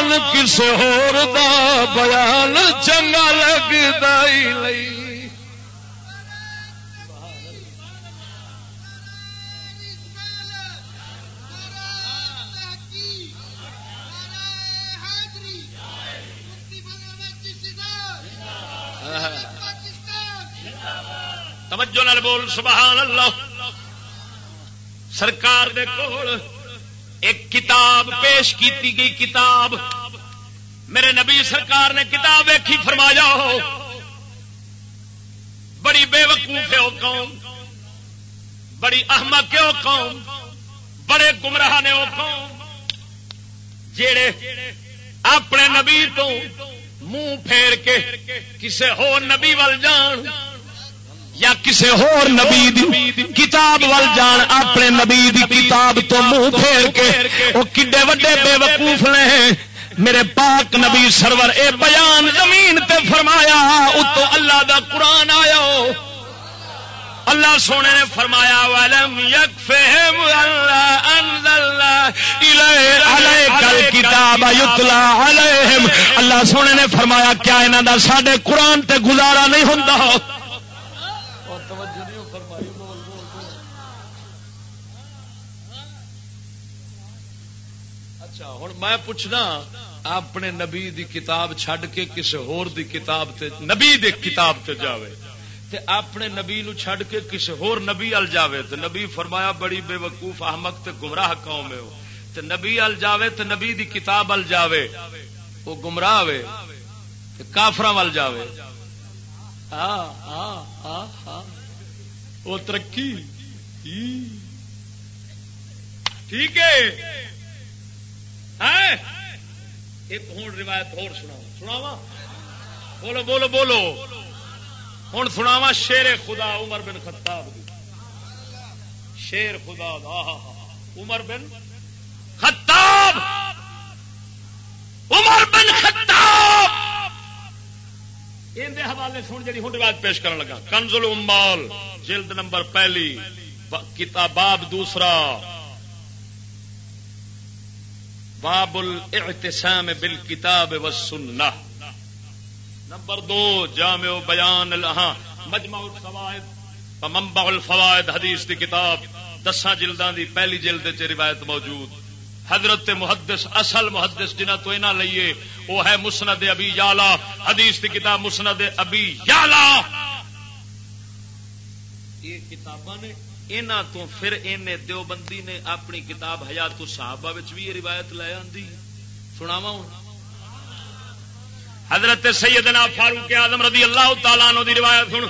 قرآن کسی ہور دا بیان چنگا لگتا ہی توجہ نال بول، سبحان اللہ۔ سرکار دے کول ایک کتاب پیش کیتی گئی، کتاب میرے نبی سرکار نے کتاب ویکھی، فرمایا ہو، بڑی بے وقوف ہے وہ قوم، بڑی احمد ہے وہ قوم، بڑے گمراہ نے وہ قوم جڑے اپنے نبی تو منہ پھیر کے کسے ہو نبی وال جان یا کسی ہور نبی دی کتاب وال جان، اپنے نبی دی کتاب تو منہ پھیر کے، وہ کڈے وڈے بے وقوف نے میرے پاک نبی سرور، اے بیان زمین تے فرمایا، اتو اللہ دا قرآن آیا اللہ سونے نے فرمایا، ولم یکفہم اللہ انزلنا کل کتاب یتلا علیہم اللہ سونے نے فرمایا، کیا انہاں دا ساڈے قرآن تے گزارا نہیں ہوندا؟ اچھا ہوں میں پوچھنا اپنے نبی دی کتاب چھڈ کے کسی ہور دی کتاب تے نبی دی کتاب تے جاوے تے اپنے نبی نو چھڈ کے کسی ہور نبی ال جاوے تے نبی فرمایا بڑی بے وقوف احمق تے گمراہ قوم ہے تے نبی ال جاوے تے نبی دی کتاب ال جاوے، وہ گمراہ ہوے تے کافراں ول جاوے۔ ہاں ہاں ہاں ہاں۔ وہ ترقی۔ ٹھیک ہے۔ ہاں۔ ایک ہوں روایت اور سنا سناوا بولو بولو بولو۔ ہوں سناوا شیر خدا عمر بن خطاب شیر خدا عمر بن خطاب۔ عمر بن خطاب۔ اندر حوالے سن جی ہوں روایت پیش کرنے لگا۔ کنزل امال جلد نمبر پہلی کتاب باب دوسرا۔ باب الاعتصام بالکتاب والسنہ۔ نمبر دو، جامع و بیان الہاں مجمع الفوائد منبع الفوائد، حدیث دی کتاب، دساں جلداں دی پہلی جلد چ روایت موجود۔ حضرت محدث، اصل محدث جنہ تو انہاں لئیے وہ ہے مسند ابی یالا۔ حدیث دی کتاب مسند ابی یالا۔ یہ کتاباں نے انہوں تو پھر ان دیوبندی نے اپنی کتاب حیات صحابہ بھی یہ روایت لے آدھی سناوا حضرت سیدنا فاروق اعظم رضی اللہ تعالیٰ عنہ دی روایت سن۔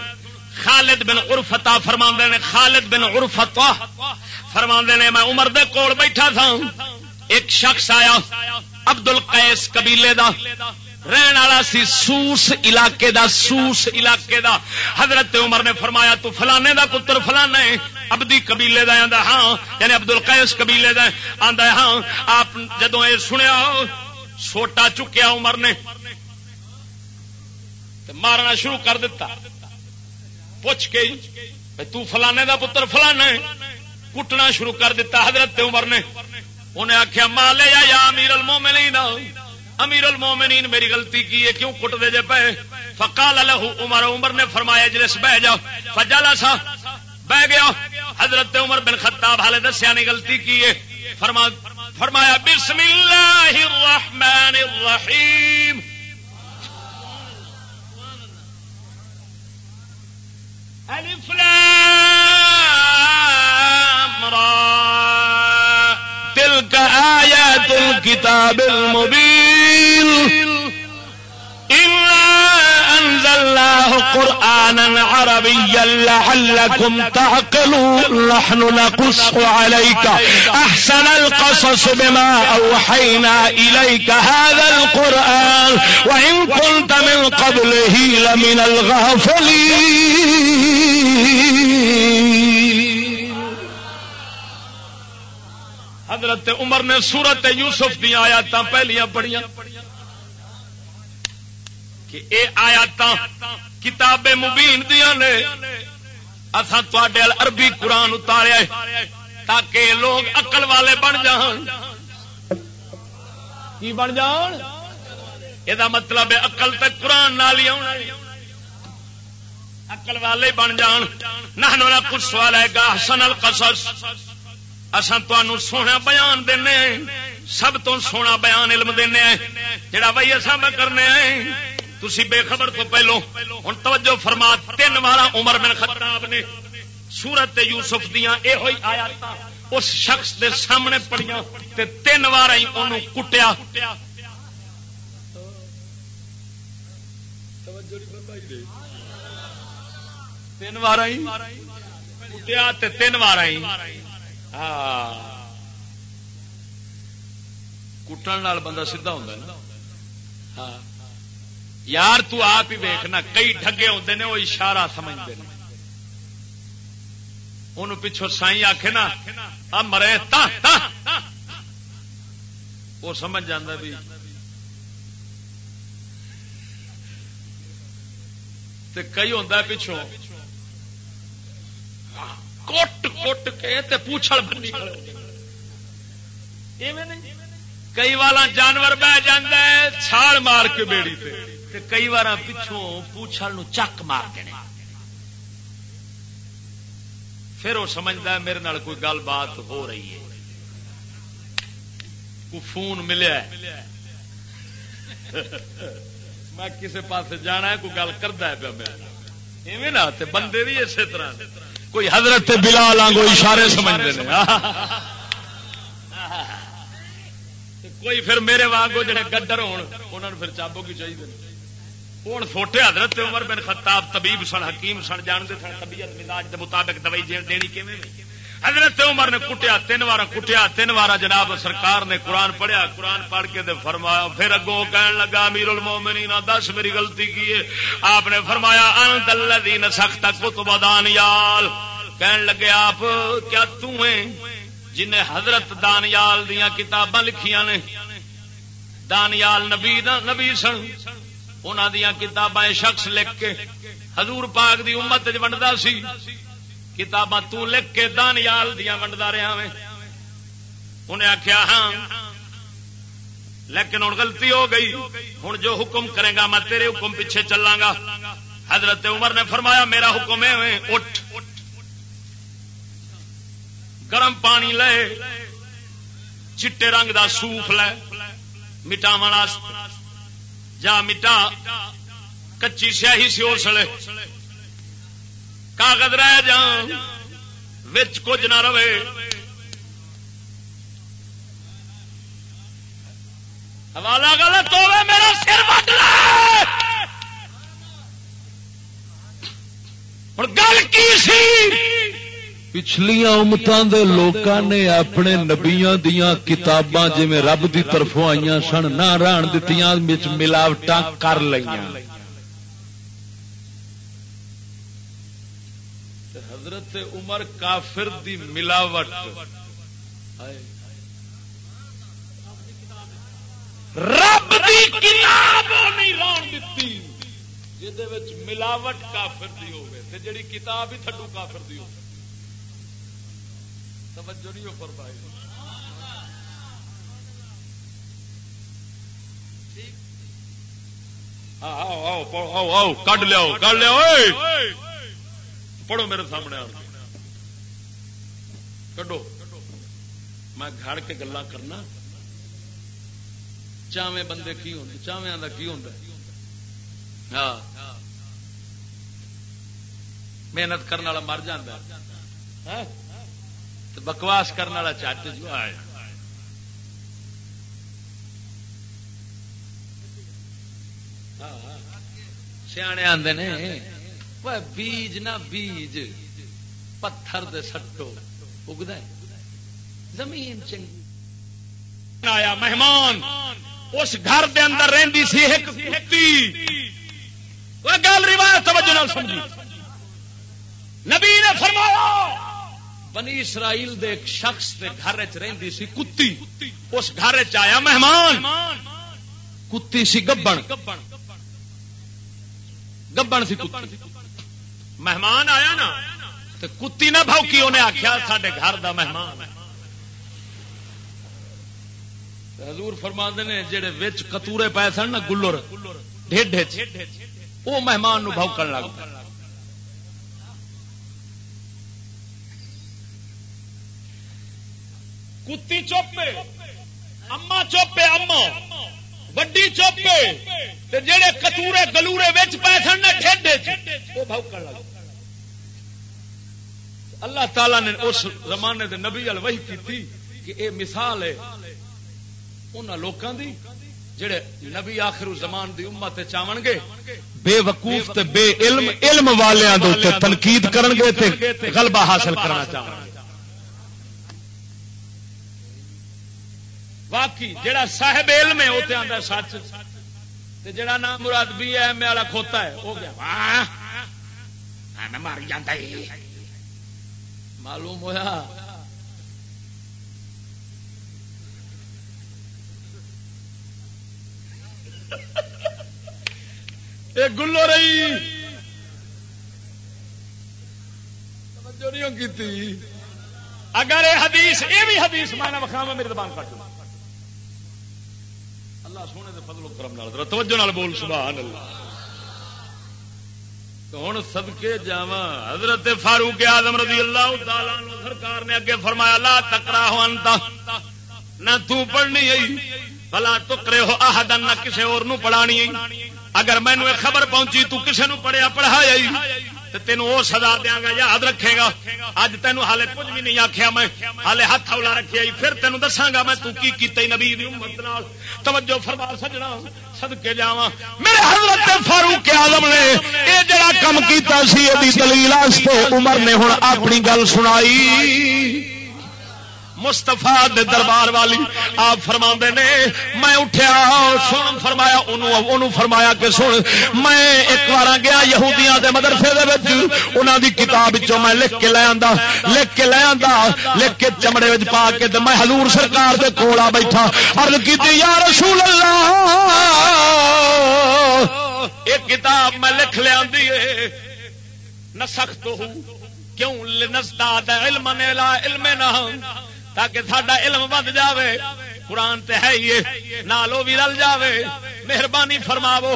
خالد بن عرفتا فرما نے، خالد بن عرفتا فرما نے، میں عمر دے کول بیٹھا تھا۔ ایک شخص آیا عبد القیس قبیلے دا۔ رہن والا سی سوس علاقے دا، سوس علاقے دا۔ حضرت عمر نے فرمایا، تو فلانے دا پتر فلانے ابدی قبیلے دا آندا ہاں یعنی عبد القیس قبیلے دا آندا ہاں۔ آپ جدوں اے سنیا، سوٹا چکیا عمر نے، تے مارنا شروع کر دیتا پوچھ کے تو فلانے دا پتر فلانے کٹنا شروع کر دیتا حضرت عمر نے۔ انہیں آخیا مالے یا یا امیر المومنین؟ امیر المومنین، میری غلطی کی ہے، کیوں کٹ دے جے پے؟ فقال له عمر عمر نے فرمایا جلس بہ جاؤ۔ فجلا سا بہ گیا، حضرت عمر بن خطاب حال دسیا نے غلطی کی ہے۔ فرما فرمایا بسم اللہ الرحمن الرحیم. الف لام را۔ تلك آیات الكتاب المبین۔ قرآنا عربيا لعلكم تعقلون. نحن نقص عليك. أحسن القصص بما أوحينا إليك هذا القرآن. وإن كنت من قبله لمن الغافلين. حضرت عمر نے سورت یوسف دیا آیات پہلیاں پڑھیاں۔ کہ اے آیات کتاب مبین دیا نے اصا تے عربی قرآن اتاریا تاکہ لوگ اقل والے بن جان۔ کی بن جان؟ یہ مطلب ہے اقل تک قرآن نال ہی آنا اقل والے بن جان۔ نہ کچھ سوال ہے، گا حسن القصص۔ اصل تمہوں سونا بیان دینے سب تو سونا بیان علم دینے جڑا بھائی اصا میں کرنے تھی بے خبر تو پہلو ہوں توجہ فرما، تین وار عمر بن خطاب نے سورت یوسف دیا یہ آیات اس شخص دے سامنے پڑیاں تے تین وار کٹیا۔ تین وار کٹیا تین وار ہاں۔ کٹن بندہ سیدھا ہوں نا۔ ہاں۔ یار تو آپ ہی ویخنا کئی ڈگے ہوتے ہیں وہ اشارہ سمجھتے ہیں ان پچھو سائی آخ نا، آ مرے وہ سمجھ جانا بھی۔ کئی ہوتا پچھوں کوٹ کوٹ کے پوچھل بنی۔ کئی والا جانور بہ ہے، چھال مار کے بیڑی پہ کئی بار پچھوں پوچھل چک مار دینے۔ پھر وہ سمجھتا ہے میرے نال کوئی گل بات ہو رہی ہے۔ کوئی فون ملیا میں کسی پاس جانا ہے کوئی گل کرتا ہے پیا میرے نا بندے بھی اسی طرح کوئی حضرت بلال آنگو اشارے سمجھتے ہیں کوئی پھر میرے وانگو جڑے گڈر ہونا پھر چابو کی چاہیے ہوں فوٹے حضرت عمر بن خطاب طبیب سن حکیم سن جانتے سن طبیعت مزاج کے مطابق دوائی دینی کیون حضرت عمر نے کٹیا تین بار کٹیا تین بار جناب سرکار نے قرآن پڑھیا قرآن پڑھ کے دے فرمایا پھر اگوں کہن لگا امیر المومنین دس میری غلطی کی ہے آپ نے فرمایا انت الذین سخت کتب دانیال کہن لگے آپ کیا تمہیں جنہیں حضرت دانیال دیا کتاباں لکھیاں نے دانیال نبی نبی سن انہوں دیا کتاباں شخص لکھ کے حضور پاک دی امت ونڈا سی۔ کتاباں تو لکھ کے دانیال دیا ونڈا رہا میں۔ انہیں آخیا ہاں۔ لیکن ہوں غلطی ہو گئی۔ ہوں جو حکم کرے گا، میں تیرے حکم پیچھے چلا گا۔ حضرت عمر نے فرمایا، میرا حکم ہے اٹھ۔ گرم پانی لے، چٹے رنگ دا سوف لے مٹاو جا مٹا کچی سیاہی سی اسلے کاغذ رہ جان وچ کچھ نہ رہے حوالہ غلط ہوئے میرا سر بٹ گل کی سی پچھلیاں امتان دے لوکاں نے اپنے نبیاں دیاں کتاباں جی میں رب دی طرفوں آئیاں سن نہ ران دتیاں، وچ ملاوٹاں کر لئیاں۔ حضرت عمر کافر دی ملاوٹ۔ رب دی کتاب نہیں ران دتی جہد ملاوٹ کافر دی ہوگی تے جڑی کتاب ہی تھڈو کافر دی ہوگی توجہ نہیں ہو فرمائی۔ آؤ آؤ آؤ کڈ لیا کڈ لیا پڑھو میرے سامنے کڈو۔ میں گھڑ کے گلا کرنا۔ چاویں بندے کی ہوں چاویں کا کی ہوں ہاں۔ محنت کرنے والا مر جا بکواس کرنے والا چٹ جو آیا سیانے آتے نے بیج نہ بیج، پتھر دے سٹو اگد زمین چنگی۔ آیا مہمان، اس گھر دے اندر رہی سی ایک کتی۔ گل روایت توجہ سمجھی۔ نبی نے فرمایا بنی اسرائیل دے ایک شخص دے گھر چی سی، کتی۔ اس گھر چیا مہمان۔ کتی سی، گبن۔ گبن سی کتی۔ مہمان آیا نا تو کتی نہ بھوکی، انہیں آخیا سڈے گھر دا مہمان۔ حضور فرما نے جہے وچ کتورے پائے سن نا، گلر ڈیڈ وہ مہمان نو بھوکن لگ پہ کتی چوپے اما چوپے اما وڈی چوپے جڑے کتورے گلورے وچ پے سن وہ بھوکن لگ اللہ تعالی نے اس زمانے دے نبی ال وہی کی کہ اے مثال ہے ان لوگوں دی جڑے نبی آخر زمان دی امت چاون گے۔ بے وقوف تے بے علم علم والیاں دے تنقید کرن گے تے غلبہ حاصل کرنا چاہن گے۔ باقی جڑا صاحب علم ہے وہ تو آتا سچ۔ جڑا نام مراد بھی ایم والا کھوتا ہے وہ گیا۔ ماری جانا معلوم ہوا گلو رہی۔ کی اگر یہ حدیث یہ بھی حدیث میں نے وکھاوا میری زبان کٹ۔ اللہ سونے دے فضل و کرم نال۔ توجہ نال بول، سبحان اللہ۔ ہوں سدکے جا حضرت فاروق آدم رضی اللہ تعالی سرکار نے اگے فرمایا، لا تکرا ہو نہ تو پڑھنی آئی بلا تکرے ہو آہدن نہ کسے اور نو پڑھانی اگر مینو خبر پہنچی تو کسے نو پڑھیا، پڑھایا تین وہ سزا دیا گا، یاد رکھے گا۔ اج تین ہالے کچھ بھی نہیں آخیا میں ہالے ہاتھ اولا رکھے پھر تین دساگا میں تو کی نبی امت توجہ فرما، سجنا سدکے جا میرے حضرت فاروق آلم نے یہ جڑا کم کیتا سی دلیل عمر نے ہوں اپنی گل سنائی۔ مستفا دربار والی آپ فرما نے، میں اٹھیا، سن فرمایا فرمایا کہ سن، میں ایک بار گیا یہودیاں دے مدرسے انہوں دی کتاب میں لکھ کے لے آندا، لکھ کے لے آندا، لکھ کے چمڑے پا کے میں حضور سرکار دے کول آ بیٹھا اور کی یا رسول اللہ، ایک کتاب میں لکھ لیا نسخ تو ہوں کیوں؟ نستا علم لا علم نہ تاکہ سڈا علم بد جائے قرآن تے ہے ہی نالو بھی رل جاوے۔ مہربانی فرماو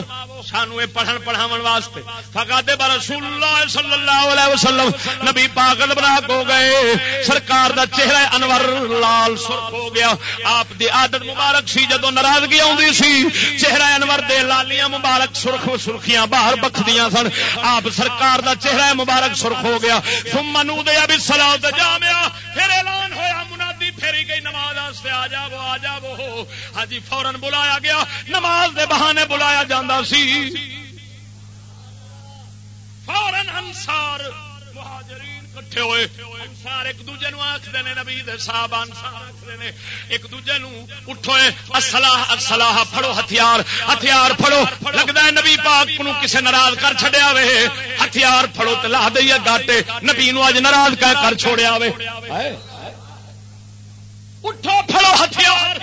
سانو یہ پڑھن پڑھاو واسطے۔ فقاد رسول اللہ صلی اللہ علیہ وسلم نبی پاگل بنا ہو گئے۔ سرکار دا چہرہ انور لال سرخ ہو گیا۔ آپ دی عادت مبارک سی جدو ناراضگی آتی سی، چہرہ انور دے لالیاں مبارک سرخ سرخیاں باہر بخدیاں سن۔ آپ سرکار دا چہرہ مبارک سرخ ہو گیا۔ ثم منو دے ابھی سلاؤ جامعہ، پھر اعلان ہویا پھیری گئی نماز آ جاو آ جاو ہاں جی فورن بلایا گیا، نماز دے بہانے بلایا جاندہ سی۔ فورن انسار مہاجرین کٹھے ہوئے۔ انسار ایک دوجے نو آخر نے، نبی صاحب انسار آخر نے۔ ایک دوجے نو پھڑو ہتھیار ہتھیار پھڑو۔ لگتا ہے نبی پاک نو کسے ناراض کر چھڈیا وے۔ ہتھیار پھڑو تے لا دئیے گاٹے۔ نبی نو اج ناراض کر چھوڑیا وے۔ اٹھو پھڑو ہتھیار۔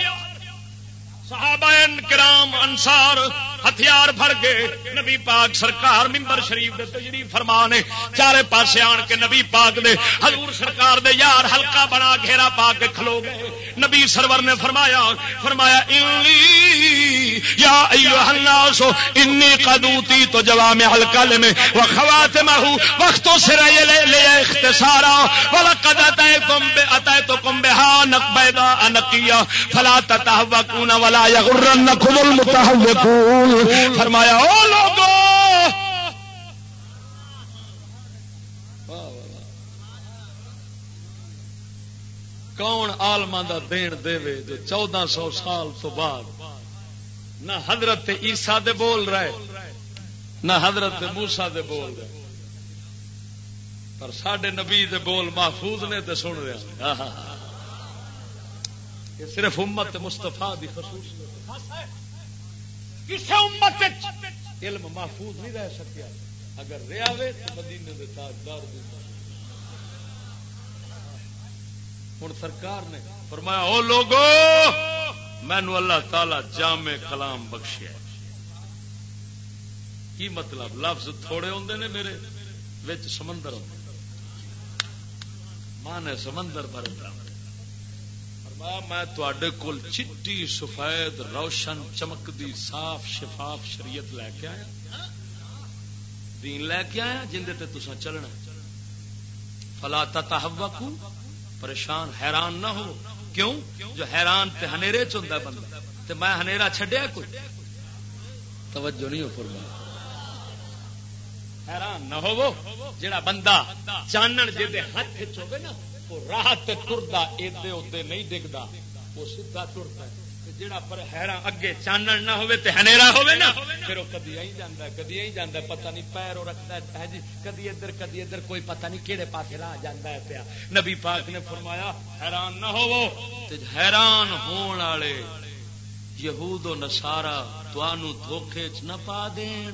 صحابہ کرام انسار ہتھیار پھڑ کے نبی پاک سرکار ممبر شریف دے تجریف فرمانے چارے پاسے آن کے نبی پاک دے، حضور سرکار دے یار ہلکا بنا گھیرا پا کے کھلو گئے۔ نبی سرور نے فرمایا فرمایا، انلی، یا ایوہ الناس، انی قدوتی تو جوام الکلم و خواتمہ وقتوں سے رہے لے لے اختصارا، ولقد اتائکم بے اتائتکم بہا نقبیدہ انقیہ فلا تتحوکون ولا یغرنکم المتحوکون فرمایا، او لوگو! کون آلما دا دین دے جو چودہ سو سال تو بعد نہ حضرت عیسا دے بول رہے، نہ حضرت موسا دے بول رہے۔ پر سڈے نبی دے بول محفوظ نے تے سن رہا صرف امت مستفا دی خصوصیت۔ کسی امت علم محفوظ نہیں رہ سکیا۔ اگر رہا تو مدینے دے تاجدار ہوں سرکار نے فرمایا، او لوگو مینو اللہ تعالی جامع کلام بخشیا کی مطلب؟ لفظ تھوڑے ہوں نے میرے وچ سمندر ہوں ماں سمندر بھر میں تے کول چٹی سفید روشن چمکتی صاف شفاف شریعت لے کے آیا۔ دین لے کے آیا جن تسا چلنا فلا تحوکو پریشان حیران نہ ہو کیوں؟ جو حیران تے ہنیرے چند بندہ۔ تے میں ہنیرا چھڈیا کوئی؟ توجہ نہیں ہو فرما حیران نہ ہو جڑا بندہ چانن جے ہاتھ چوے نا راہ ترتا ادے ادے نہیں ڈگتا وہ سیدا ٹرتا جہاں پر حیران اگے چانن نہ ہوئے تے ہنیرا ہوئے نا، پھر وہ کدی آئی جانا کدی آئی جانا پتہ نہیں پیر وہ رکھتا ہے ہاں جی کدی ادھر کدی ادھر، کوئی پتہ نہیں کہڑے پاس راہ جانا ہے پیا۔ نبی پاک نے فرمایا، حیران نہ ہو حیران ہون والے یہود و نسارا تنوع دھوکھے چ نہ پا دین۔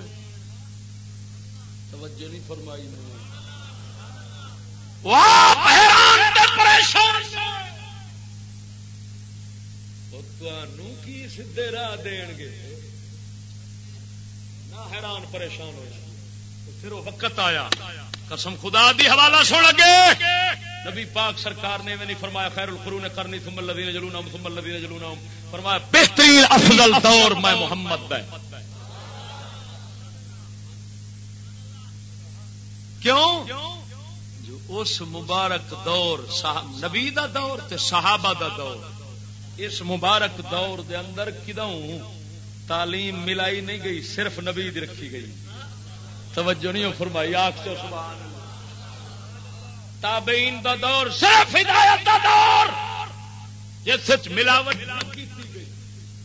توجہ نہیں فرمائی پریشان۔ کی سیدے راہ دین گے؟ نہ حیران پریشان ہو پھر وہ وقت آیا۔ قسم خدا دی حوالہ سن لگے۔ نبی پاک سرکار نے میں نہیں فرمایا خیر القرون کرنی ثم الذین جلونا ثم الذین جلونا فرمایا، بہترین افضل دور میں محمد ہے کیوں؟ اس مبارک دور نبی دا دور تے صحابہ دا دور. اس مبارک دور دے اندر کدوں تعلیم ملائی نہیں گئی، صرف نبی دی رکھی گئی۔ توجہ نہیں فرمائی آخ تو سبحان تابعین دا دور، صرف ہدایت دا دور۔ جس ملاوٹ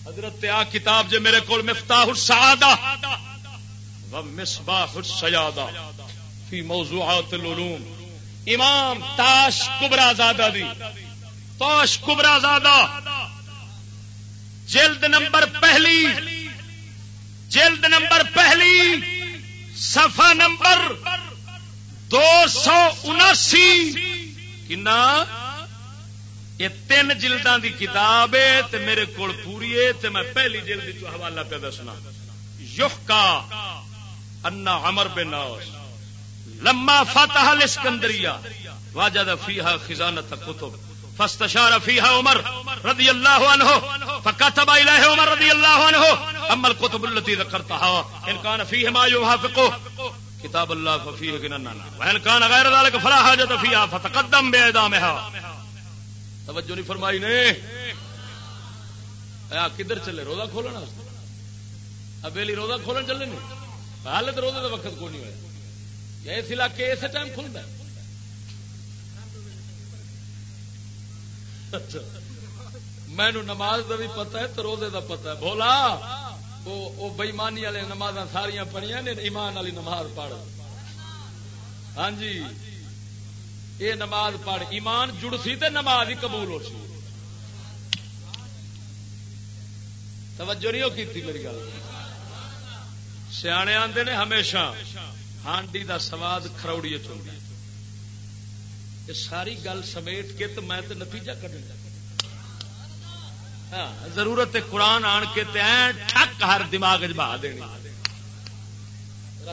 حضرت آ کتاب جو میرے کو مفتاح السعادہ و مصباح السیادہ فی موضوعات العلوم۔ امام تاش کبرا زادہ دی۔ تاش کبرا زادہ۔ جلد نمبر پہلی۔ جلد نمبر پہلی۔ صفحہ نمبر دو سو اناسی۔ کنا؟ یہ تین جلداں دی کتاب ہے تے میرے کول پوری ہے تے میں پہلی جلد حوالہ پہ دسنا یخ کا انا عمر بن ناس لما فتح الاسکندریہ واجد فیہا خزانت کتب، فاستشار فيها عمر رضي الله عنه فكتب إليه عمر رضي الله عنه أما الكتب التي ذكرتها إن كان فيه ما يوافقه كتاب الله ففيه غنى وإن كان غير ذلك فلا حاجة فيها فتقدم بإعدامها توجہ نہیں فرمائی نے؟ کدھر چلے؟ روزہ کھولنا؟ ابیلی روزہ کھولن چلے نہیں؟ حالت روزے کا وقت کو نہیں ہوا اس علاقے اسے ٹائم کھلتا ہے۔ اچھا۔ مینو نماز کا بھی پتا ہے تو روزے کا پتا ہے۔ بولا۔ وہ بئیمانی والے نماز ساریا پڑھیا نے ایمان والی نماز پڑھ۔ ہاں جی۔ یہ نماز پڑھ۔ ایمان جڑ سی تے نماز ہی قبول ہو سی۔ توجہ نہیں کی میری گل۔ سیانے آتے نے ہمیشہ۔ ہانڈی دا سواد کروڑی چلتی ساری گل سمیٹ کے تو میں تو نتیجہ کٹنا ہاں ضرورت قرآن آن کے ٹھک ہر دماغ بہا دینی۔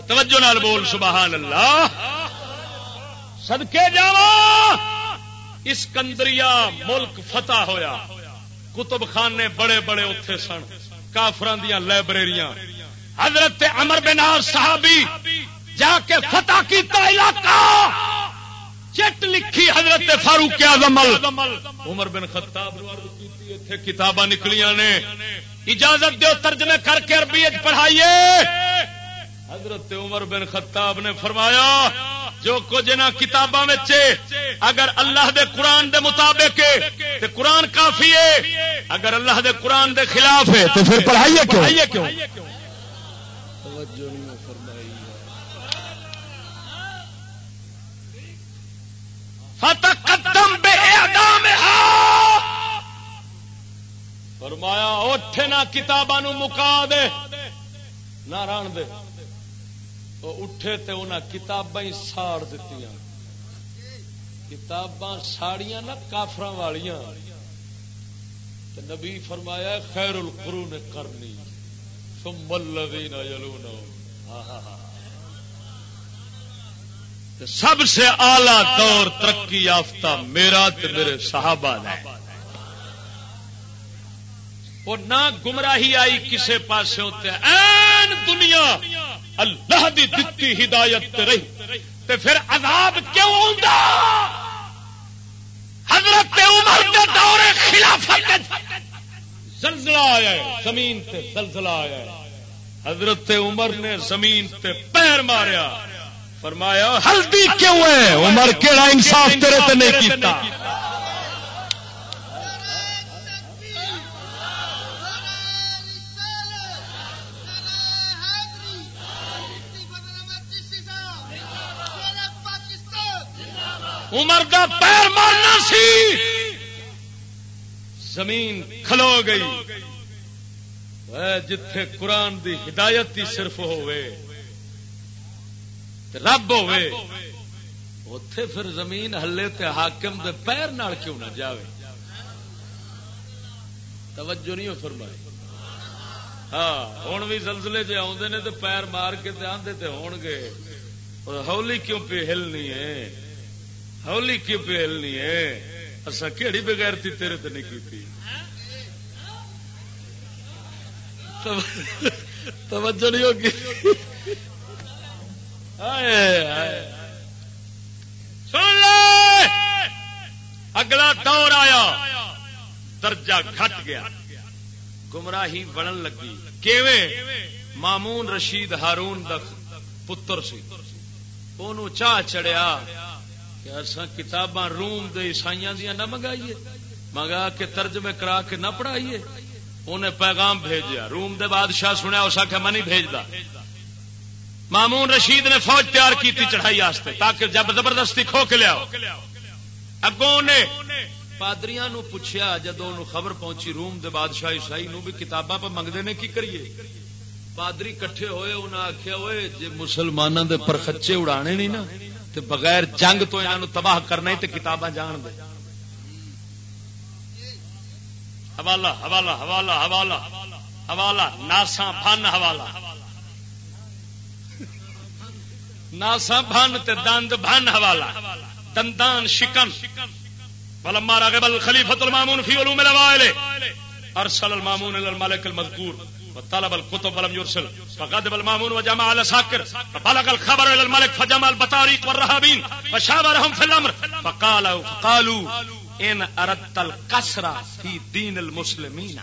توجہ نال بول، سبحان اللہ۔ سدکے جا اسکندریا ملک فتح ہویا۔ کتب خانے بڑے بڑے اتے سن کافران دیا لائبریریاں۔ حضرت امر بنار صحابی جا کے فتح کیتا علاقہ۔ چٹ لکھی حضرت فاروق عمر بن خطاب کتاباں نکلیاں نے۔ اجازت دو ترجمے کر کے عربی پڑھائیے۔ حضرت عمر بن خطاب نے فرمایا، جو کچھ نہ کتاباں اگر اللہ دے قرآن دے مطابق تے قرآن کافی ہے۔ اگر اللہ دے قرآن دے خلاف ہے تو پھر پڑھائیے کیوں؟ فرمایا اٹھے نہ کتاباں مکا دے، نہ ران دے۔ تو اٹھے تے انہیں کتاباں ہی ساڑ دیتی کتاباں ساڑیاں نہ کافر والیاں۔ نبی فرمایا، خیر القرون کرنی، ثم الذین یلونہم۔ ہاں ہاں ہاں۔ سب سے اعلی دور ترقی یافتہ میرا تو میرے صحابہ نے۔ اور نہ گمراہی آئی کسے پاس ہوتے این دنیا، اللہ دی دتی ہدایت رہی، تے پھر عذاب کیوں ہوندا حضرت عمر کے دور خلافت زلزلہ آیا ہے، زمین تے زلزلہ آیا ہے۔ حضرت عمر نے زمین تے پیر ماریا۔ فرمایا، ہلدی کیوں ہے؟ عمر، کیڑا انصاف تیرے تے نہیں کیتا؟ عمر کا پیر مارنا سی۔ زمین کھلو گئی۔ جتھے قرآن دی ہدایت ہی صرف ہوئے رب ہوے اتے پھر زمین ہلے تے حاکم دے پیر نال کیوں نہ جاوے؟ توجہ نہیں ہو فرمائی۔ ہاں ہوں بھی زلزلے جی آدھے نے تو پیر مار کے آدھے ہون گے۔ ہولی کیوں پہ ہلنی ہے؟ ہولی کیوں پہ ہلنی ہے؟ اصا کہڑی بغیر تھی تیرے تو نہیں کی توجہ نہیں ہوگی۔ سن لے! اگلا دور آیا۔ درجہ گھٹ گیا۔ گمراہی بڑن لگی۔ مامون رشید ہارون پتر سی۔ چاہ چڑیا کہ اصا کتاباں روم دے دیا نہ منگائیے۔ منگا کے ترجمے کرا کے نہ پڑھائیے۔ انہیں پیغام بھیجیا۔ روم دے بادشاہ سنیا، اس آخیا میں نہیں بھیجتا مامون رشید نے فوج تیار کی تھی چڑھائی واسطے، تاکہ جب زبردستی کھو کے لیا اگوں نے پادری پوچھا جدو خبر پہنچی روم دے بادشاہ عیسائی نو بھی کتاباں پہ منگتے نے، کی کریے؟ پادری کٹھے ہوئے انہیں آخیا ہوئے جی مسلمانوں دے پرخچے اڑانے نہیں نا، تے بغیر جنگ تو انہوں تباہ کرنا تے کتاباں جان دے۔ حوالہ حوالہ حوالہ حوالہ حوالہ ناسا فن حوالہ۔ ناسا بھن تے دند بھن حوالہ، دندان شکن فلما راغب الخلیفۃ المامون فی علوم الاوائل ارسل المامون الى الملك المذكور وطلب الكتب ولم يرسل فغضب المامون وجمع على ساكر فبلغ الخبر الى الملك فجمع البطاريق والرهابين وشاورهم في الامر۔ فقالوا قالوا ان اردت الكسر في دين المسلمين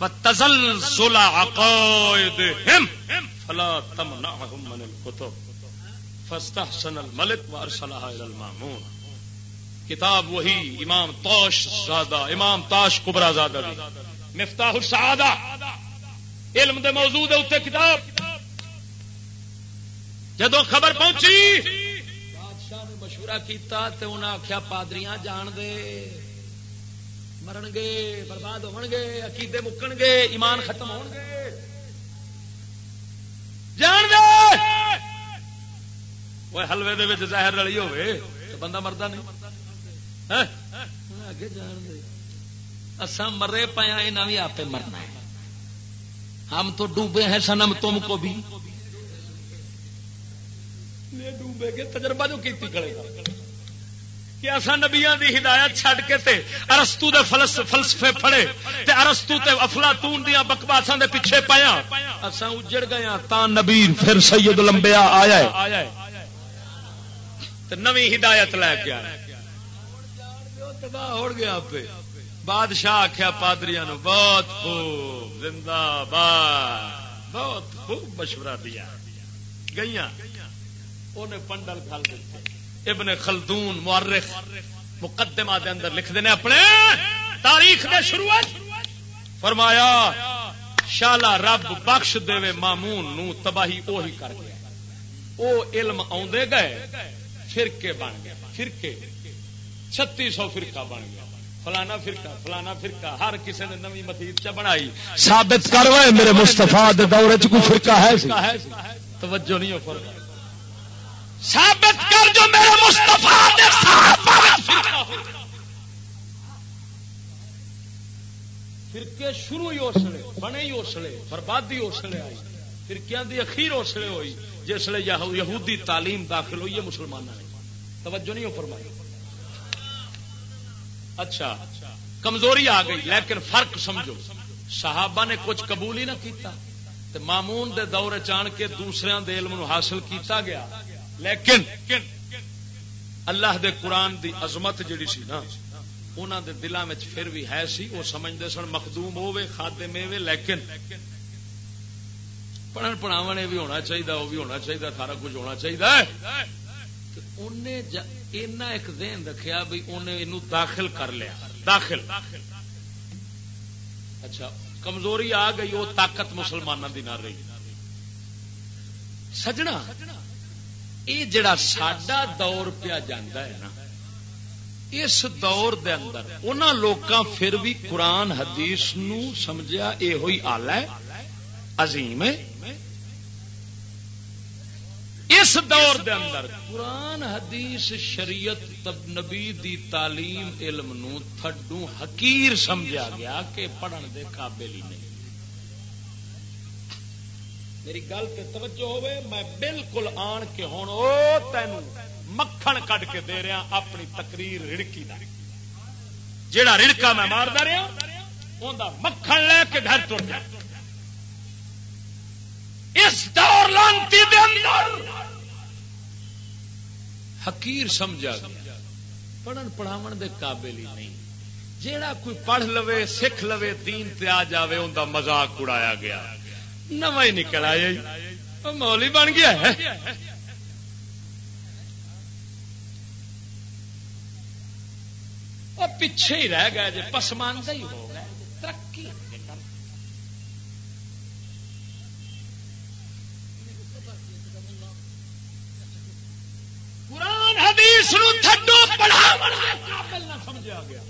وتزلزل عقائدهم فلا تمنعهم من الكتب فاستحسن الملك وارسلها الى المامون. کتاب وہی امام توش زادہ امام تاش کبرا زادہ مفتاح السعادہ. علم دے موجود ہے اتنے کتاب. جدو خبر پہنچی بادشاہ نے مشورہ کیتا تے انہاں آخیا پادریاں جان دے مرن گے برباد ہون گے عقیدے مکن گے ایمان ختم ہون گے. جان دے! وہ حلوے دے وچ زہر رلی ہوئے تو بندہ مردہ نہیں اگے جان دے اسا مرے پیا یہاں بھی آپ مرنا ہے ہم تو ڈوبے ہیں سنم تم کو بھی ڈوبے کے تجربہ جو کی کرے گا کہ اصا نبیا دی ہدایت چھڈ کے تے ارستو دے فلس فلسفے پھڑے تے ارستو تے افلاطون دیا بکواساں دے پیچھے پایا اسا اجڑ گیا تا نبی پھر سید لمبیا آیا ہے نوی ہدایت لے کے آیا ہو گیا پہ بادشاہ آخیا پادری بہت خوب زندہ باد، بہت خوب مشورہ دیا۔ گئی پنڈل کھل دیتے۔ ابن خلدون مورخ، مقدمہ دے اندر لکھ دینے اپنے تاریخ دے شروعات۔ فرمایا، شالا رب بخش دے مامون نو تباہی اوہی کر گیا۔ او علم آدھے گئے۔ فرقے بن گئے فرقے۔ چھتی سو فرقہ بن گیا۔ فلانا فرقہ فلانا فرقہ۔ ہر کسی نے نوی متیب چ بنائی۔ ثابت کر میرے مستفا دور کوئی فرقہ ہے؟ توجہ نہیں ہو فرقہ ثابت کر جو میرے مستفا فرقے شروع ہی اسلے بنے ہی اسلے بربادی اسلے آئی۔ فرقیاں دی اخیر اسلے ہوئی۔ جس لیے یہودی تعلیم داخل ہوئی ہے مسلمانوں نے۔ توجہ نہیں ہو فرمائی۔ اچھا کمزوری آ گئی، لیکن فرق سمجھو۔ صحابہ نے کچھ قبول ہی نہ کیتا۔ تے مامون دے دور چان کے دوسرے دے علم حاصل کیتا گیا۔ لیکن اللہ دے قرآن دی عظمت جڑی سی نا انہوں دے دلوں میں پھر بھی ہے سی، وہ سمجھتے سن مخدوم ہوے کھادے میوے لیکن پڑھن پڑھاونے بھی ہونا چاہیے وہ بھی ہونا چاہیے سارا کچھ ہونا چاہیے اینا ایک ذہن رکھیا بھی انہیں داخل کر لیا داخل اچھا کمزوری آ گئی وہ طاقت مسلمانوں کی نہ رہی سجنا یہ جڑا ساڈا دور پیا جانا ہے نا اس دور دے اندر ان لوکاں پھر بھی قرآن حدیث نو سمجھا یہ ہوئی آلہ ہے عظیم ہے اس دور دے اندر قرآن، حدیث، شریعت، تب نبی دی تعلیم، علم نو تھڈو حقیر سمجھا گیا کہ پڑھن دے قابل ہی نہیں۔ میری گل تے توجہ ہوئے، میں بالکل آن کے ہوں، او تین مکھن کٹ کے دے رہا اپنی تقریر رڑکی دا۔ جیڑا رڑکا میں ماردا رہا، اوندا مکھن لے کے گھر ٹر جا اس دور لانتی دے اندر۔ حقیر سمجھا گیا۔ پڑھن پڑھاون دے قابل ہی نہیں۔ جیڑا کوئی پڑھ لوے، سکھ لوے، دین تے آ جاوے ان اوندا مذاق اڑایا گیا۔ نو ہی نکل آیا مولی بن گیا ہے۔ پیچھے ہی رہ گئے جی پسماندہ ہی ہو گئے ترقی قرآن حدیث تھڈو پڑھا۔ سمجھا گیا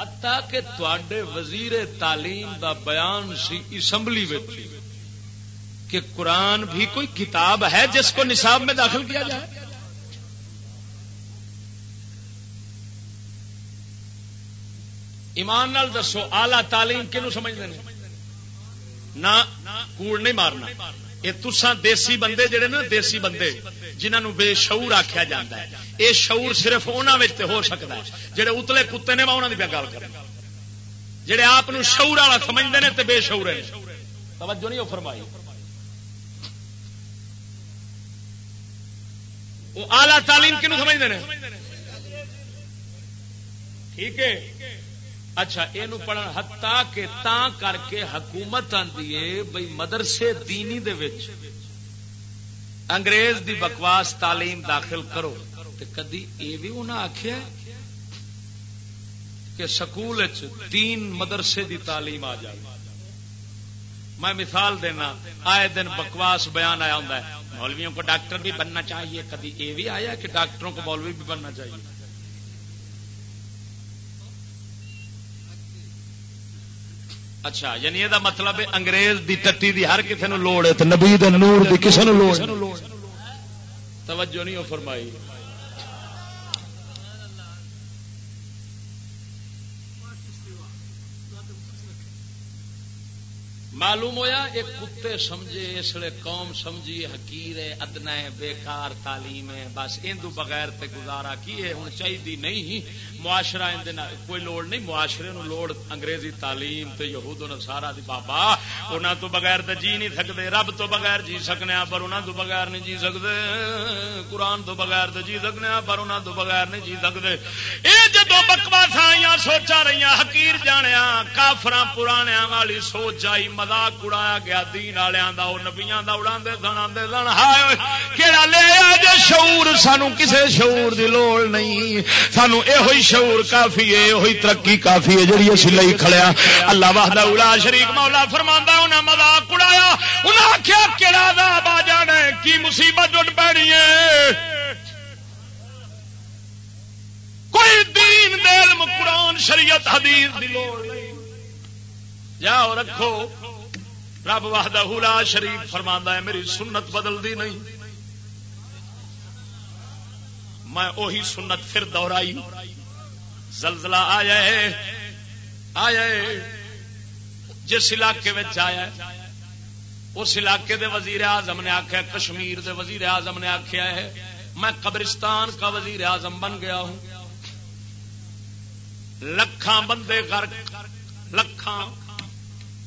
حتیٰ کہ تے وزیر تعلیم دا بیان سی اسمبلی وچ کہ قرآن بھی کوئی کتاب ہے جس کو نصاب میں داخل کیا جائے۔ ایمان نال دسو آلہ تعلیم کنو سمجھتے ہیں؟ نہ، کوڑ نہیں مارنا۔ یہ تسا دیسی بندے جڑے نا، دیسی بندے۔ جنہوں بے شعور آخیا جا ہے۔ یہ شعور صرف انہوں ہو سکتا ہے۔ جہے اتلے کتے نے میں انہوں کی گل کر جہے آپ شعور والا سمجھتے ہیں تو بے شعور ہے توجہ نہیں وہ فرمائی۔ وہ آلہ تعلیم کنو سمجھتے ہیں ٹھیک ہے۔ اچھا یہ پڑھن ہتا کہ تا کر کے حکومت آتی ہے بھائی مدرسے دینی دے وچ۔ انگریز دی بکواس تعلیم داخل کرو۔ تو کدی یہ بھی انہیں آخیا کہ سکول تین مدرسے دی تعلیم آ جائے میں مثال دینا، آئے دن بکواس بیان آیا ہوں مولویوں کو ڈاکٹر بھی بننا چاہیے، کدی یہ بھی آیا کہ ڈاکٹروں کو مولوی بھی بننا چاہیے۔ اچھا یعنی یہ مطلب انگریز دی ٹٹی دی ہر کسی لوڑ ہے نبی نور دی لوڑ توجہ نہیں فرمائی۔ معلوم ہویا ایک کتے سمجھے، اس قوم سمجھی حکیر ادنا ہے بےکار تعلیم ہے، بس اندو بغیر تے گزارا کی ہے ہوں چاہیے نہیں معاشرہ کوئی لوڑ نہیں، معاشرے نو لوڑ انگریزی تعلیم تے یہود نصارا دی بابا۔ انہاں تو بغیر تے جی نہیں سکتے رب تو بغیر جی سکنے پر انہاں تو بغیر نہیں جی سکتے قرآن تو بغیر تے جی سکنے پر انہاں تو بغیر نہیں جی سکتے اے جدو بکواس آئیاں، سوچا رہی حکیر جانیا کافراں پرانیاں والی سوچ آئی مزاق اڑایا گیا، دین والوں کا وہ نبیا کا اڑا سنا سن، ہائے کہڑا لے شعور؟ سانو کسے شعور دی لوڑ نہیں۔ سانو یہ شعور کافی ہے یہ ترقی کافی ہے جی اسی لئی کھڑیا اللہ واہدہ اڑا شریف مولا فرما انہیں مزاق اڑایا۔ انہیں آخیا کہڑا عذاب آ جانا کی مصیبت اٹھ پڑی ہے؟ کوئی دین دل قرآن، شریعت، حدیث دی لوڑ نہیں۔ جاؤ رکھو رب واہدہ لا شریف فرما ہے، میری سنت بدلتی نہیں۔ میں وہی سنت پھر دوہرائی۔ زلزلہ آیا ہے، آیا جس علاقے میں آیا اس علاقے دے وزیر اعظم نے آخیا کشمیر دے وزیر اعظم نے آخیا ہے، میں قبرستان کا وزیر اعظم بن گیا ہوں۔ لکھاں بندے غرق، لکھاں۔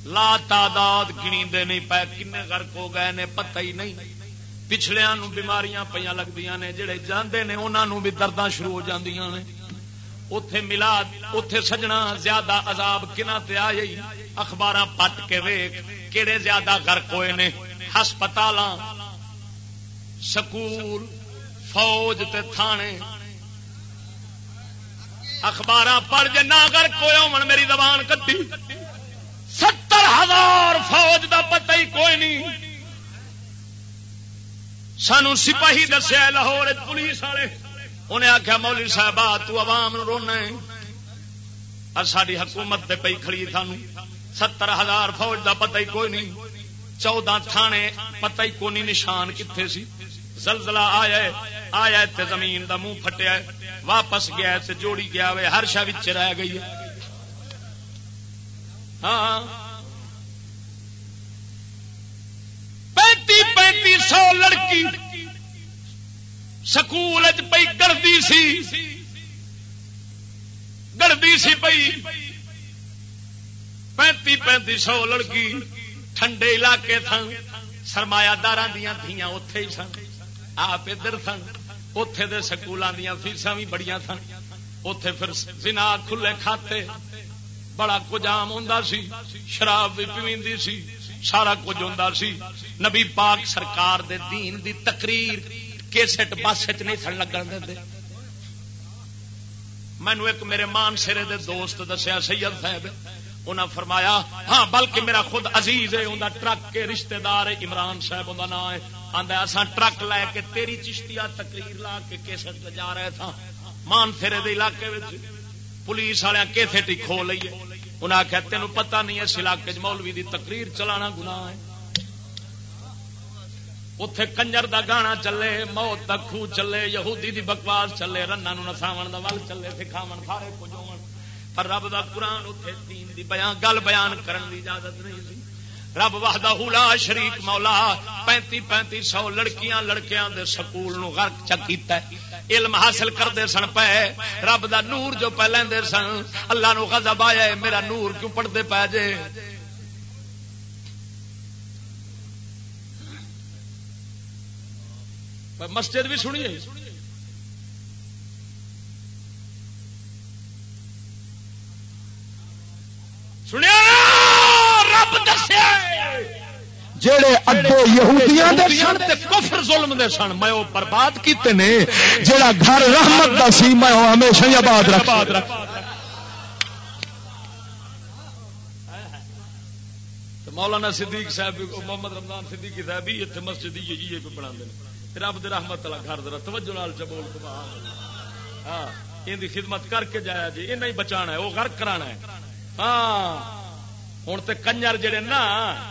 لا تعداد گنی نہیں پائے کن غرق ہو گئے نے پتہ ہی نہیں۔ پچھلیا بیماریاں پہ لگتی نے، جڑے جانے نے انہوں بھی درد شروع ہو جاندیاں نے۔ اتے ملا اتے سجنا، زیادہ عذاب کنا تے آئی اخبار پٹ کے ویک کہڑے زیادہ غرق ہوئے نے۔ ہسپتال سکول، فوج تے تھانے۔ اخبار پڑھ جے نہ غرق ہوئے ہو میری زبان کٹی۔ ستر ہزار فوج دا پتہ ہی کوئی نہیں۔ سانو سپاہی دسیا لاہور پولیس والے۔ انہیں آخیا مولی صاحب تمام رونا اور ساری حکومت پی کھڑی سانو ستر ہزار فوج دا پتہ ہی کوئی نہیں۔ چودہ تھانے پتہ ہی کونی نشان کتنے سی۔ زلزلہ آیا آیا تے زمین دا منہ پھٹیا واپس گیا تے جوڑی گیا ہر شا رہ گئی ہاں۔ پینتی پینتی سو لڑکی سکول پی گردی سی۔ گردی سی پئی۔ پینتی پینتی سو لڑکی ٹھنڈے علاقے سن سرمایہ دار دیا دیا اتے ہی سن۔ آپ ادھر سن اتے دے سکولوں دیا فیسا بھی بڑی سن اتے پھر بنا کھلے کھاتے۔ بڑا کچھ آم ہوں سی، شراب بھی پیوی سی، سارا کچھ ہوں سی۔ نبی پاک سرکار دے دین دی تقریر کیسٹ بس چ نہیں سن لگن دے مینو ایک میرے مان سرے دے دوست دسیا، سید صاحب، انہاں فرمایا ہاں بلکہ میرا خود عزیز ہے انہاں ٹرک کے رشتہ دار عمران صاحب انہاں نام ہے۔ آندا اساں ٹرک لے کے تیری چشتیا تقریر لا کے کیسٹ جا رہے تھا مان پھرے دے علاقے وچ پولیس والے کیسٹ ہی کھو لئیے۔ انہاں آخیا تینوں پتہ نہیں اس علاقے مولوی دی تقریر چلانا گناہ ہے. اتے کنجر دا گانا چلے، موت دا خو چلے، یہودی دی بکواس چلے رنا نساو دا ول چلے سکھاو سارے کچھ پر رب دا قرآن اتنے دین دی بیان گل بیان کرن دی اجازت نہیں سی۔ رب وحدہ لا شریک مولا، پینتی پینتی سو لڑکیاں لڑکیاں دے سکول نو غرق چکیتا ہے۔ علم حاصل کرتے سن پے، رب دا نور جو پہ لیندے سن، اللہ نو غضب آیا ہے، میرا نور کیوں پڑھتے پے جے؟ مسجد بھی سنیے رب جڑے اگو یہودیاں دے سن تے کفر ظلم دے سن، میں او برباد کیتے نے، جڑا گھر رحمت دا سی، میں او ہمیشہ ہی آباد رکھ مولانا صدیق صاحب، محمد رمضان صدیق صاحب بھی اتنے مسجد یہ بنا دیں رب رحمت والا گھر، ذرا توجہ نال چبول ہاں ان خدمت کر کے جایا جی یہ نہیں بچانا ہے، وہ غرق کرانا ہے۔ ہاں۔ ہوں تو کنجر جڑے نا،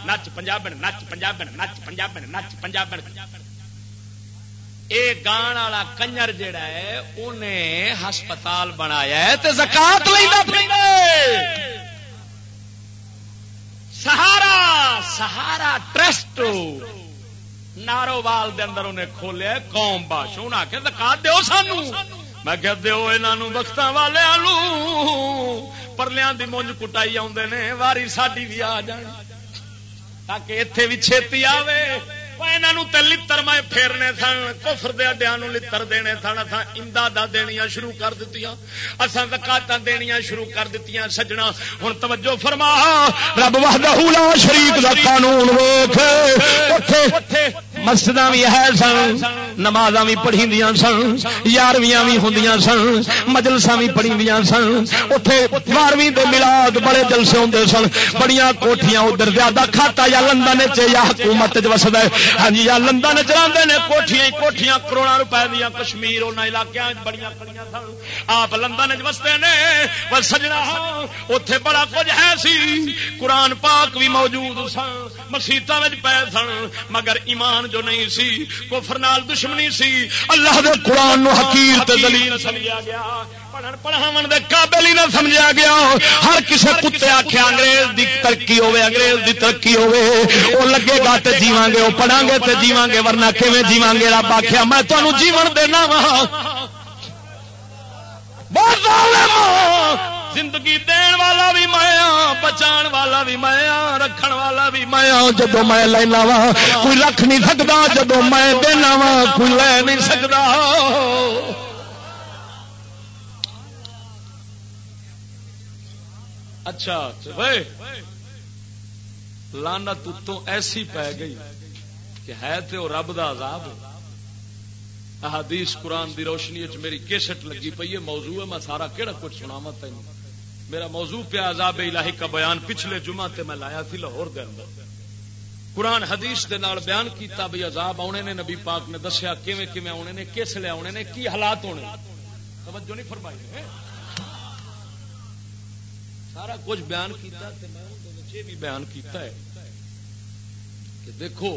نچ پنجاب نچ پنجاب نچ پنجاب نچ پنجاب یہ گان والا کنجر جڑا ہے انہیں ہسپتال بنایا ہے زکات سہارا سہارا ٹرسٹ نارووال دے اندر انہیں کھولیا قوم باش انہیں آ کے زکات دو سانو۔ میں کہ دو یہ وقت والے پرلیاں دی مونج کٹائی آدھے نے واری ساڈی بھی آ جان تاکہ اتے بھی چھتی آوے لڑ میں پھیرنے سن کفر دے اڈیا لڑ دینے سن اصا امداد دنیا شروع کر دیتی اصا زکات دنیا شروع کر دیتی سجنا ہوں توجہ فرما رب وحدہ شریف کا قانون مسجد بھی ہے سن نماز بھی پڑھی سن یارویاں بھی ہوں سن مجلسا بھی پڑھی سن اتے بارہویں ملاد بڑے جلسے ہوں سن بڑی کوٹیاں ادھر زیادہ کھاتا یا لندن یا حکومت وسد ہے ہاں جی یا لندن چلا نے کوٹیاں کوٹیاں کروڑا روپئے دیا کشمیر ان علاقے بڑی سن۔ آپ لندن وستے نے سجنا اتے بڑا کچھ ہے سی۔ قرآن پاک بھی موجود سن مسیطا پے سن مگر ایمان جو نہیں سی کفر نال دشمنی سی۔ اللہ دے قرآن نو حقیر تے دلیل سمجھا گیا۔ پڑھاو دے قابل ہی نہ سمجھا گیا۔ ہر کسی کتے آخیا انگریز دی ترقی ہوے انگریز دی ترقی ہوے وہ لگے گا تے جیواں گے وہ پڑھا گے تے جیواں گے ورنہ کیویں جیواں گے رب آخیا میں تمہیں جیون دینا وا۔ بہت ظالم! زندگی دین والا بھی مایا بچان والا بھی مایا رکھن والا بھی مایا جب میں لینا وا، کوئی رکھ نہیں سکتا جب میں دینا وا، کوئی لے نہیں سکتا اچھا لانا تو ایسی پی گئی۔ کہ ہے تو رب دا عذاب احادیث قرآن دی روشنی چ میری کیسٹ لگی پی ہے، موضوع ہے، میں سارا کہڑا کچھ سنا تین میرا موضوع پہ عذاب الہی کا بیان پچھلے جمعہ تے میں لایا تھی لاہور دے اندر۔ قرآن حدیث دے نال بیان کیتا بھی عذاب آنے نے، نبی پاک نے دسیا کیویں کیویں آنے نے کس لیے آنے نے، کی حالات ہونے توجہ نہیں فرمائی سارا کچھ بیان کیتا تے میں بھی بیان کیتا ہے کہ دیکھو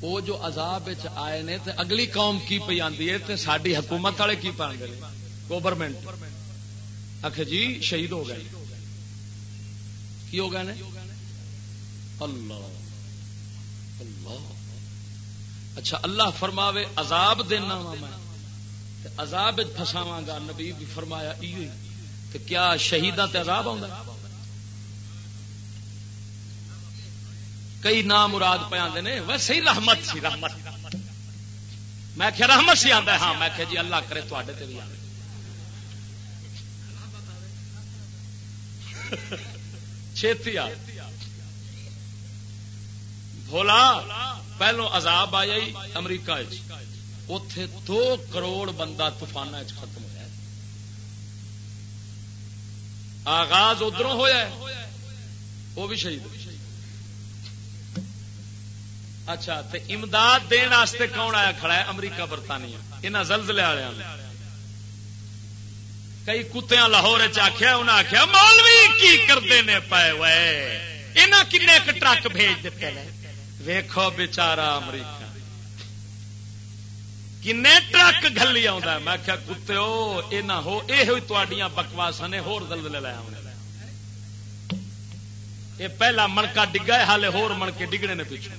وہ جو عذاب آئے نے تے اگلی قوم کی پی آدھی ہے تے ساری حکومت والے کی پہ گورنمنٹ آخ جی شہید ہو گئے۔ کی ہو گئے اللہ۔ اللہ۔ اچھا اللہ فرماوے، عذاب دینا وا میں۔ عذاب فساوا گا، نبی بھی فرمایا تو کیا شہیداں تے عذاب آ کئی نام مراد پہ آتے نے، ویسے ہی رحمت سی، رحمت۔ میں کیا رحمت سی آتا ہے؟ ہاں میں کہ جی اللہ کرے تے بھی آئے چھتی آ۔ بھولا، پہلو عذاب آیا امریکہ اتے دو کروڑ بندہ طوفان ختم ہوا آغاز ادھر ہوا وہ بھی شہید اچھا تے امداد دن کون آیا کھڑا ہے؟ امریکہ برطانیہ۔ یہاں زلزلے والے کئی کتیا لاہور چکھیا انہیں آخیا مولوی کی کرتے نے پائے وے کن ٹرک بھیج دیتے ہیں ویخو بچارا امریکہ۔ کن ٹرک گلی آ میں کیا کتے ہو یہ نہ ہو یہ بکواسا نے ہور دلدلے لے آنے یہ پہلا منکا ڈگا ہے ہالے ہور من کے ڈگنے نے پیچھے۔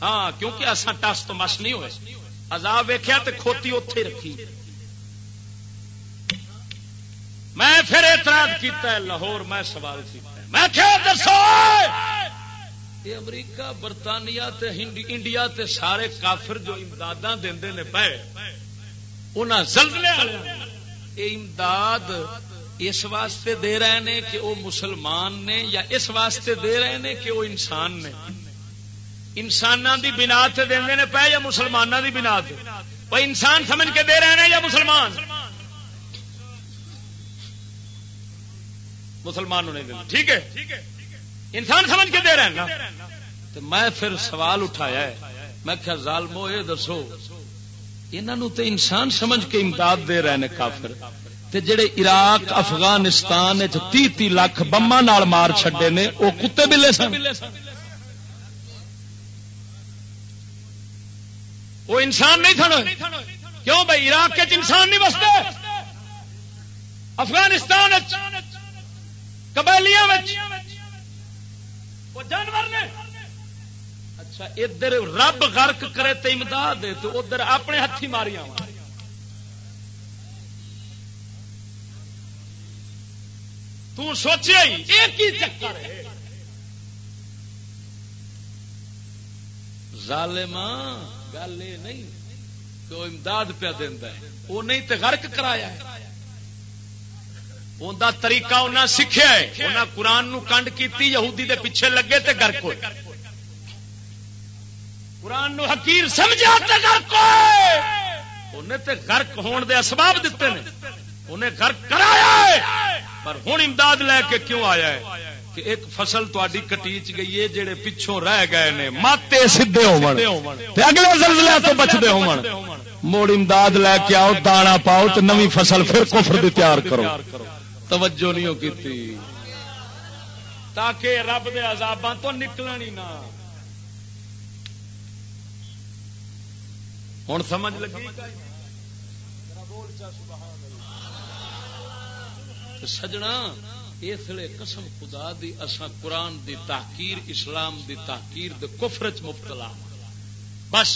ہاں کیونکہ اصا ٹس تو مس نہیں ہوئے۔ عذاب ویخیا تو کھوتی اتے رکھی۔ میں پھر اعتراض کیتا ہے، لاہور میں سوال کیا میں کیا دسو! امریکہ، برطانیہ تے انڈیا تے سارے کافر جو امداد دے نے پے یہ امداد اس واسطے دے رہے نے کہ وہ مسلمان نے یا اس واسطے دے رہے نے کہ وہ انسان نے۔ انسان دی بنا سے دے نے پے یا مسلمانوں دی بنا سے وہ انسان سمجھ کے دے رہے ہیں یا مسلمان؟ مسلمان نہیں دے ٹھیک ہے؟ انسان سمجھ کے دے رہے ہیں نا؟ تو میں پھر سوال اٹھایا ہے۔ میں کیا ظالمو یہ دسو انہوں تے انسان سمجھ کے امداد دے رہے ہیں کافر۔ تے جڑے عراق، افغانستان تی تی لاکھ بما مار چھڈے نے وہ کتے بلے سن۔ وہ انسان نہیں تھا کیوں بھائی؟ عراق کے انسان نہیں بستے۔ افغانستان قبیلیاں وہ جانور نے۔ اچھا ادھر رب غرق کرے تو امداد دے تو ادھر اپنے ہاتھی ماریاں تو سوچے ایک ہی چکر ہے؟ ظالما گل یہ نہیں کہ وہ امداد پیا دینا ہے، وہ نہیں تو غرق کرایا ہے۔ ان طریقہ انہیں سیکھا ہے انہیں قرآن نو کنڈ کی یہودی دے پیچھے لگے تے گرک ہوئے۔ قرآن نو حقیر سمجھا تے گرک ہوئے۔ انہیں تے گرک ہون دے اسباب دیتے ہیں انہیں گرک کرایا ہے، پر ہوں امداد لے کے کیوں آیا ہے؟ کہ ایک فصل تاری کٹیچ گئی ہے جہے پچھوں رہ گئے نے ماتے سیدے اگلے زلزلے تو بچتے ہو موڑ امداد لے کے آؤ دانا پاؤ تو نوی فصل پھر کفر دی تیار کرو۔ توجہ نہیں کی تاکہ رب دے عذاباں تو نکلن ہی نہ۔ ہوں سمجھ لگی؟ سجنا۔ اس لیے قسم خدا دی اسا قرآن دی تحقیر، اسلام دی تحقیر دے کفر چ مبتلا ہاں۔ بس،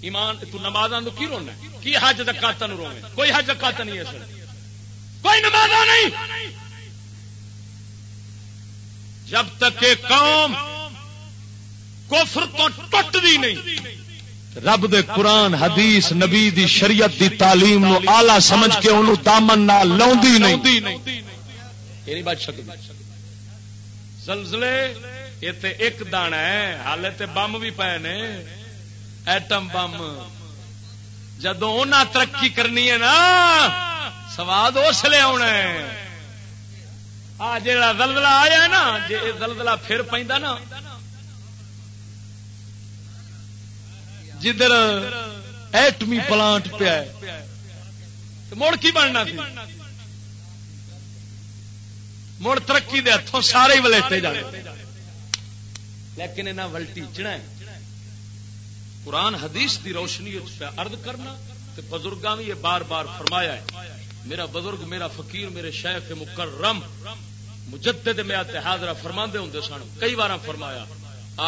ایمان، تو نمازاں کی رونا کی حج زکاتاں روے کوئی حج زکات نہیں ہے کوئی نمازا نہیں۔ جب تک کہ قوم کفر تو ٹوٹ دی نہیں، رب دے قرآن، حدیث، نبی دی شریعت دی تعلیم نو آلہ سمجھ کے انہوں دامن نہ لاؤندی نہیں۔ یہ بات سکتی۔ زلزلے، یہ تے ایک دانا ہے، حالے تے بم بھی پے نے۔ Atom bomb. جدو ترقی کرنی ہے نا، سواد اس لیے آنا آ جا دلدلا آیا نا جی دلدلا پھر پہ نا۔ جدھر ایٹمی پلانٹ پیا مڑ کی بننا سی مڑ ترقی دے ہاتھوں سارے ولیٹے جانے۔ لیکن انہیں ولٹی قرآن حدیث دی روشنی ارد کرنا تے بزرگاں بھی یہ بار بار فرمایا ہے، میرا بزرگ، میرا فقیر، میرے شیخ مکرم، مجدد میں حاضرہ فرماندے ہوں سن۔ کئی بار فرمایا،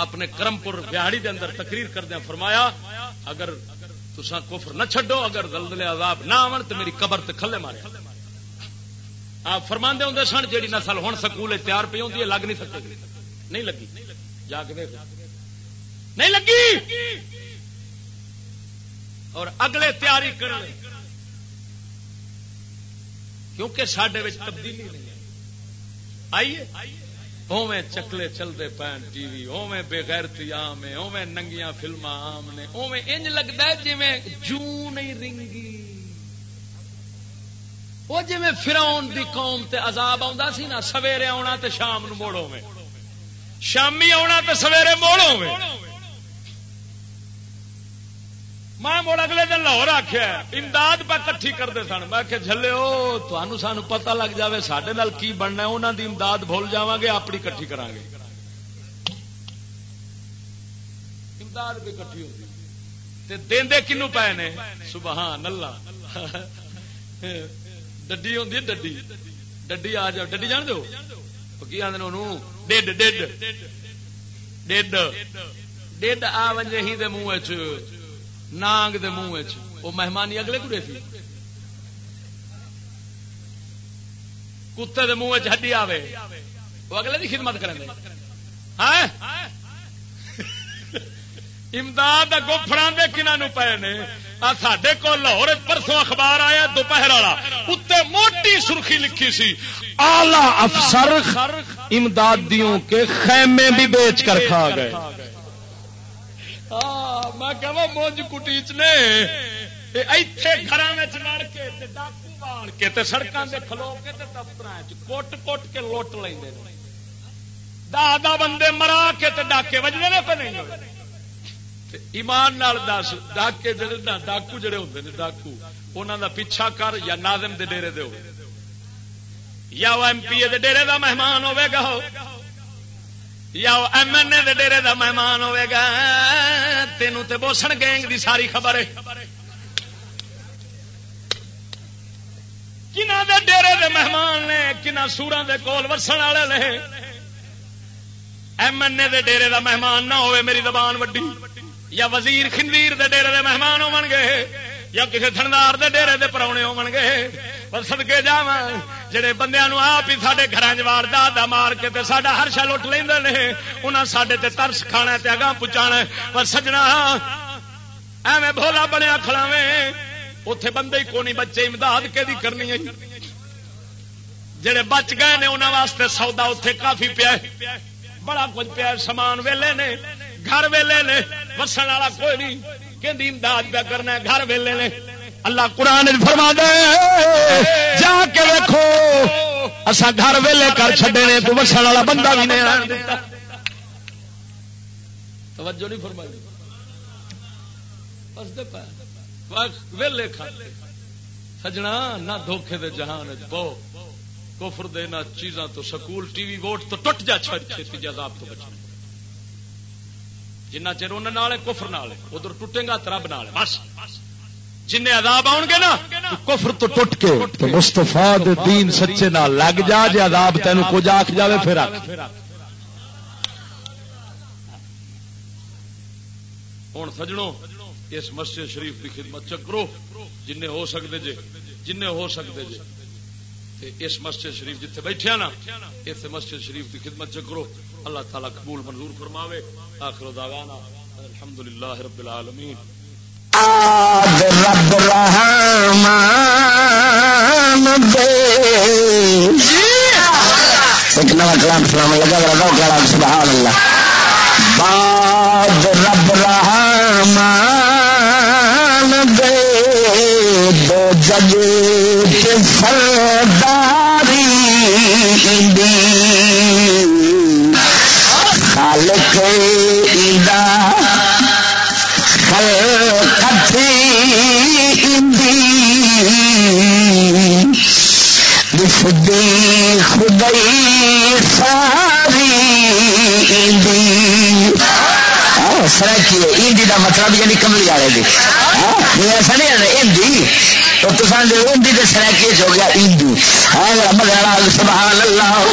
آپ نے کرم پور بہاڑی دے اندر تقریر کردیا فرمایا، اگر تسا کفر نہ چھڈو، اگر دلدلے عذاب نہ آن تو میری قبر تے کھلے مارے۔ آپ فرما ہوں سن جی نسل ہوں سکول تیار پی ہوتی ہے، لگ نہیں سکے نہیں لگی۔ جا کے نہیں لگی! اور اگلے تیاری کر کیونکہ سڈے تبدیلی نہیں آئیے۔ اوے چکلے چلتے پین ٹی وی اوے بےغیرتی آم اوے ننگیاں فلما آم نے اوے انج لگتا ہے جی جو نہیں رنگی۔ وہ جی فراؤن دی قوم تے عذاب آ سی نا، سویرے آنا تے شام نو موڑو میں شامی آنا تے سویرے موڑو میں میں مڑ اگلے دن لاہور آخیا امداد پہ کٹھی کرتے سن۔ میں کہ جلے تمہوں سانو پتا لگ جائے سڈے کی بننا انہوں دی امداد بھول جا گے اپنی کٹھی کرا گے امداد بھی کٹھی ہوتی۔ دے کنو پے نے؟ سبحان اللہ۔ ڈڈی ہوں ڈڈی ڈڈی آ جاؤ ڈڈی جان دو کی آدھے ڈیڈ ڈیڈ ڈیڈ ڈیڈ آ وجے ہی دے منہ نانگ دے منہ وہ مہمانی اگلے کڑے تھی کتے دے منہ ہڈی آوے وہ اگلے دی خدمت کریں ہاں؟ امداد گوفڑا دے کنہوں پے نے سڈے کو لاہور پرسوں اخبار آیا دوپہر والا۔ اتنے موٹی سرخی لکھی سی۔ آلہ افسر امدادیوں کے خیمے بھی بیچ کر کھا گئے۔ میں کہ مونج کٹیچ نے۔ ایتھے گھر وڑ کے ڈاکو مار کے سڑکوں سے کھلو کے دفتر کوٹ کوٹ کے لوٹ لیں دادا بندے مرا کے ڈاکے وجنے پہ نہیں ایمان نال دس ڈاکے جڑے ڈاکو جڑے ہوتے ہیں ڈاکو انہوں دا پیچھا کر یا نادم دے ڈیرے دے ہو یا وہ ایم پی اے ڈیرے دا مہمان ہوے گا ہو یا ایم این اے ڈیرے دا مہمان ہوے گا، تینوں تے بوسن گینگ دی ساری خبر ہے۔ کنہ دے ڈیرے دے مہمان نے کنہ سورا دے کول وسن والے نے۔ ایم این اے دے ڈیرے دا مہمان نہ ہوئے، میری زبان وڈی۔ یا وزیر خندیر دے ڈیرے دے مہمان ہو گے یا کسی تھندار دے ڈیرے دے پرونے ہو گے پر سدکے جا جڑے بندے آپ ہی سارے گھر چار دا مار کے تے ساڈا ہر شا لٹ لے انہیں سڈے تے ترس کھانا تے اگاں پہنچا پر سجنا، ایویں بولا بنیا کھلاوے اتے بندے ہی کونی بچے امداد کہ کرنی ہے؟ جڑے بچ گئے نے انہوں واسطے سودا اتے کافی پیا بڑا کچھ پیا سامان ویلے نے۔ گھر ویلے نے، وسن والا کوئی نہیں کہ امداد پہ کرنا گھر ویلے نے۔ اللہ قرآن فرما دے، جا کے دیکھو اصا گھر ویلے کر چڈے نے تو وسن والا بندہ بھی نہیں توجہ نہیں فرمائی۔ ویلے کھاتے سجنا، نہ دھوکھے دے جہان بو کفر دے نہ چیزاں تو سکول، ٹی وی ووٹ تو ٹوٹ جا چھتی جذاب تو بچنا۔ جنہ چر ان کفر نال ادھر ٹوٹے گا رب نال بس۔ جن عذاب آؤ گے نا کفر تو ٹوٹ کے مستفا دین سچے نال لگ جا جی عذاب تین کچھ آخ جائے پھر آخ ہوں سجڑوں اس مسجد شریف کی خدمت چکرو جن ہو سکتے جے جن ہو سکتے جے۔ اس مسجد شریف جتنے بیٹھے نا اس مسجد شریف کی خدمت چکرو اللہ تعالیٰ قبول منظور فرماوے۔ آخر دعوانا، الحمدللہ رب العالمین۔ رب رحمان دے۔ ایک نوا کلام سلام لگا ذرا کلام سبحان اللہ بعد رب رحمان دے۔ دو جگ کے سرداری سرکی ہندی کا مطلب یعنی کملی والے کی ہاں؟ ایسا نہیں ہے، ہندی. تو تصاویر ہندی کے سرکی ہو گیا، ہندو. ہاں مگر سبحان اللہ.